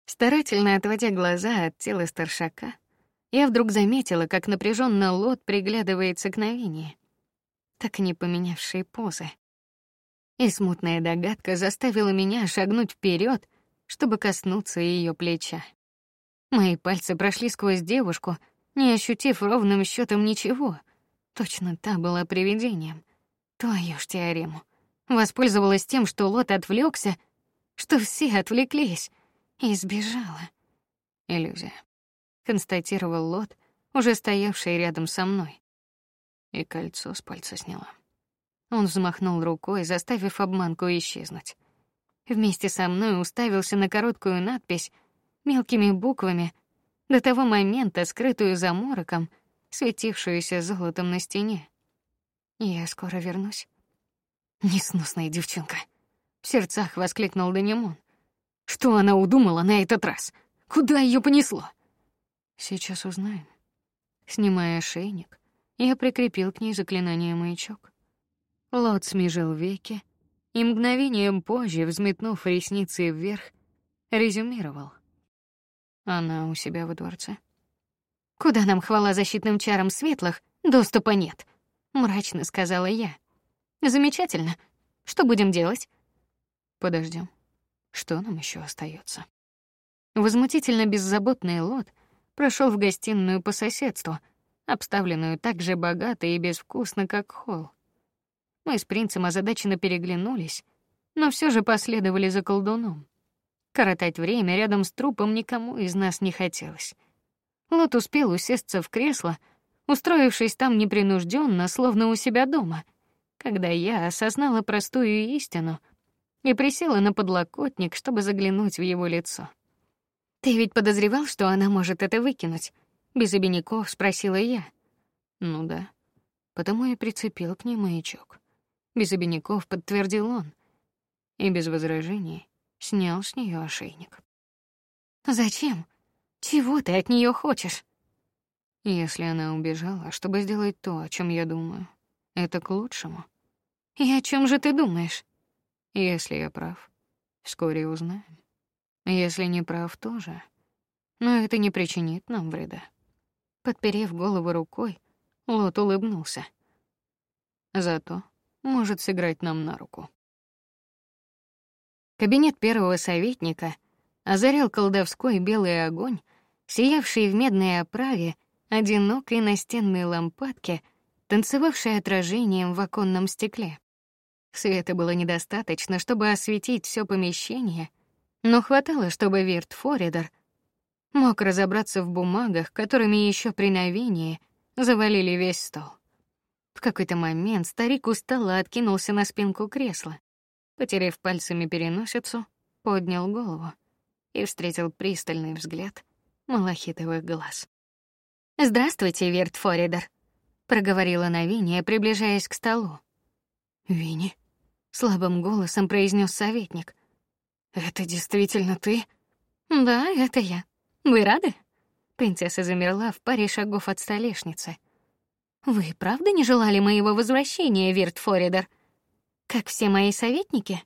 Старательно отводя глаза от тела старшака, я вдруг заметила, как напряженно Лот приглядывается к Новине, так не поменявшей позы. И смутная догадка заставила меня шагнуть вперед, чтобы коснуться ее плеча. Мои пальцы прошли сквозь девушку, не ощутив ровным счетом ничего. Точно та была привидением. Твою ж теорему. Воспользовалась тем, что Лот отвлекся, что все отвлеклись, и сбежала. Иллюзия, констатировал Лот, уже стоявший рядом со мной. И кольцо с пальца сняла. Он взмахнул рукой, заставив обманку исчезнуть. Вместе со мной уставился на короткую надпись мелкими буквами, до того момента скрытую за мороком, светившуюся золотом на стене. Я скоро вернусь. Несносная девчонка. В сердцах воскликнул Данимон. Что она удумала на этот раз? Куда ее понесло? Сейчас узнаем. Снимая ошейник, я прикрепил к ней заклинание маячок. Лот смежил веки и мгновением позже, взметнув ресницы вверх, резюмировал: она у себя во дворце. Куда нам хвала защитным чарам светлых, доступа нет, мрачно сказала я. Замечательно. Что будем делать? Подождем. Что нам еще остается? Возмутительно беззаботный Лот прошел в гостиную по соседству, обставленную так же богато и безвкусно, как холл. Мы с принцем озадаченно переглянулись, но все же последовали за колдуном. Коротать время рядом с трупом никому из нас не хотелось. Лот успел усесться в кресло, устроившись там непринужденно, словно у себя дома, когда я осознала простую истину и присела на подлокотник, чтобы заглянуть в его лицо. Ты ведь подозревал, что она может это выкинуть? Без обиняков спросила я. Ну да. Потому и прицепил к ней маячок. Без обиняков подтвердил он. И без возражений снял с нее ошейник. Зачем? Чего ты от нее хочешь? Если она убежала, чтобы сделать то, о чем я думаю, это к лучшему. И о чем же ты думаешь? Если я прав, вскоре узнаем. Если не прав тоже. Но это не причинит нам вреда. Подперев голову рукой, Лот улыбнулся. Зато может сыграть нам на руку. Кабинет первого советника озарял колдовской белый огонь, сиявший в медной оправе одинокой настенной лампадки, танцевавшей отражением в оконном стекле. Света было недостаточно, чтобы осветить все помещение, но хватало, чтобы Вирт Форидер мог разобраться в бумагах, которыми еще при новении завалили весь стол. В какой-то момент старик устало откинулся на спинку кресла потеряв пальцами переносицу, поднял голову и встретил пристальный взгляд малахитовых глаз. "Здравствуйте, Верт Форидер", проговорила Навиния, приближаясь к столу. "Вини", слабым голосом произнес советник. "Это действительно ты?" "Да, это я. Вы рады?" Принцесса замерла в паре шагов от столешницы. Вы правда не желали моего возвращения, Верт Форидер? Как все мои советники,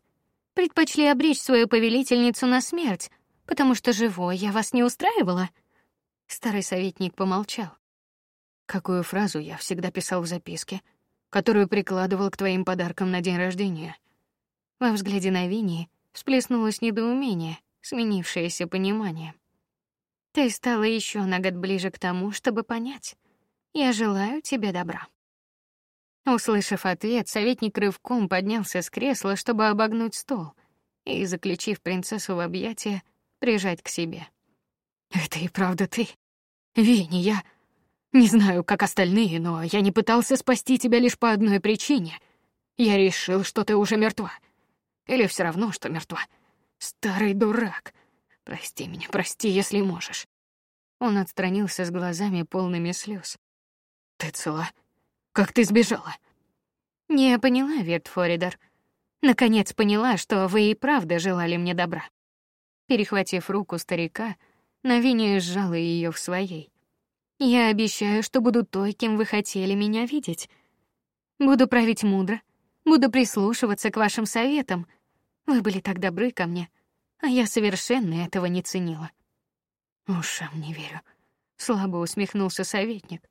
предпочли обречь свою повелительницу на смерть, потому что живой я вас не устраивала. Старый советник помолчал. Какую фразу я всегда писал в записке, которую прикладывал к твоим подаркам на день рождения? Во взгляде на Винни всплеснулось недоумение, сменившееся пониманием. Ты стала еще на год ближе к тому, чтобы понять. Я желаю тебе добра. Услышав ответ, советник рывком поднялся с кресла, чтобы обогнуть стол и, заключив принцессу в объятия, прижать к себе. Это и правда ты, Вени, я не знаю, как остальные, но я не пытался спасти тебя лишь по одной причине. Я решил, что ты уже мертва. Или все равно, что мертва. Старый дурак. Прости меня, прости, если можешь. Он отстранился с глазами полными слез. Ты цела? Как ты сбежала? Не поняла, Верт Форидер. Наконец поняла, что вы и правда желали мне добра. Перехватив руку старика, Навиния сжала ее в своей. Я обещаю, что буду той, кем вы хотели меня видеть. Буду править мудро, буду прислушиваться к вашим советам. Вы были так добры ко мне, а я совершенно этого не ценила. Ушам не верю. Слабо усмехнулся советник.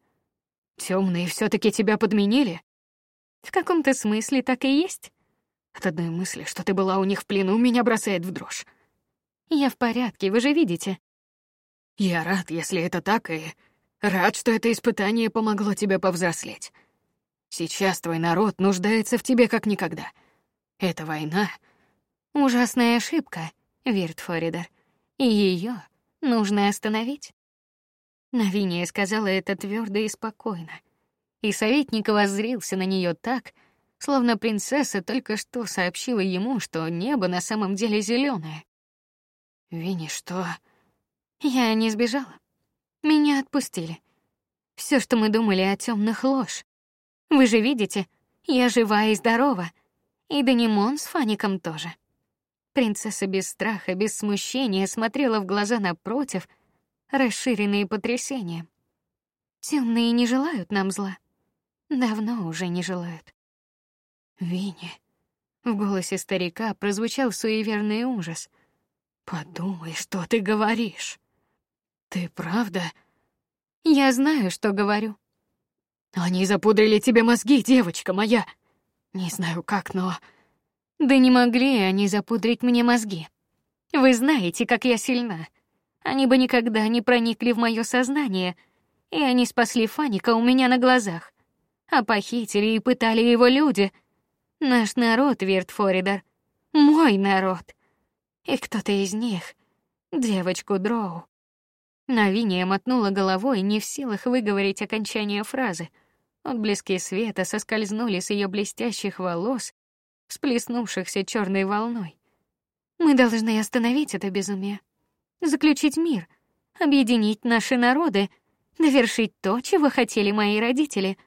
Темные все-таки тебя подменили? В каком-то смысле так и есть. От одной мысли, что ты была у них в плену, меня бросает в дрожь. Я в порядке, вы же видите. Я рад, если это так, и рад, что это испытание помогло тебе повзрослеть. Сейчас твой народ нуждается в тебе как никогда. Эта война — ужасная ошибка, Вирт Форидер, и ее нужно остановить. Навиния сказала это твердо и спокойно, и советник воззрился на нее так, словно принцесса только что сообщила ему, что небо на самом деле зеленое. Винни, что? Я не сбежала. Меня отпустили. Все, что мы думали о темных ложь. Вы же видите, я жива и здорова. И Данимон с Фаником тоже. Принцесса без страха, без смущения смотрела в глаза напротив, расширенные потрясением. Темные не желают нам зла. Давно уже не желают. Винни. В голосе старика прозвучал суеверный ужас. Подумай, что ты говоришь. Ты правда? Я знаю, что говорю. Они запудрили тебе мозги, девочка моя. Не знаю как, но да не могли они запудрить мне мозги. Вы знаете, как я сильна. Они бы никогда не проникли в мое сознание, и они спасли Фаника у меня на глазах. А похитили и пытали его люди. Наш народ, Виртфоридер. Мой народ. И кто-то из них — девочку Дроу. Навиния мотнула головой, не в силах выговорить окончание фразы. Отблески света соскользнули с ее блестящих волос, сплеснувшихся черной волной. Мы должны остановить это безумие, заключить мир, объединить наши народы, довершить то, чего хотели мои родители,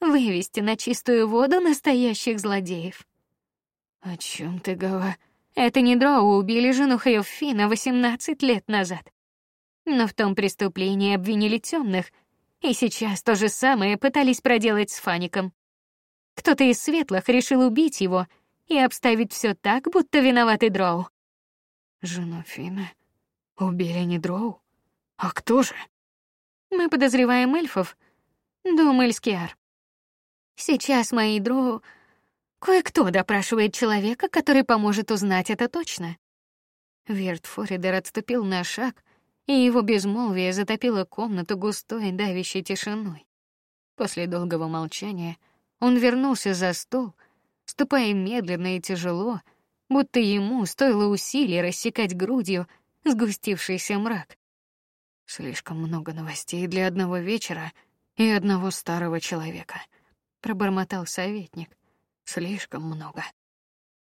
вывести на чистую воду настоящих злодеев. О чем ты говоришь? Это не Дроу убили жену Хьюфина 18 лет назад. Но в том преступлении обвинили темных, и сейчас то же самое пытались проделать с Фаником. Кто-то из светлых решил убить его и обставить все так, будто виноваты Дроу. Жену Фина убили не Дроу, а кто же? Мы подозреваем эльфов, дом Эльскиар. Сейчас мои Дроу кое-кто допрашивает человека, который поможет узнать это точно. Верт Форидер отступил на шаг, и его безмолвие затопило комнату густой давящей тишиной. После долгого молчания он вернулся за стол ступая медленно и тяжело, будто ему стоило усилий рассекать грудью сгустившийся мрак. Слишком много новостей для одного вечера и одного старого человека, пробормотал советник. Слишком много.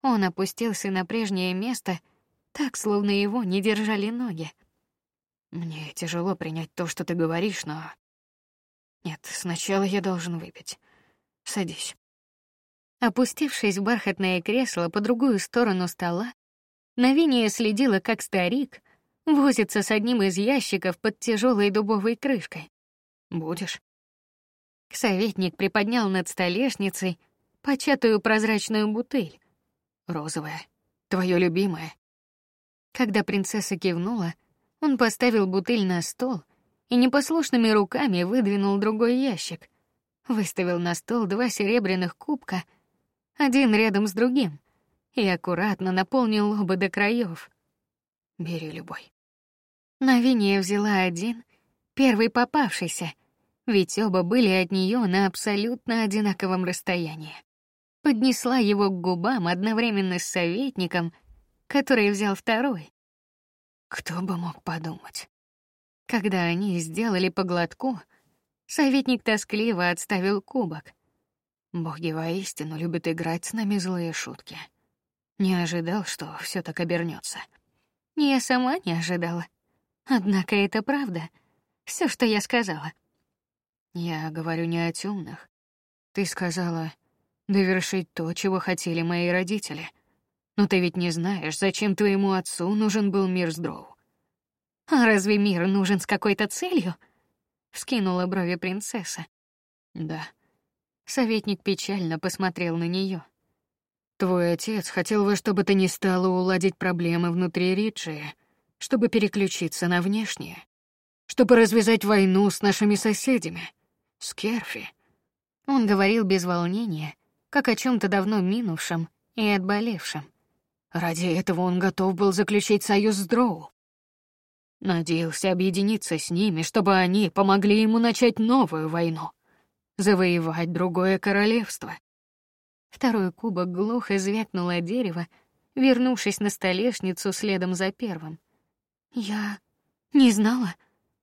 Он опустился на прежнее место, так словно его не держали ноги. Мне тяжело принять то, что ты говоришь, но нет, сначала я должен выпить. Садись. Опустившись в бархатное кресло по другую сторону стола, Навиния следила, как старик возится с одним из ящиков под тяжелой дубовой крышкой. Будешь? Советник приподнял над столешницей початую прозрачную бутыль. Розовая, твое любимое. Когда принцесса кивнула, он поставил бутыль на стол и непослушными руками выдвинул другой ящик, выставил на стол два серебряных кубка — один рядом с другим, и аккуратно наполнил оба до краев. Бери любой. Навиния взяла один, первый попавшийся, ведь оба были от нее на абсолютно одинаковом расстоянии. Поднесла его к губам одновременно с советником, который взял второй. Кто бы мог подумать? Когда они сделали по глотку, советник тоскливо отставил кубок. Боги воистину любят играть с нами злые шутки. Не ожидал, что все так обернется. Я сама не ожидала. Однако это правда. Все, что я сказала. Я говорю не о темных. Ты сказала довершить то, чего хотели мои родители. Но ты ведь не знаешь, зачем твоему отцу нужен был мир с дроу. А разве мир нужен с какой-то целью? Вскинула брови принцесса. Да. Советник печально посмотрел на нее. Твой отец хотел во что бы то ни стало уладить проблемы внутри Риджи, чтобы переключиться на внешнее, чтобы развязать войну с нашими соседями, с Керфи. Он говорил без волнения, как о чем то давно минувшем и отболевшем. Ради этого он готов был заключить союз с Дроу. Надеялся объединиться с ними, чтобы они помогли ему начать новую войну, завоевать другое королевство. Второй кубок глухо звякнуло дерево, вернувшись на столешницу следом за первым. Я не знала,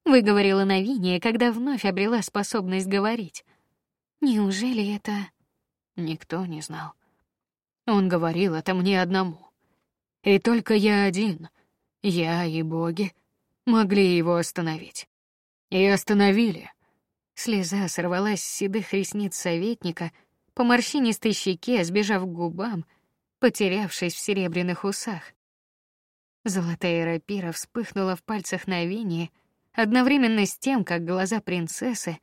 выговорила Навиния, когда вновь обрела способность говорить. Неужели это никто не знал? Он говорил это мне одному. И только я один, я и боги, могли его остановить. И остановили. Слеза сорвалась с седых ресниц советника по морщинистой щеке, сбежав к губам, потерявшись в серебряных усах. Золотая рапира вспыхнула в пальцах Навинии, одновременно с тем, как глаза принцессы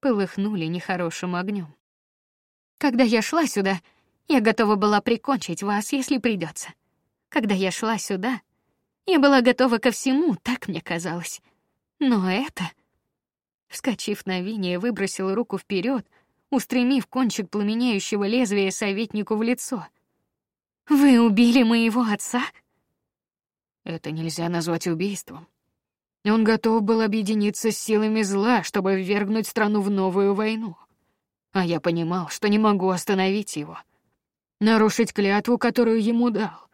полыхнули нехорошим огнем. Когда я шла сюда, я готова была прикончить вас, если придется. Когда я шла сюда, я была готова ко всему, так мне казалось. Но это... Вскочив на вине, выбросил руку вперед, устремив кончик пламенеющего лезвия советнику в лицо. Вы убили моего отца? Это нельзя назвать убийством. Он готов был объединиться с силами зла, чтобы ввергнуть страну в новую войну. А я понимал, что не могу остановить его, нарушить клятву, которую ему дал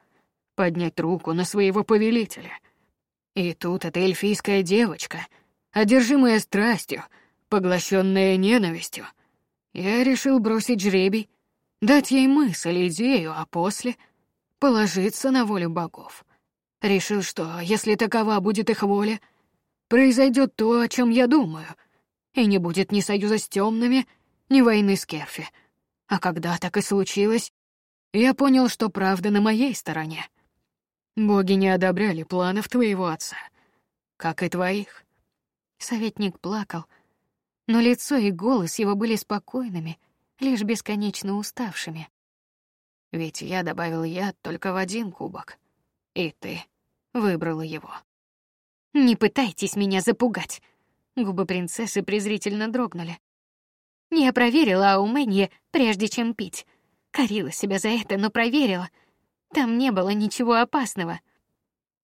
поднять руку на своего повелителя. И тут эта эльфийская девочка, одержимая страстью, поглощенная ненавистью, я решил бросить жребий, дать ей мысль, идею, а после положиться на волю богов. Решил, что если такова будет их воля, произойдет то, о чем я думаю, и не будет ни союза с темными, ни войны с Керфи. А когда так и случилось, я понял, что правда на моей стороне. Боги не одобряли планов твоего отца, как и твоих. Советник плакал, но лицо и голос его были спокойными, лишь бесконечно уставшими. Ведь я добавил яд только в один кубок, и ты выбрала его. Не пытайтесь меня запугать. Губы принцессы презрительно дрогнули. Я проверила Ауменье, прежде чем пить. Корила себя за это, но проверила — там не было ничего опасного.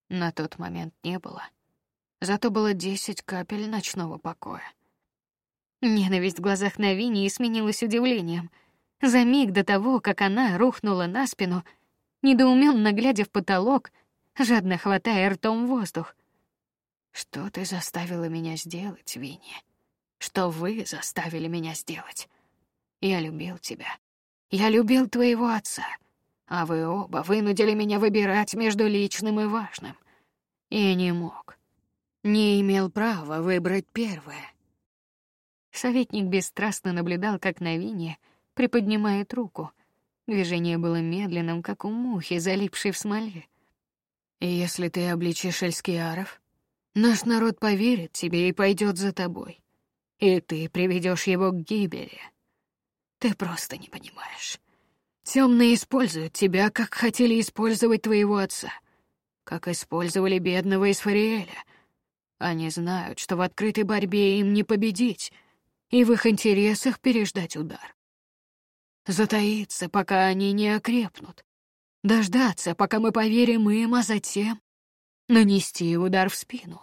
На тот момент не было. Зато было десять капель ночного покоя. Ненависть в глазах Навини сменилась удивлением. За миг до того, как она рухнула на спину, недоуменно глядя в потолок, жадно хватая ртом воздух. Что ты заставила меня сделать, Винни? Что вы заставили меня сделать? Я любил тебя. Я любил твоего отца а вы оба вынудили меня выбирать между личным и важным. И не мог. Не имел права выбрать первое. Советник бесстрастно наблюдал, как Навиния приподнимает руку. Движение было медленным, как у мухи, залипшей в смоле. «Если ты обличишь Эльскиаров, наш народ поверит тебе и пойдет за тобой, и ты приведешь его к гибели. Ты просто не понимаешь. Темные используют тебя, как хотели использовать твоего отца, как использовали бедного Исфариэля. Они знают, что в открытой борьбе им не победить, и в их интересах переждать удар. Затаиться, пока они не окрепнут. Дождаться, пока мы поверим им, а затем нанести удар в спину.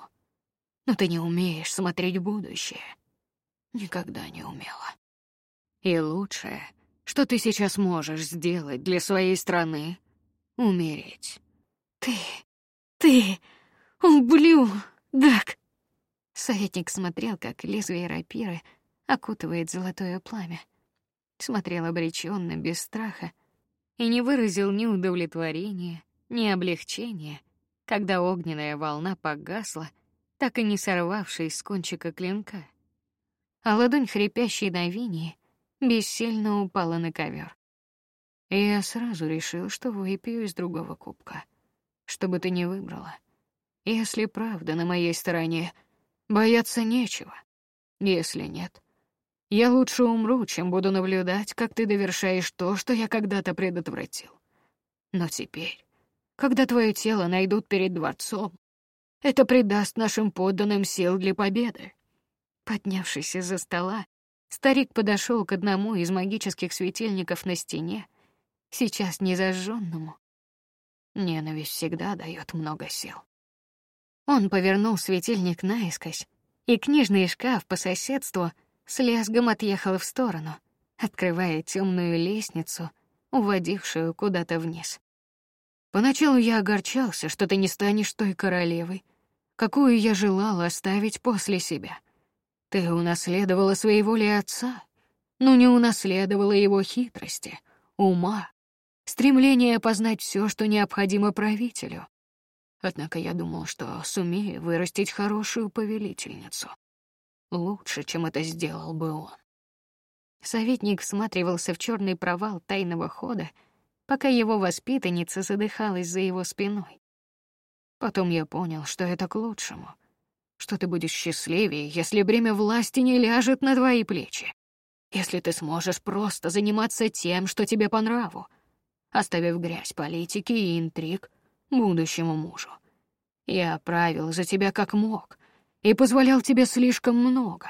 Но ты не умеешь смотреть будущее. Никогда не умела. И лучшее что ты сейчас можешь сделать для своей страны? Умереть. Ты... ты... ублюдок!» Советник смотрел, как лезвие рапиры окутывает золотое пламя. Смотрел обреченно, без страха, и не выразил ни удовлетворения, ни облегчения, когда огненная волна погасла, так и не сорвавшись с кончика клинка. А ладонь хрипящей на вине бессильно упала на ковер. Я сразу решил, что выпью из другого кубка, чтобы ты не выбрала. Если правда на моей стороне, бояться нечего. Если нет, я лучше умру, чем буду наблюдать, как ты довершаешь то, что я когда-то предотвратил. Но теперь, когда твое тело найдут перед дворцом, это придаст нашим подданным сил для победы. Поднявшись из-за стола, старик подошел к одному из магических светильников на стене, сейчас не зажженному. Ненависть всегда дает много сил. Он повернул светильник наискось, и книжный шкаф по соседству с лязгом отъехал в сторону, открывая темную лестницу, уводившую куда-то вниз. Поначалу я огорчался, что ты не станешь той королевой, какую я желал оставить после себя. Ты унаследовала своей воли отца, но не унаследовала его хитрости, ума, стремления познать все, что необходимо правителю. Однако я думал, что сумею вырастить хорошую повелительницу. Лучше, чем это сделал бы он. Советник всматривался в черный провал тайного хода, пока его воспитанница задыхалась за его спиной. Потом я понял, что это к лучшему, что ты будешь счастливее, если бремя власти не ляжет на твои плечи, если ты сможешь просто заниматься тем, что тебе по нраву, оставив грязь политики и интриг будущему мужу. Я правил за тебя как мог и позволял тебе слишком много,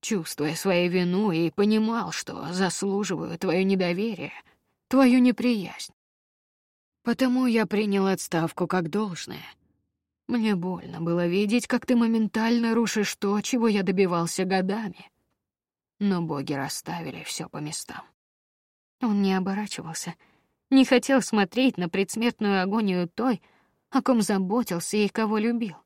чувствуя свою вину и понимал, что заслуживаю твое недоверие, твою неприязнь. Потому я принял отставку как должное. Мне больно было видеть, как ты моментально рушишь то, чего я добивался годами. Но боги расставили все по местам. Он не оборачивался, не хотел смотреть на предсмертную агонию той, о ком заботился и кого любил,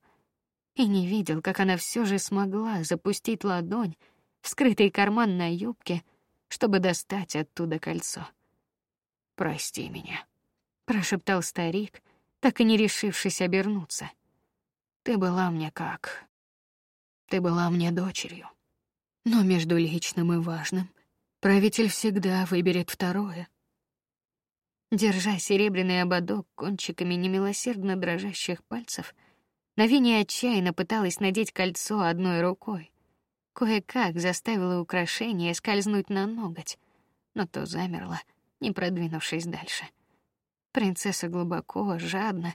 и не видел, как она все же смогла запустить ладонь в скрытый карман на юбке, чтобы достать оттуда кольцо. Прости меня, прошептал старик, так и не решившись обернуться. Ты была мне как... Ты была мне дочерью. Но между личным и важным правитель всегда выберет второе. Держа серебряный ободок кончиками немилосердно дрожащих пальцев, Навиния отчаянно пыталась надеть кольцо одной рукой. Кое-как заставила украшение скользнуть на ноготь, но то замерло, не продвинувшись дальше. Принцесса глубоко, жадно